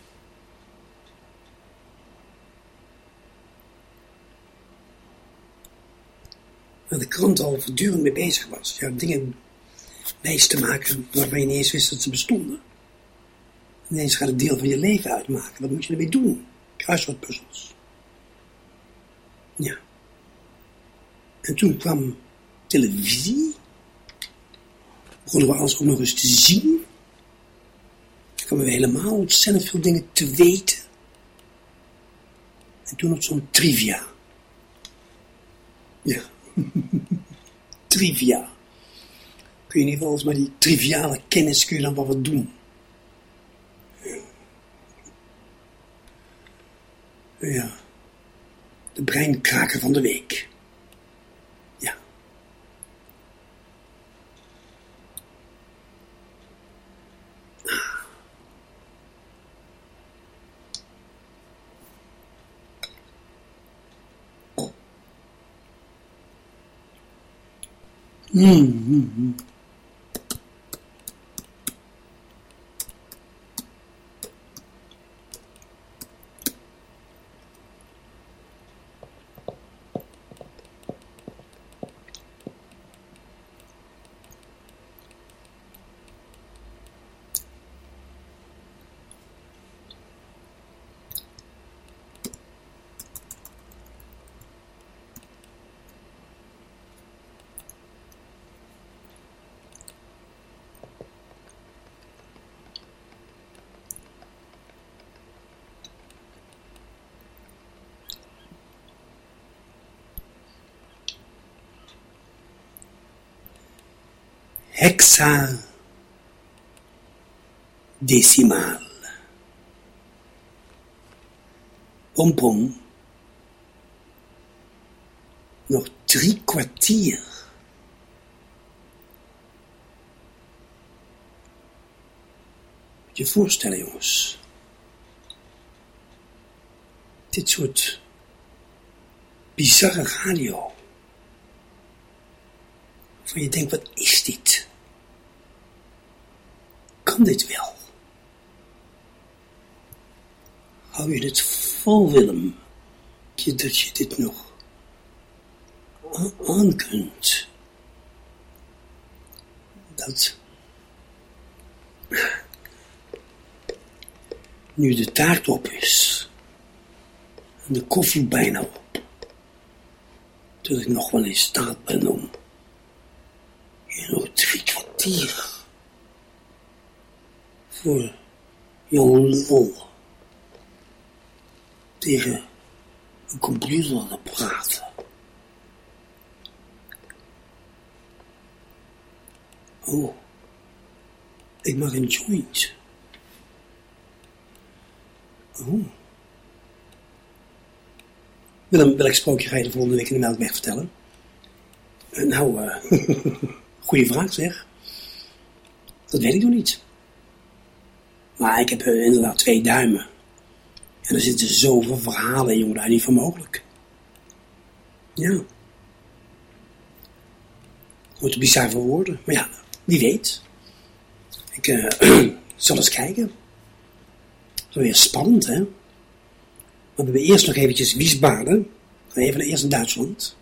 Waar de krant al voortdurend mee bezig was. Dingen wijs te maken waarvan je niet eens wist dat ze bestonden. Ineens gaat het deel van je leven uitmaken. Wat moet je ermee doen? Kruiswoordpuzzels. Ja. En toen kwam televisie begonnen we alles ook nog eens te zien. Dan kwamen we helemaal ontzettend veel dingen te weten. En toen op zo'n trivia. Ja. <laughs> trivia. Kun je in ieder geval maar die triviale kennis kun je dan wat doen. Ja. De breinkraker van de week. うんうんうん。Hexadecimaal. Pompom. Nog drie kwartier. Moet je voorstellen, jongens. Dit soort bizarre radio. Waarvan je denkt, wat is dit? Kan dit wel? Hou je het vol, Willem? Dat je, je dit nog aan kunt? Dat... Nu de taart op is. En de koffie bijna op. Dat ik nog wel in staat ben om... In nog drie kwartier... Voor Jan Lul... Tegen een computer te praten. Oh. Ik mag een joint. Oh. Willem, welk sprookje ga je de volgende week in de Melkweg vertellen? Eh, nou, eh <laughs> goede vraag zeg. Dat weet ik nog niet. Maar ik heb inderdaad twee duimen. En er zitten zoveel verhalen in, jongen, daar niet voor mogelijk. Ja. Wordt bizar voor woorden. Maar ja, wie weet. Ik eh, <clears throat> zal eens kijken. Zo weer spannend, hè? We hebben eerst nog eventjes Wiesbaden. We even naar eerst in Duitsland.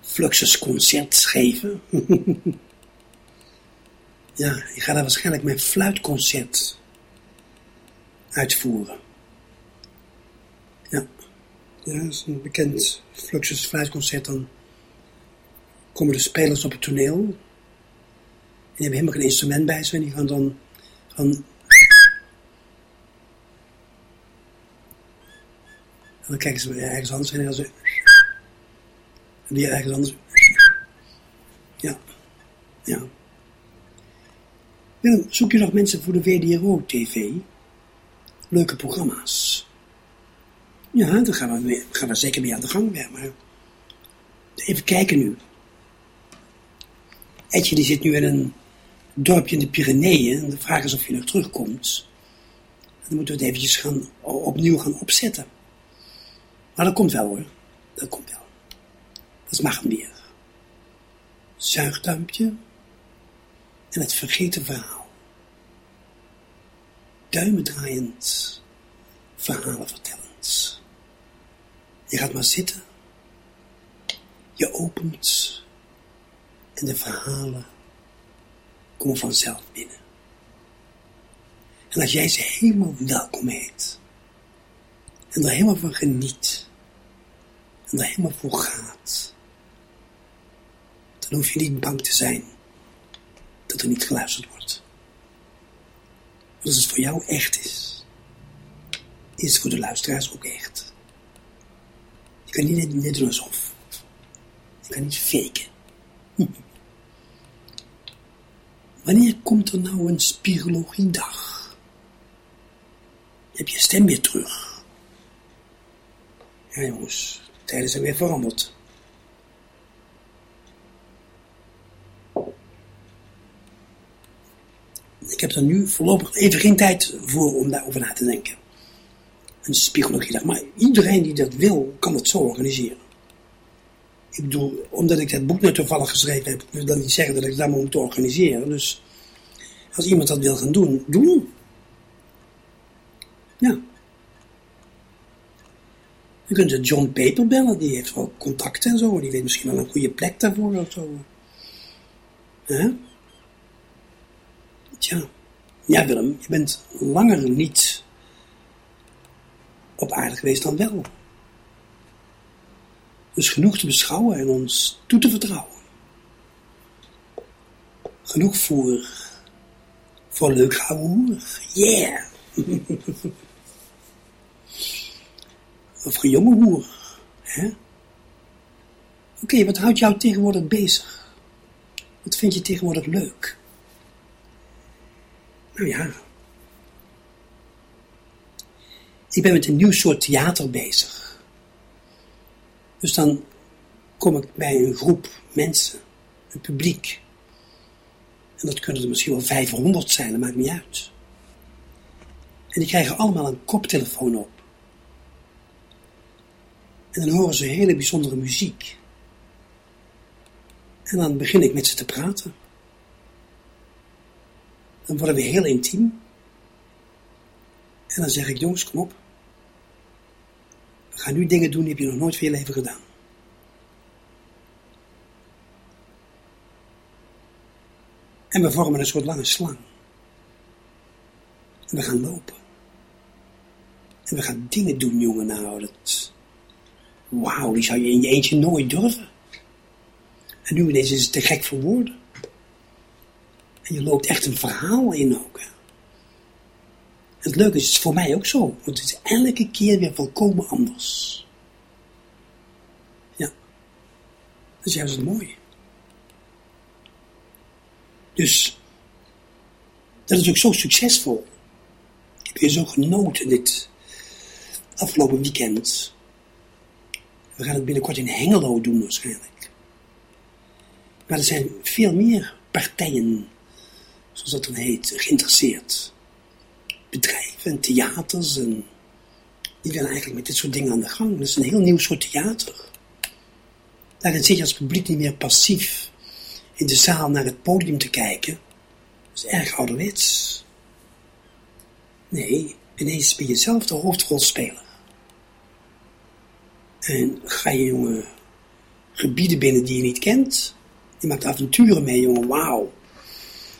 Fluxus concert geven. <laughs> ja, ik ga daar waarschijnlijk mijn fluitconcert uitvoeren. Ja, dat is een bekend Fluxus fluitconcert. Dan komen de spelers op het toneel. En die hebben helemaal geen instrument bij zich. En die gaan dan... Gaan En dan kijken ze ergens anders en dan ze... En die ergens anders... Ja. Ja. Willem, zoek je nog mensen voor de WDRO-TV? Leuke programma's. Ja, dan gaan we, gaan zeker mee aan de gang weer. Maar even kijken nu. Etje die zit nu in een dorpje in de Pyreneeën. En de vraag is of je nog terugkomt. Dan moeten we het eventjes gaan, opnieuw gaan opzetten. Maar dat komt wel hoor. Dat komt wel. Dat mag hem weer. Zuigduimpje. En het vergeten verhaal. Duimen draaiend. Verhalen vertellend. Je gaat maar zitten. Je opent. En de verhalen komen vanzelf binnen. En als jij ze helemaal welkom heet. En er helemaal van geniet. En er helemaal voor gaat. Dan hoef je niet bang te zijn dat er niet geluisterd wordt. Als het voor jou echt is, is het voor de luisteraars ook echt. Je kan niet net, doen alsof. Je kan niet faken. <laughs> Wanneer komt er nou een spirologiedag? Heb je stem weer terug? Ja jongens, de tijden zijn weer veranderd. Ik heb er nu voorlopig even geen tijd voor om daarover na te denken. Een psychologiedag. Maar iedereen die dat wil, kan het zo organiseren. Ik bedoel, omdat ik dat boek net toevallig geschreven heb, wil dat niet zeggen dat ik dat moet organiseren. Dus als iemand dat wil gaan doen, doen. Ja. Je kunt het John Paper bellen, die heeft wel contacten en zo. Die weet misschien wel een goede plek daarvoor of zo. Hè? Tja. Ja, Willem, je bent langer niet op aarde geweest dan wel. Dus genoeg te beschouwen en ons toe te vertrouwen. Genoeg voor, voor leuk houden. Yeah! <laughs> of voor jonge hoer. Hè? Oké, wat houdt jou tegenwoordig bezig? Wat vind je tegenwoordig leuk? Nou ja. Ik ben met een nieuw soort theater bezig. Dus dan kom ik bij een groep mensen, een publiek. En dat kunnen er misschien wel 500 zijn, dat maakt niet uit. En die krijgen allemaal een koptelefoon op. En dan horen ze hele bijzondere muziek. En dan begin ik met ze te praten. Dan worden we heel intiem. En dan zeg ik, jongens, kom op. We gaan nu dingen doen die heb je nog nooit van je leven gedaan. En we vormen een soort lange slang. En we gaan lopen. En we gaan dingen doen, jongen. Nou, dat... Wauw, die zou je in je eentje nooit durven. En nu ineens is het te gek voor woorden. Je loopt echt een verhaal in ook. Hè. Het leuke is, het is voor mij ook zo. Want het is elke keer weer volkomen anders. Ja. Dat is juist het mooie. Dus, dat is ook zo succesvol. Ik heb hier zo genoten dit afgelopen weekend. We gaan het binnenkort in Hengelo doen waarschijnlijk. Maar er zijn veel meer partijen, zoals dat dan heet, geïnteresseerd. Bedrijven en theaters en die willen eigenlijk met dit soort dingen aan de gang. Dat is een heel nieuw soort theater. Daarin zit je als publiek niet meer passief in de zaal naar het podium te kijken. Dat is erg ouderwets. Nee, ineens ben je zelf de hoofdrolspeler. En ga je, jongen, gebieden binnen die je niet kent. Je maakt avonturen mee, jongen, wauw.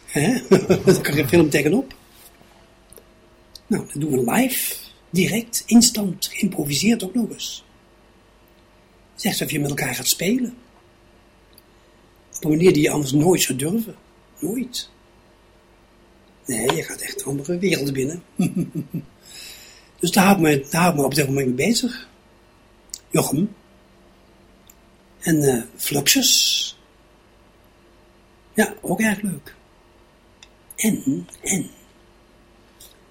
Hè? <laughs> Daar kan je film tegenop. Nou, dat doen we live, direct, instant, geïmproviseerd ook nog eens. Zeg alsof je met elkaar gaat spelen. Op een manier die je anders nooit zou durven. Nooit. Nee, je gaat echt andere werelden binnen. <laughs> dus daar hou ik me, daar hou ik me op dit moment mee bezig. Jochem. En eh Fluxus. Ja, ook erg leuk. En, en.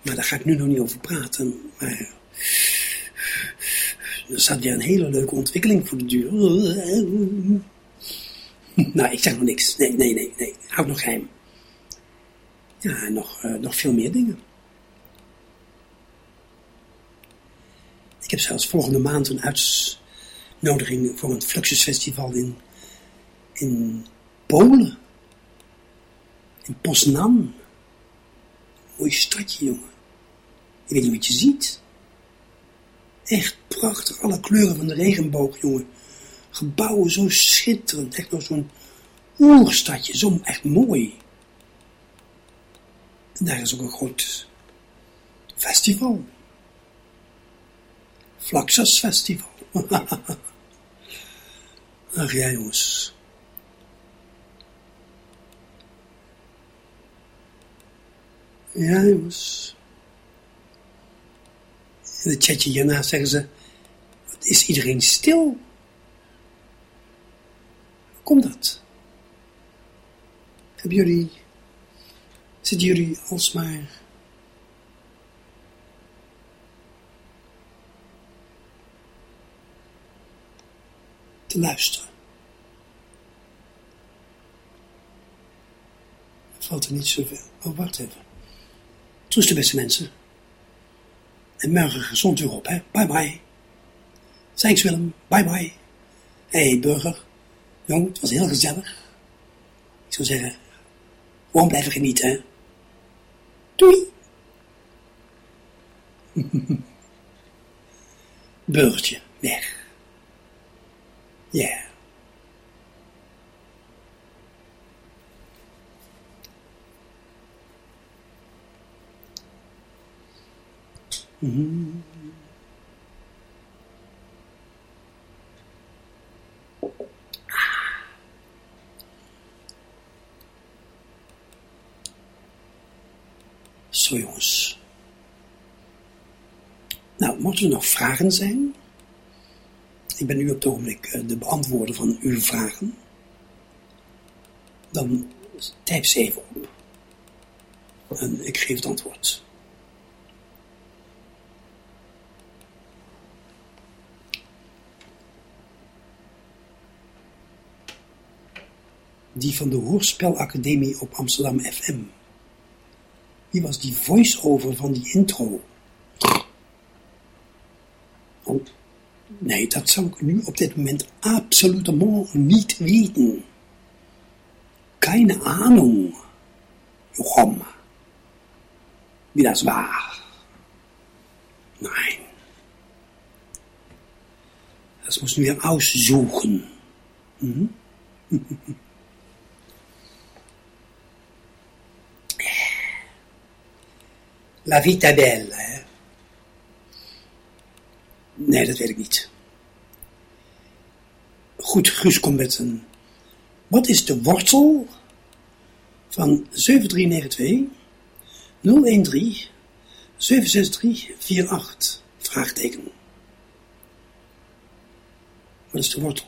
Maar daar ga ik nu nog niet over praten. Maar er staat weer een hele leuke ontwikkeling voor de deur. Nou, ik zeg nog niks. Nee, nee, nee, nee. Houd nog geheim. Ja, nog, eh, nog veel meer dingen. Ik heb zelfs volgende maand een uitnodiging voor een Fluxus Festival in, in Polen. In Poznan. Mooi stadje, jongen. Je weet niet wat je ziet. Echt prachtig. Alle kleuren van de regenboog, jongen. Gebouwen zo schitterend. Echt nog zo'n oerstadje. Zo echt mooi. En daar is ook een groot festival. Fluxus Festival. <laughs> Ach ja, jongens. Ja, jongens. In het chatje hierna zeggen ze, is iedereen stil? Hoe komt dat? Hebben jullie, zitten jullie alsmaar te luisteren? Valt er niet zoveel. Oh, wacht even. Toeste beste mensen. En morgen gezond weer op, hè. Bye bye. Thanks Willem. Bye bye. hey, burger. Jong, het was heel gezellig. Ik zou zeggen, gewoon blijven genieten, hè. Doei. <laughs> Burgertje, weg. Ja. Zo jongens. Nou, mochten er nog vragen zijn? Ik ben nu op het ogenblik eh, de beantwoorder van uw vragen. dan typ ze even op. En ik geef het antwoord. Die van de Hoorspelacademie op Amsterdam FM. Wie was die voice-over van die intro? Oh, nee, dat zou ik nu op dit moment absoluut niet weten. Keine Ahnung. Jochem. Wie das war. Nein. Das müssen wir aussuchen. Mhm. <laughs> La vita bella, hè? Nee, dat weet ik niet. Goed, Guus komt met een... Wat is de wortel van 7392 013 76348? Vraagteken. Wat is de wortel?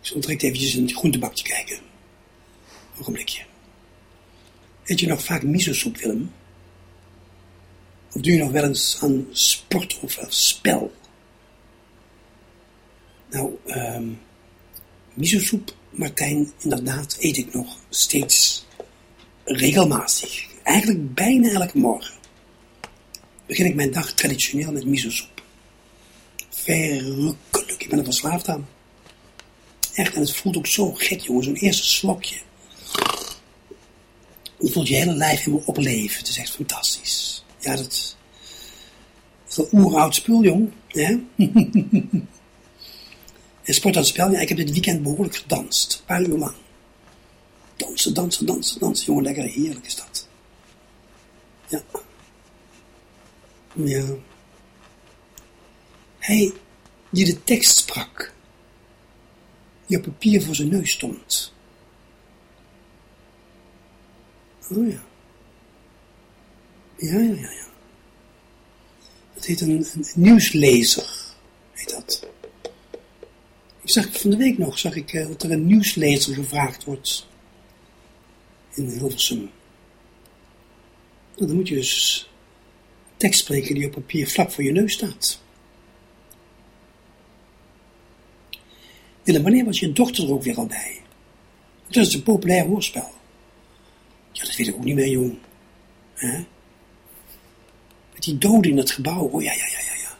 Ik zal direct eventjes in het groentebakje kijken. Ogenblikje. Eet je nog vaak miso-soep, Willem? Of doe je nog wel eens aan sport of spel? Nou, ehm miso-soep, Martijn, inderdaad eet ik nog steeds regelmatig. Eigenlijk bijna elke morgen. Begin ik mijn dag traditioneel met miso-soep. Verrukkelijk, ik ben er verslaafd aan. Echt, en het voelt ook zo gek, jongen, zo'n eerste slokje. Je voelt je hele lijf helemaal opleven. Het is echt fantastisch. Ja, dat is een oeroud spul, jong. Hè? <laughs> en sport het spel, ja, ik heb dit weekend behoorlijk gedanst. Een paar uur lang. Dansen, dansen, dansen, dansen. Jongen, lekker heerlijk is dat. Ja. Ja. Hij die de tekst sprak. Die op papier voor zijn neus stond. Oh ja. Ja, ja, ja. Dat heet een, een nieuwslezer, heet dat. Ik zag van de week nog, zag ik eh, dat er een nieuwslezer gevraagd wordt in Hilversum. Nou, dan moet je dus tekst spreken die op papier vlak voor je neus staat. Willem, wanneer was je dochter er ook weer al bij? Dat is een populair hoorspel. Dat weet ik ook niet meer, jong. Met die doden in het gebouw. Oh ja, ja, ja, ja, ja.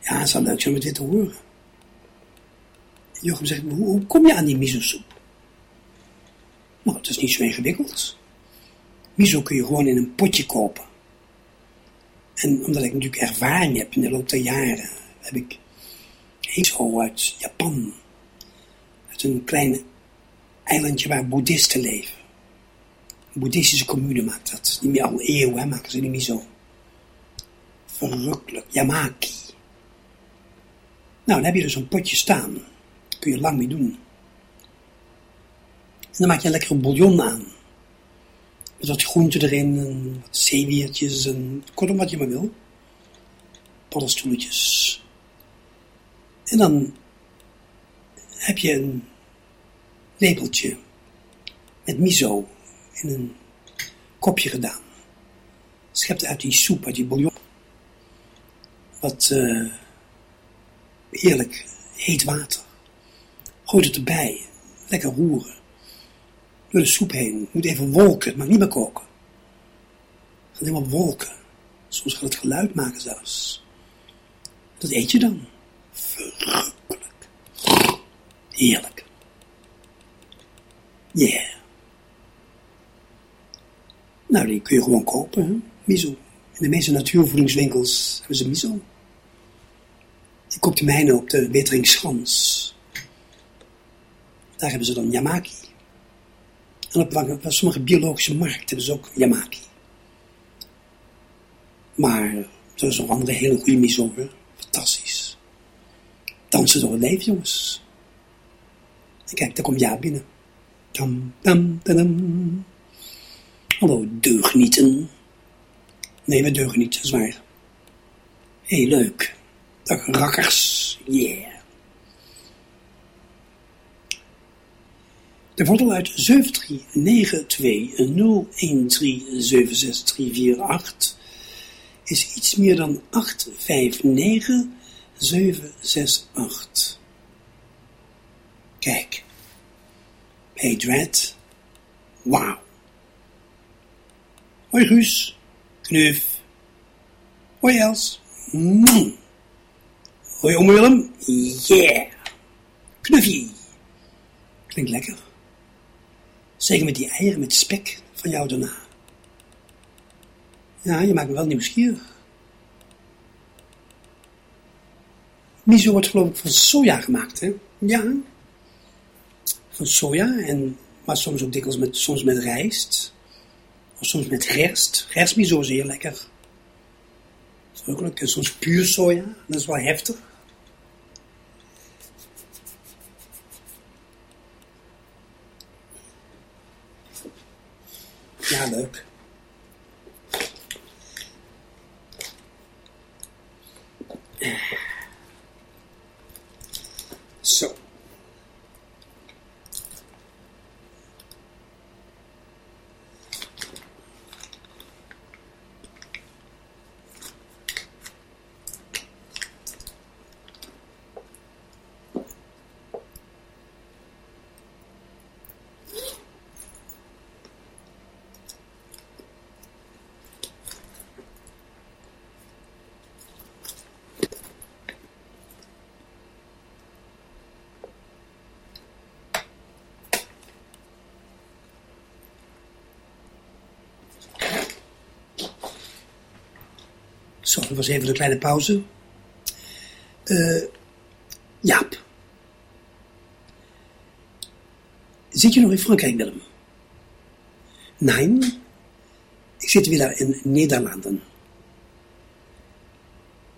Ja, het zou leuk zijn om dit te horen. Jochem zegt, hoe, hoe kom je aan die miso-soep? Nou, het is niet zo ingewikkeld. Miso kun je gewoon in een potje kopen. En omdat ik natuurlijk ervaring heb in de loop der jaren, heb ik miso uit Japan. Uit een klein eilandje waar boeddhisten leven. Boeddhistische commune maakt dat. Niet meer al eeuwen hè, maken ze die miso. Verrukkelijk. Yamaki. Nou, dan heb je dus een potje staan. Kun je lang mee doen. En dan maak je een lekkere bouillon aan. Met wat groenten erin, en wat zeewiertjes en kortom wat je maar wil. Paddenstoeltjes. En dan heb je een lepeltje met miso in een kopje gedaan. Schept uit die soep, uit die bouillon. Wat eh, heerlijk heet water. Gooit het erbij. Lekker roeren. Door de soep heen. Moet even wolken, het mag niet meer koken. Het gaat helemaal wolken. Soms gaat het geluid maken zelfs. Dat eet je dan. Verrukkelijk. Heerlijk. Yeah. Nou, die kun je gewoon kopen, miso. In de meeste natuurvoedingswinkels hebben ze miso. Ik koop de mijne op de Weteringschans. Daar hebben ze dan Yamaki. En op, sommige biologische markten hebben ze ook Yamaki. Maar er is nog andere hele goede miso, hè? Fantastisch. Dansen door het leven, jongens. En kijk, daar komt Ja binnen. Tam, tam, tadam. Hallo, deugnieten. Nee, we deugen niet, dat is waar. Hé, leuk. Dag rakkers. Yeah. De wortel uit 73920137638 is iets meer dan 859768. Kijk. Hey Dread. Wauw. Hoi Guus. Knuf. Hoi Els. Mm. Hoi ome Willem. Yeah. Knuffie. Klinkt lekker. Zeker met die eieren met spek van jou daarna. Ja, je maakt me wel nieuwsgierig. Miso wordt geloof ik van soja gemaakt, hè? Ja. Van soja, en, maar soms ook dikwijls met, soms met rijst. Of soms met gerst. Gerstmiso is heel lekker. Dat is ook lekker. Soms puur soja, dat is wel heftig. Ja, leuk. Zo. Dat was even een kleine pauze. Eh Jaap. Zit je nog in Frankrijk, Willem? Nee, ik zit weer in Nederlanden.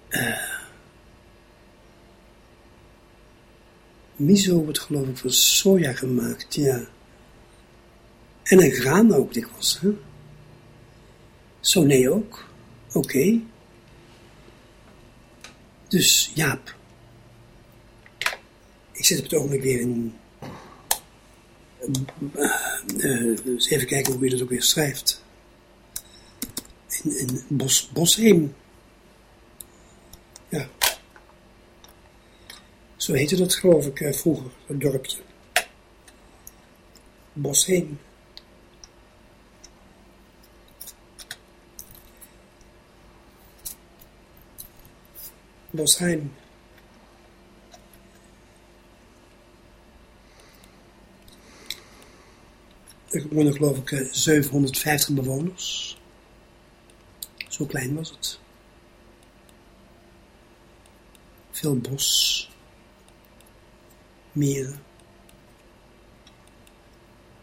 Eh miso wordt geloof ik van soja gemaakt, ja. En een graan ook dikwijls, hè? Nee ook. Oké. Dus Jaap. Ik zit op het ogenblik weer in. eh, eh, even kijken hoe je dat ook weer schrijft. In, in Bos, Bosheem. Ja. Zo heette dat geloof ik eh, vroeger, dat dorpje. Bosheem. Bosheim. Er geloof ik eh, 750 bewoners. Zo klein was het. Veel bos. Meren.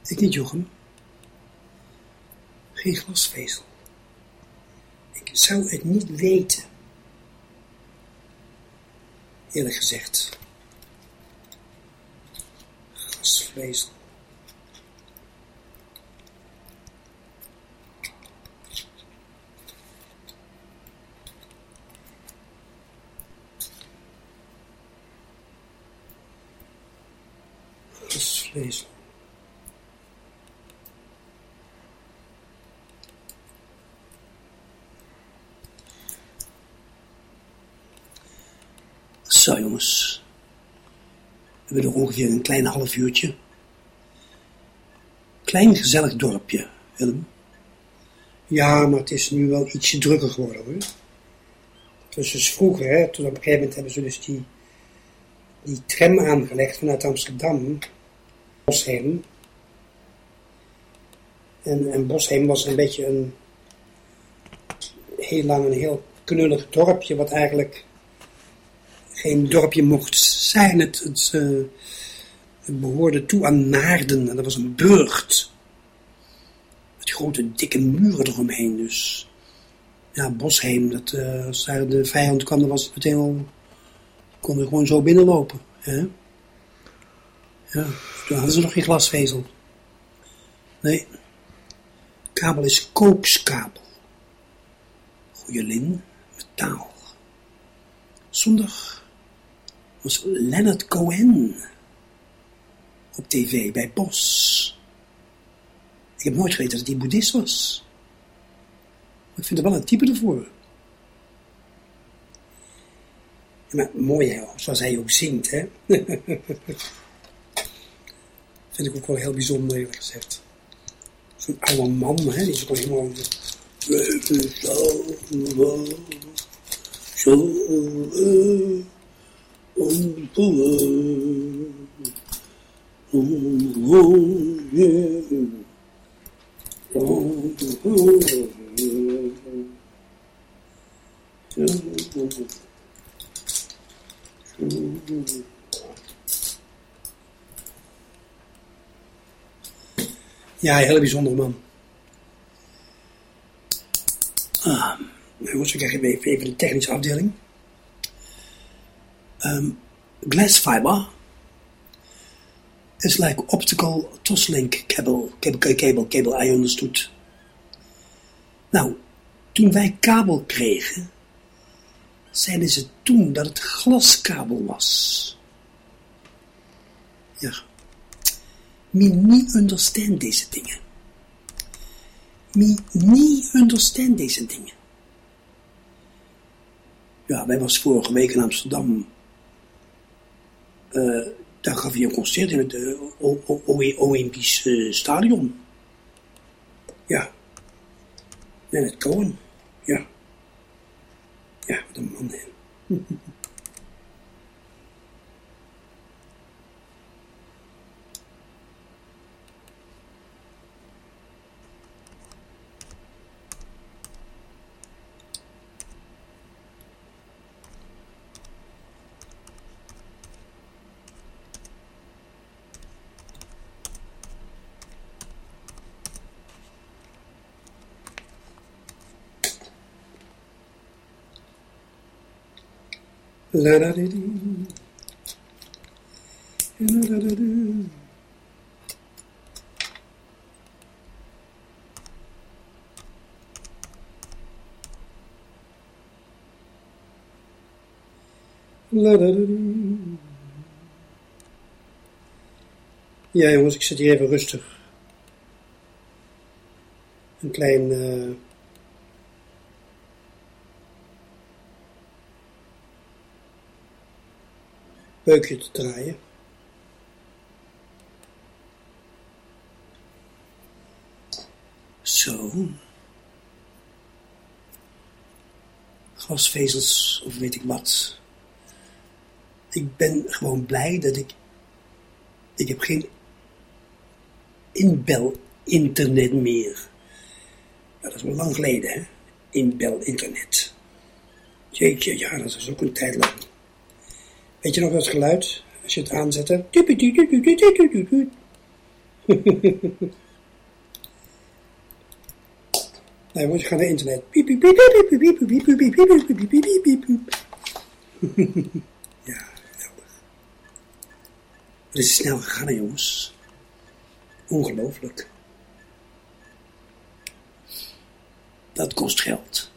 Ik niet, Jochem. Geen glasvezel. Ik zou het niet weten. Eerlijk gezegd. Glasvezel. Glasvezel. Zo jongens. We hebben nog ongeveer een klein half uurtje. Klein gezellig dorpje, Willem. Ja, maar het is nu wel ietsje drukker geworden hoor. Dus, dus vroeger, hè, toen op een gegeven moment hebben ze dus die, die tram aangelegd vanuit Amsterdam. Bosheem. En, en Bosheem was een beetje een heel lang een heel knullig dorpje, wat eigenlijk geen dorpje mocht zijn. Eh, het behoorde toe aan Naarden en dat was een burcht. Met grote dikke muren eromheen dus. Ja, Bosheem, dat, eh, als daar de vijand kwam, dan was het meteen al... konden gewoon zo binnenlopen. Hè? Ja, toen hadden ze nog geen glasvezel. Nee. Kabel is kookskabel. Goeie lin, metaal. Zondag was Leonard Cohen. op tv bij Bos. Ik heb nooit geweten dat hij boeddhist was. Ik vind er wel een type ervoor. Maar mooi hè, zoals hij ook zingt hè. vind ik ook wel heel bijzonder eerlijk gezegd. Zo'n oude man hè, die is gewoon helemaal... Zo, Ja, een hele bijzondere man. Ah, even, even de technische afdeling. Um, glass fiber is like optical toslink cable, cable, cable, cable, I understood. Nou, toen wij kabel kregen, zeiden ze toen dat het glaskabel was. Ja. Me niet understand deze dingen. Me niet understand deze dingen. Ja, wij was vorige week in Amsterdam. Uh, daar gaf hij een concert in het uh, Olympisch uh, Stadion. Ja. En het Cohen. Ja. Ja, wat een man, <laughs> La da. Ja jongens, ik zit hier even rustig. Een klein... Uh, beukje te draaien. Zo. Glasvezels of weet ik wat. Ik ben gewoon blij dat ik... Ik heb geen inbel-internet meer. Dat is wel lang geleden, hè? Inbel-internet. Jeetje, ja, dat is ook een tijd lang. Weet je nog dat geluid? Als je het aanzette. <laughs> Nee, moet je gaan naar internet. Ja, geweldig. Het is snel gegaan, jongens. Ongelooflijk. Dat kost geld.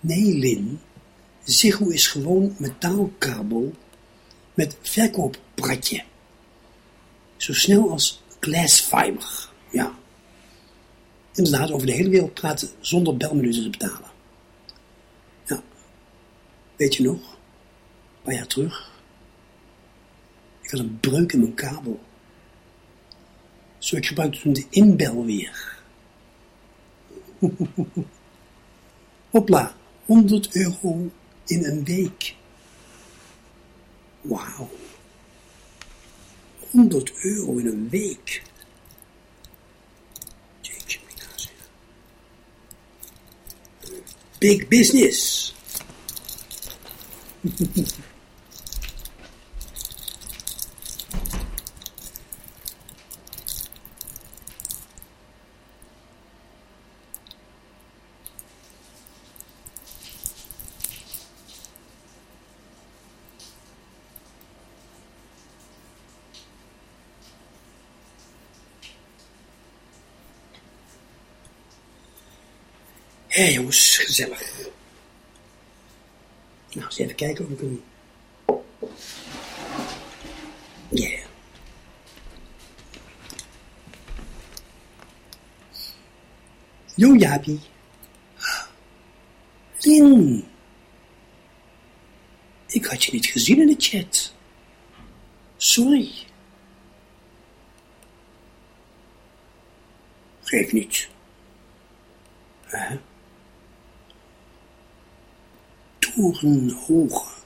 Nee, Lin. Ziggo is gewoon metaalkabel met verkooppratje. Zo snel als glassfiber. Ja. Inderdaad, over de hele wereld praten zonder belminuten te betalen. Ja. Weet je nog? Een paar jaar terug. Ik had een breuk in mijn kabel. Zo, ik gebruikte toen de inbel weer. <laughs> Hopla, 100 euro in een week. Wauw. 100 euro in een week. Jeetje, Big business. <laughs> Hé hey, jongens, gezellig. Nou, eens even kijken of ik hem... Yeah. Yo, Lin. Ik had je niet gezien in de chat. Sorry. Geef niet. Uh toren hoog.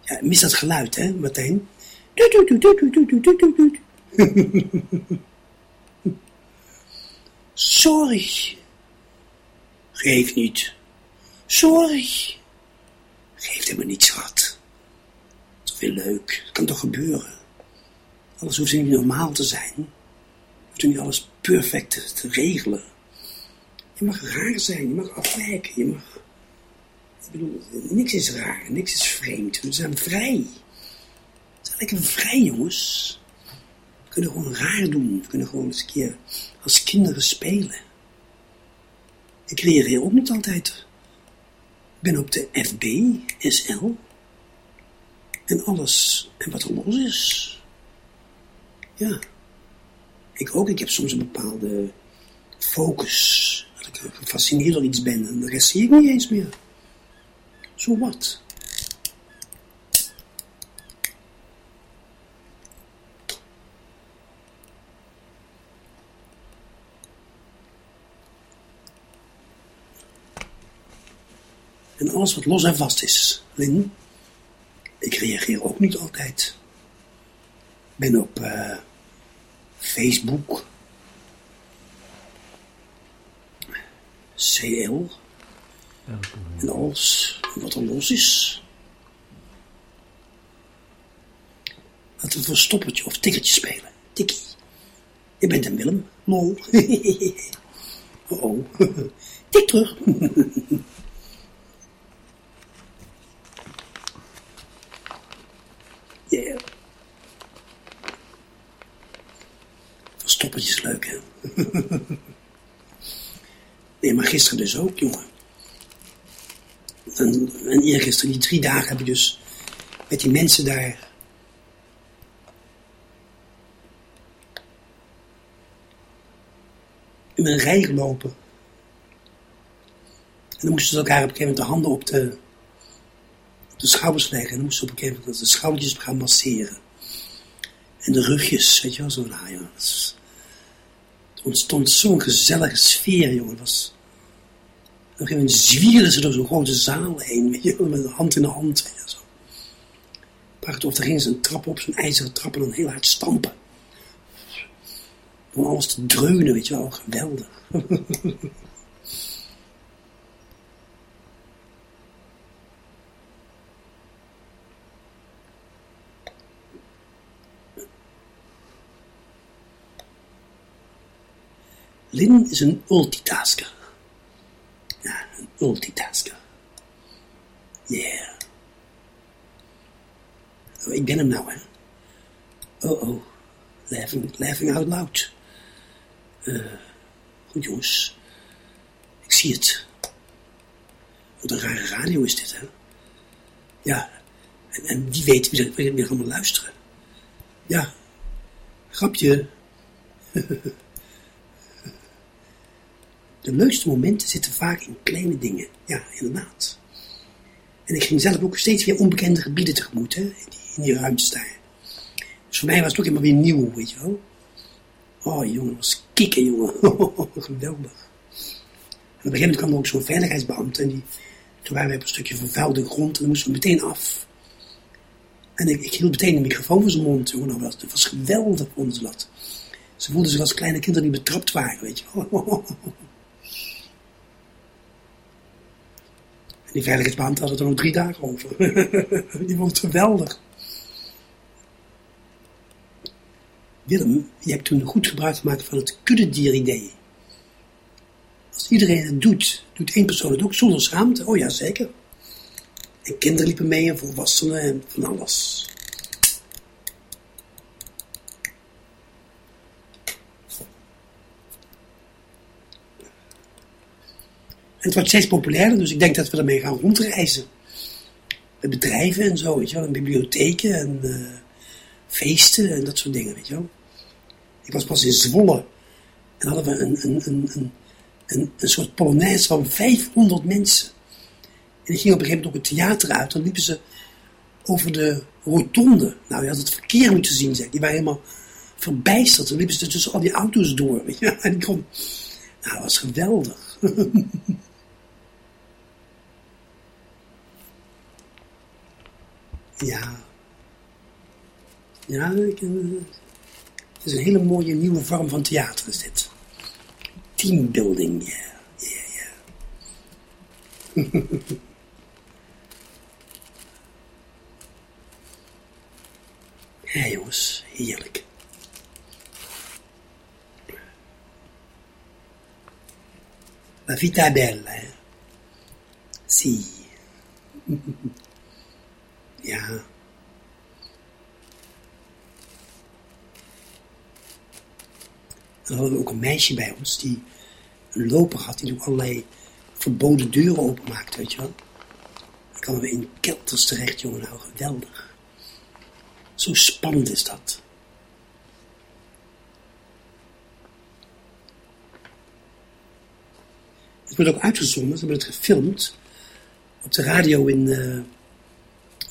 Ja, mis dat geluid, hè, meteen. <laughs> Zorg. Geef niet. Zorg. Geef hem maar niet, schat. Toch weer leuk. Het kan toch gebeuren. Alles hoeft niet normaal te zijn. Je hoeft niet alles perfect te regelen. Je mag raar zijn, je mag afwijken, je mag ik bedoel, niks is raar, niks is vreemd. We zijn vrij. We zijn lekker vrij, jongens. We kunnen gewoon raar doen. We kunnen gewoon eens een keer als kinderen spelen. Ik reageer ook niet altijd. Ik ben op de FB, SL. En alles, en wat er los is. Ja. Ik ook, ik heb soms een bepaalde focus. Dat ik gefascineerd door iets ben. En de rest zie ik niet eens meer. Zo wat. En alles wat los en vast is, Lin. Ik reageer ook niet altijd. Ben op eh, Facebook. CL. En alles wat er los is. Laten we een verstoppertje of tikkertje spelen. Tikkie. Je bent een Willem. Mol. <laughs> oh oh. <laughs> Tik terug. <laughs> Yeah. Is leuk, hè? nee, maar gisteren dus ook, jongen. En, en eergisteren, die drie dagen heb ik dus met die mensen daar... in mijn rij gelopen. En dan moesten ze elkaar op een gegeven moment de handen op de, de schouders leggen. En dan moesten ze op een gegeven moment de schoudertjes gaan masseren. En de rugjes, weet je wel, zo. Nou, ja, er ontstond zo'n gezellige sfeer, jongen. Was... Op een gegeven moment zwierden ze door zo'n grote zaal heen, weet je met hand in hand. Wel, zo. Prachtig, of er gingen ze een trap op, zo'n ijzeren trap en dan heel hard stampen. Om alles te dreunen, weet je wel, geweldig. <laughs> Lin is een multitasker. Een multitasker. Yeah. Oh, ik ben hem nou, hè. Oh, oh. Laughing, laughing out loud. Eh, goed, jongens. Ik zie het. Wat een rare radio is dit, hè. Ja. En, en wie weet wie er, wie er allemaal luisteren. Ja. Grapje. <laughs> De leukste momenten zitten vaak in kleine dingen. Ja, inderdaad. En ik ging zelf ook steeds weer onbekende gebieden tegemoet, hè, in die, in die ruimtes daar. Dus voor mij was het ook helemaal weer nieuw, weet je wel. Oh, jongen, was kicken, jongen. <laughs> Geweldig. En op een gegeven moment kwam er ook zo'n veiligheidsbeambte en die, toen waren we op een stukje vervuilde grond en dan moesten we meteen af. En ik, ik hield meteen de microfoon voor zijn mond, jongen. Was, dat was geweldig, vonden ze. Ze voelden zich als kleine kinderen die betrapt waren, weet je wel. <laughs> die veiligheidsbeambte had het er nog drie dagen over. <laughs> die het geweldig. Willem, je hebt toen goed gebruik gemaakt van het kuddedieridee. Als iedereen het doet, doet één persoon het ook zonder schaamte. Oh ja, zeker. En kinderen liepen mee en volwassenen en van alles. Het wordt steeds populairder, dus ik denk dat we ermee gaan rondreizen. Met bedrijven en zo, weet je wel, en bibliotheken en eh, feesten en dat soort dingen, weet je wel. Ik was pas in Zwolle en hadden we een, een, een, een een, soort polonaise van 500 mensen. En die ging op een gegeven moment ook het theater uit. Dan liepen ze over de rotonde. Nou, je had het verkeer moeten zien, zeg. Die waren helemaal verbijsterd. Dan liepen ze tussen al die auto's door. Weet je? En die kon... Nou, dat was geweldig. <laughs> ja. Ja, ik, eh, het is een hele mooie nieuwe vorm van theater, is dit. Teambuilding, ja. Ja, ja. Ja, jongens, heerlijk. La vita è bella, eh? Sì. Ja. Dan hadden we ook een meisje bij ons die een loper had die ook allerlei verboden deuren openmaakte, weet je wel. Dan kwamen we in kelters terecht, jongen, nou geweldig. Zo spannend is dat. Het wordt ook uitgezonden, ze hebben het gefilmd op de radio in, eh,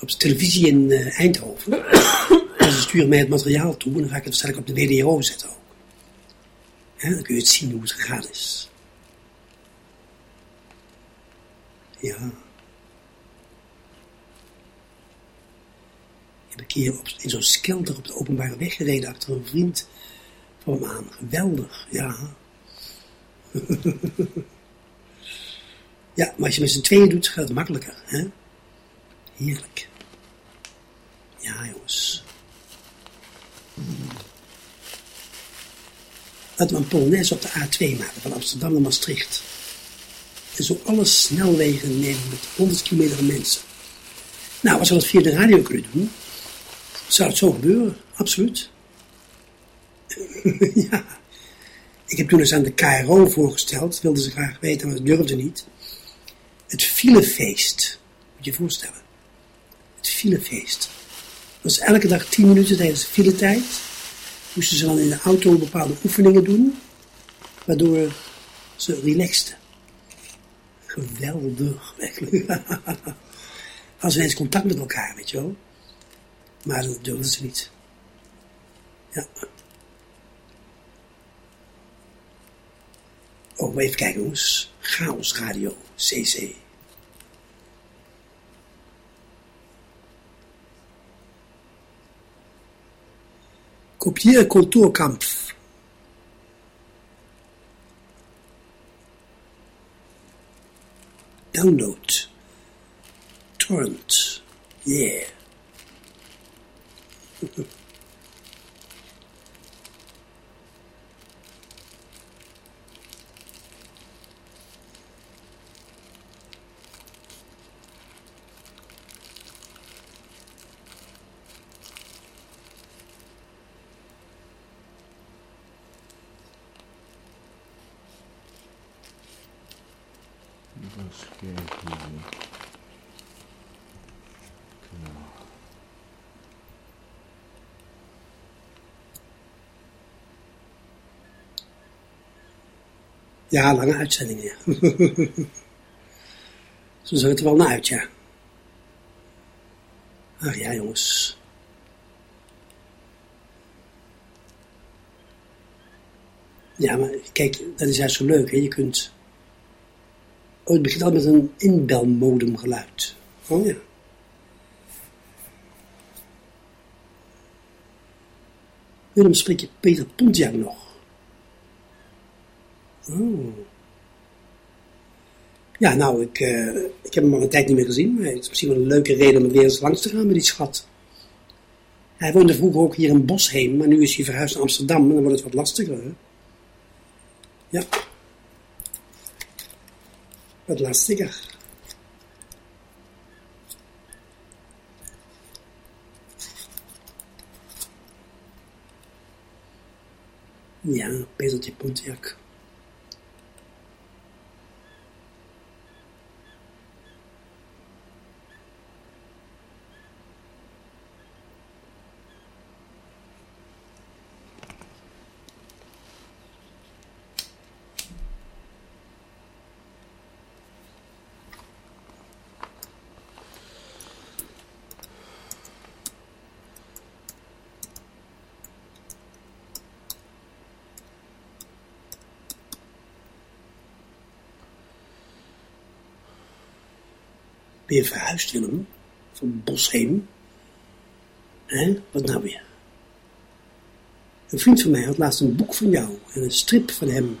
op televisie in eh, Eindhoven. <coughs> en ze sturen mij het materiaal toe en dan ga ik het waarschijnlijk op de WDO zetten ook. Dan kun je het zien hoe het gegaan is. Ja. Ik heb een keer op, in zo'n skelter op de openbare weg gereden achter een vriend van me aan. Geweldig, ja. <laughs> ja, maar als je met z'n tweeën doet, gaat het makkelijker. Hè? Heerlijk. Ja, jongens. Laten we een Polonaise op de A2 maken, van Amsterdam naar Maastricht. En zo alle snelwegen nemen met 100 kilometer mensen. Nou, als we dat via de radio kunnen doen, zou het zo gebeuren, absoluut. <laughs> ja. Ik heb toen eens aan de KRO voorgesteld, wilden ze graag weten, maar ze durfden niet. Het filefeest, moet je je voorstellen. Het filefeest. Was elke dag 10 minuten tijdens de filetijd. Moesten ze dan in de auto bepaalde oefeningen doen, waardoor ze relaxten. Geweldig, werkelijk. <laughs> Hadden ze ineens contact met elkaar, weet je wel. Maar dat durfden ze niet. Ja. Oh, even kijken jongens. Chaos Radio, CC. Kopieer Kulturkampf. Download. Torrent. Yeah. <laughs> Ja, lange uitzendingen. <laughs> Zo zag het er wel naar uit, ja. Ach ja, jongens. Ja, maar kijk, dat is juist zo leuk, hè. Je kunt... Oh, het begint al met een inbelmodem geluid. Oh ja. Willem, spreek je Peter Pontiac nog? Oh. Ja, nou, ik, eh, ik heb hem al een tijd niet meer gezien, maar het is misschien wel een leuke reden om er weer eens langs te gaan met die schat. Hij woonde vroeger ook hier in Bosheem, maar nu is hij verhuisd naar Amsterdam en dan wordt het wat lastiger. Hè? Ja. Wat lastiger. Ja, Petertje Pontiac. Je verhuisd, Willem? Van Bosheen? Hè? Wat nou weer? Een vriend van mij had laatst een boek van jou en een strip van hem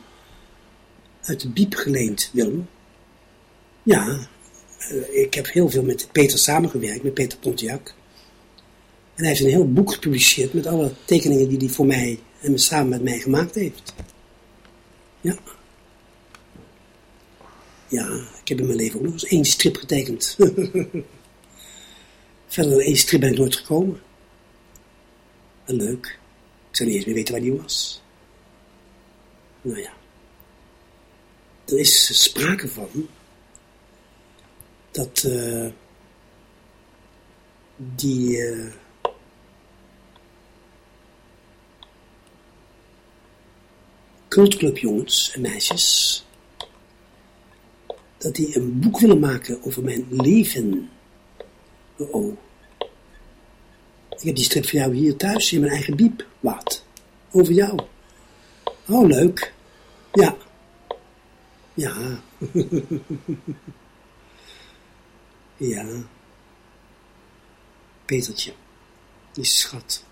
uit de biep geleend, Willem. Ja, eh, ik heb heel veel met Peter samengewerkt, met Peter Pontiac. En hij heeft een heel boek gepubliceerd met alle tekeningen die hij voor mij en samen met mij gemaakt heeft. Ja. Ik heb in mijn leven ook nog eens één strip getekend. <laughs> Verder dan één strip ben ik nooit gekomen. En leuk. Ik zou niet eens meer weten waar die was. Nou ja. Er is sprake van dat eh, die eh, cultclubjongens en meisjes dat die een boek willen maken over mijn leven. Oh, oh. Ik heb die strip van jou hier thuis in mijn eigen biep. Wat? Over jou. Oh, leuk. Ja. Ja. <laughs> ja. Petertje. Die schat.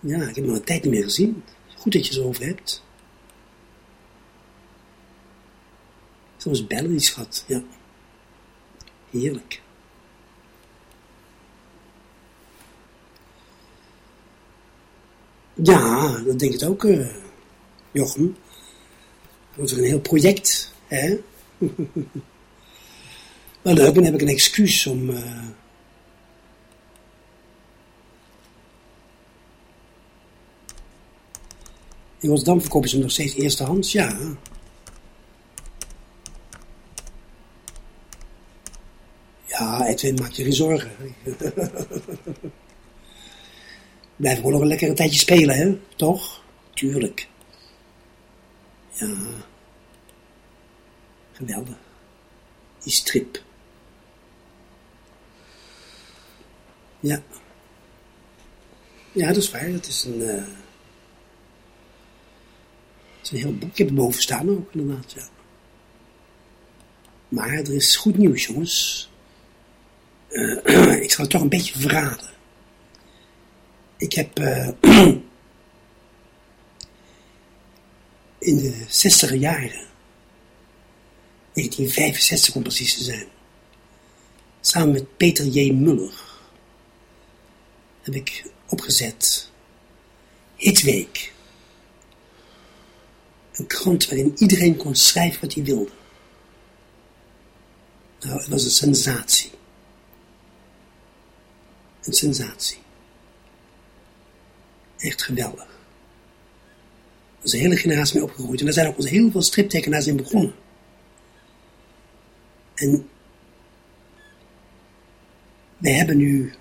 Ja, ik heb hem al een tijd niet meer gezien. Goed dat je het over hebt. Soms bellen die schat, ja. Heerlijk. Ja, dat denk ik ook, eh, Jochem. Dat wordt een heel project, hè? <laughs> maar leuk, dan heb ik een excuus om... eh, In Rotterdam verkopen ze nog steeds eerstehands, ja. Ja, Edwin, maak je geen zorgen. <laughs> Blijf gewoon nog een lekker een tijdje spelen, hè? Toch? Tuurlijk. Ja. Geweldig. Die strip. Ja. Ja, dat is waar. Dat is een... eh, dat is een heel boek. Ik heb het boven staan ook, inderdaad, ja. Maar er is goed nieuws, jongens. <clears throat> Ik zal het toch een beetje verraden. Ik heb eh, <clears throat> in de 60 jaren, 1965 om precies te zijn, samen met Peter J. Muller, heb ik opgezet Hitweek. Een krant waarin iedereen kon schrijven wat hij wilde. Nou, het was een sensatie. Een sensatie. Echt geweldig. Er is een hele generatie mee opgegroeid. En daar zijn ook heel veel striptekenaars in begonnen. En wij hebben nu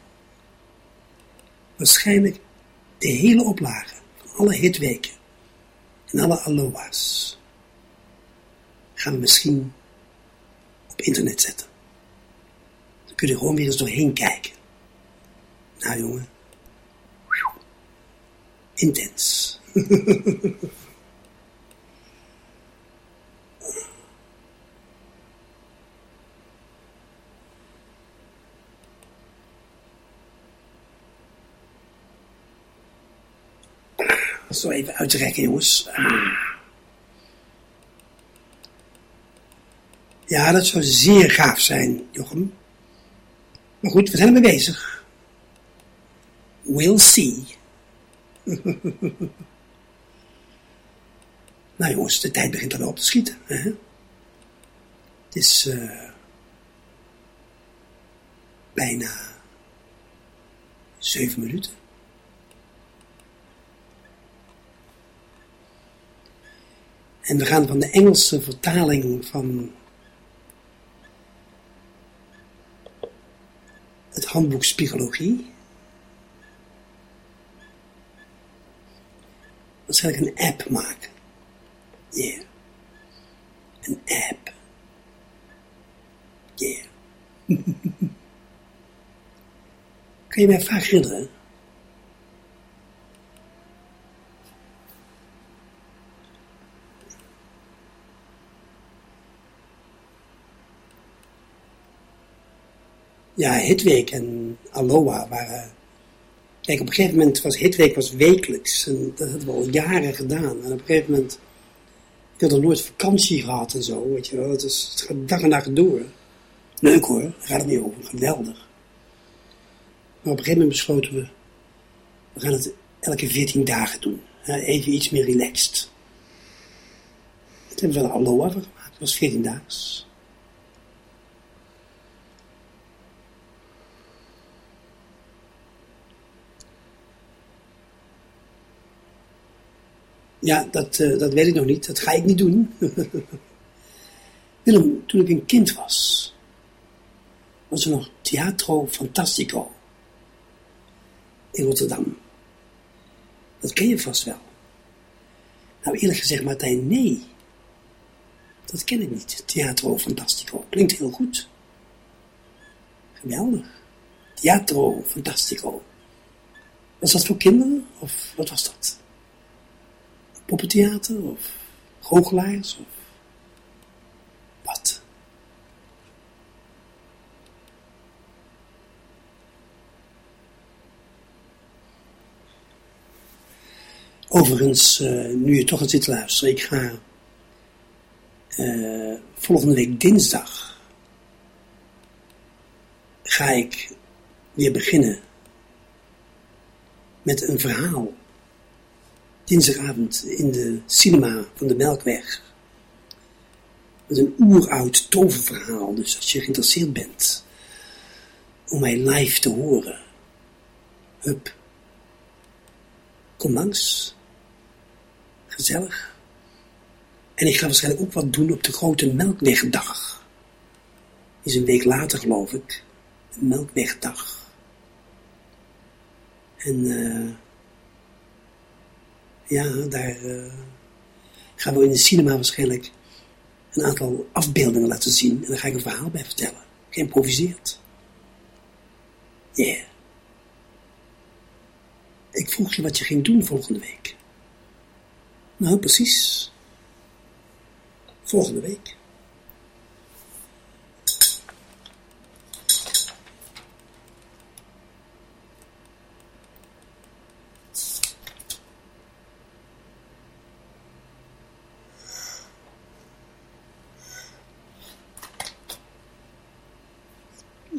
waarschijnlijk de hele oplage van alle hitweken en alle aloha's gaan we misschien op internet zetten. Dan kun je er gewoon weer eens doorheen kijken. Nou jongen, intens. <laughs> Zo even uitrekken, jongens. Ja, dat zou zeer gaaf zijn, Jochem. Maar goed, we zijn ermee bezig. We'll see. <laughs> nou jongens, de tijd begint dan op te schieten. Hè? Het is eh, bijna zeven minuten. En we gaan van de Engelse vertaling van het handboek Psychologie. Waarschijnlijk een app maken. Yeah. Een app. Yeah. <laughs> kan je mij vaak herinneren? ja, Hitweek en Aloha waren... Kijk, op een gegeven moment was Hitweek was wekelijks. En dat hadden we al jaren gedaan. En op een gegeven moment... Ik had nog nooit vakantie gehad en zo, weet je wel. Het, is, gaat dag en nacht door. Leuk hoor, daar gaat het niet over. Geweldig. Maar op een gegeven moment besloten we... We gaan het elke 14 dagen doen. Even iets meer relaxed. Toen hebben we er Aloha gemaakt. Het was 14 daags. Ja, dat, eh, dat weet ik nog niet. Dat ga ik niet doen. <laughs> Willem, toen ik een kind was, was er nog Teatro Fantastico in Rotterdam. Dat ken je vast wel. Nou, eerlijk gezegd, Martijn, nee. Dat ken ik niet. Teatro Fantastico. Klinkt heel goed. Geweldig. Teatro Fantastico. Was dat voor kinderen? Of wat was dat? Poppentheater? Of goochelaars? Of wat? Overigens, eh, nu je toch aan zit te luisteren, ik ga eh, volgende week dinsdag ga ik weer beginnen met een verhaal. Dinsdagavond in de cinema van de Melkweg. Met een oeroud toververhaal. Dus als je geïnteresseerd bent om mij live te horen. Hup. Kom langs. Gezellig. En ik ga waarschijnlijk ook wat doen op de grote Melkwegdag. Is een week later geloof ik. Melkwegdag. En eh ja, daar eh, gaan we in de cinema waarschijnlijk een aantal afbeeldingen laten zien. En daar ga ik een verhaal bij vertellen. Geïmproviseerd. Yeah. Ik vroeg je wat je ging doen volgende week. Nou, precies. Volgende week.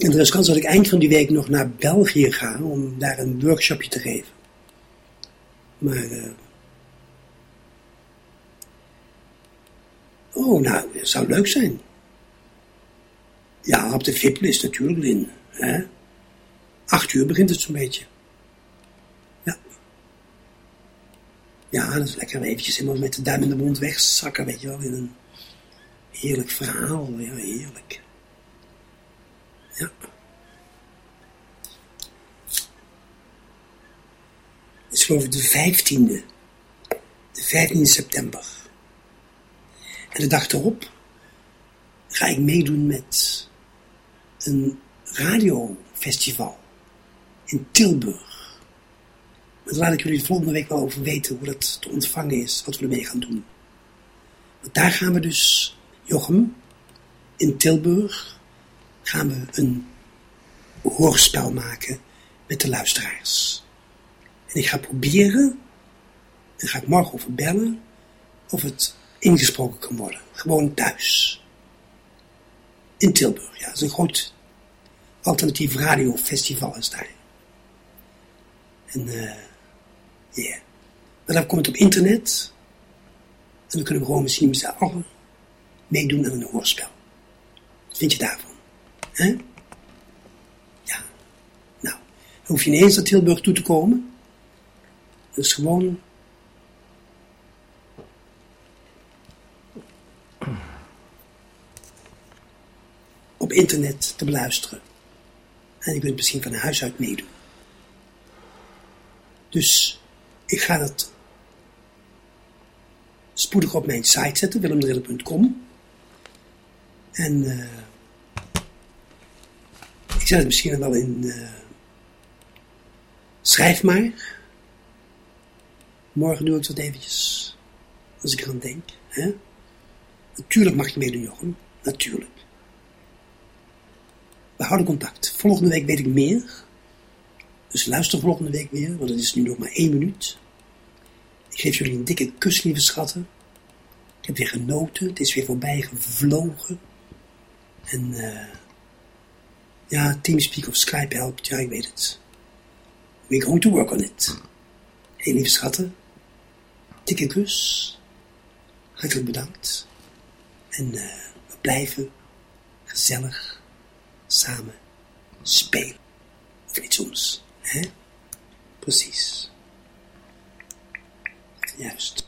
En er is kans dat ik eind van die week nog naar België ga om daar een workshopje te geven. Maar. eh Oh, nou, zou leuk zijn. Ja, op de VIP-list natuurlijk, Lin. Hè? Acht uur begint het zo'n beetje. Ja. Ja, dat is lekker eventjes helemaal met de duim in de mond wegzakken, weet je wel. In een heerlijk verhaal. Ja, heerlijk. Ja. Het is geloof ik de vijftiende. De vijftiende september. En de dag erop ga ik meedoen met een radiofestival in Tilburg. Maar daar laat ik jullie volgende week wel over weten hoe dat te ontvangen is, wat we ermee gaan doen. Want daar gaan we dus, Jochem, in Tilburg, gaan we een hoorspel maken met de luisteraars. En ik ga proberen, en ga ik morgen over bellen, of het ingesproken kan worden. Gewoon thuis. In Tilburg, ja. Dat is een groot alternatief radiofestival is daar. En, eh. Yeah. Maar dan komt het op internet. En dan kunnen we gewoon misschien met z'n allen meedoen aan een hoorspel. Wat vind je daarvan? Hè? Ja. Nou, hoef je niet eens naar Tilburg toe te komen. Is gewoon op internet te beluisteren. En je kunt het misschien van huis uit meedoen. Dus ik ga dat spoedig op mijn site zetten, willemdrillen.com. En uh, ik zet het misschien wel in uh, schrijf maar. Morgen doe ik dat eventjes, als ik eraan denk. Hè? Natuurlijk mag je meedoen, Jochem. Natuurlijk. We houden contact. Volgende week weet ik meer. Dus luister volgende week weer, want het is nu nog maar één minuut. Ik geef jullie een dikke kus, lieve schatten. Ik heb weer genoten. Het is weer voorbij gevlogen. En eh ja, Teamspeak of Skype helpt. Ja, ik weet het. We're going to work on it. Hey, lieve schatten. Dikke kus. Hartelijk bedankt. En eh, we blijven gezellig samen spelen. Of niet soms, hè? Precies. Juist.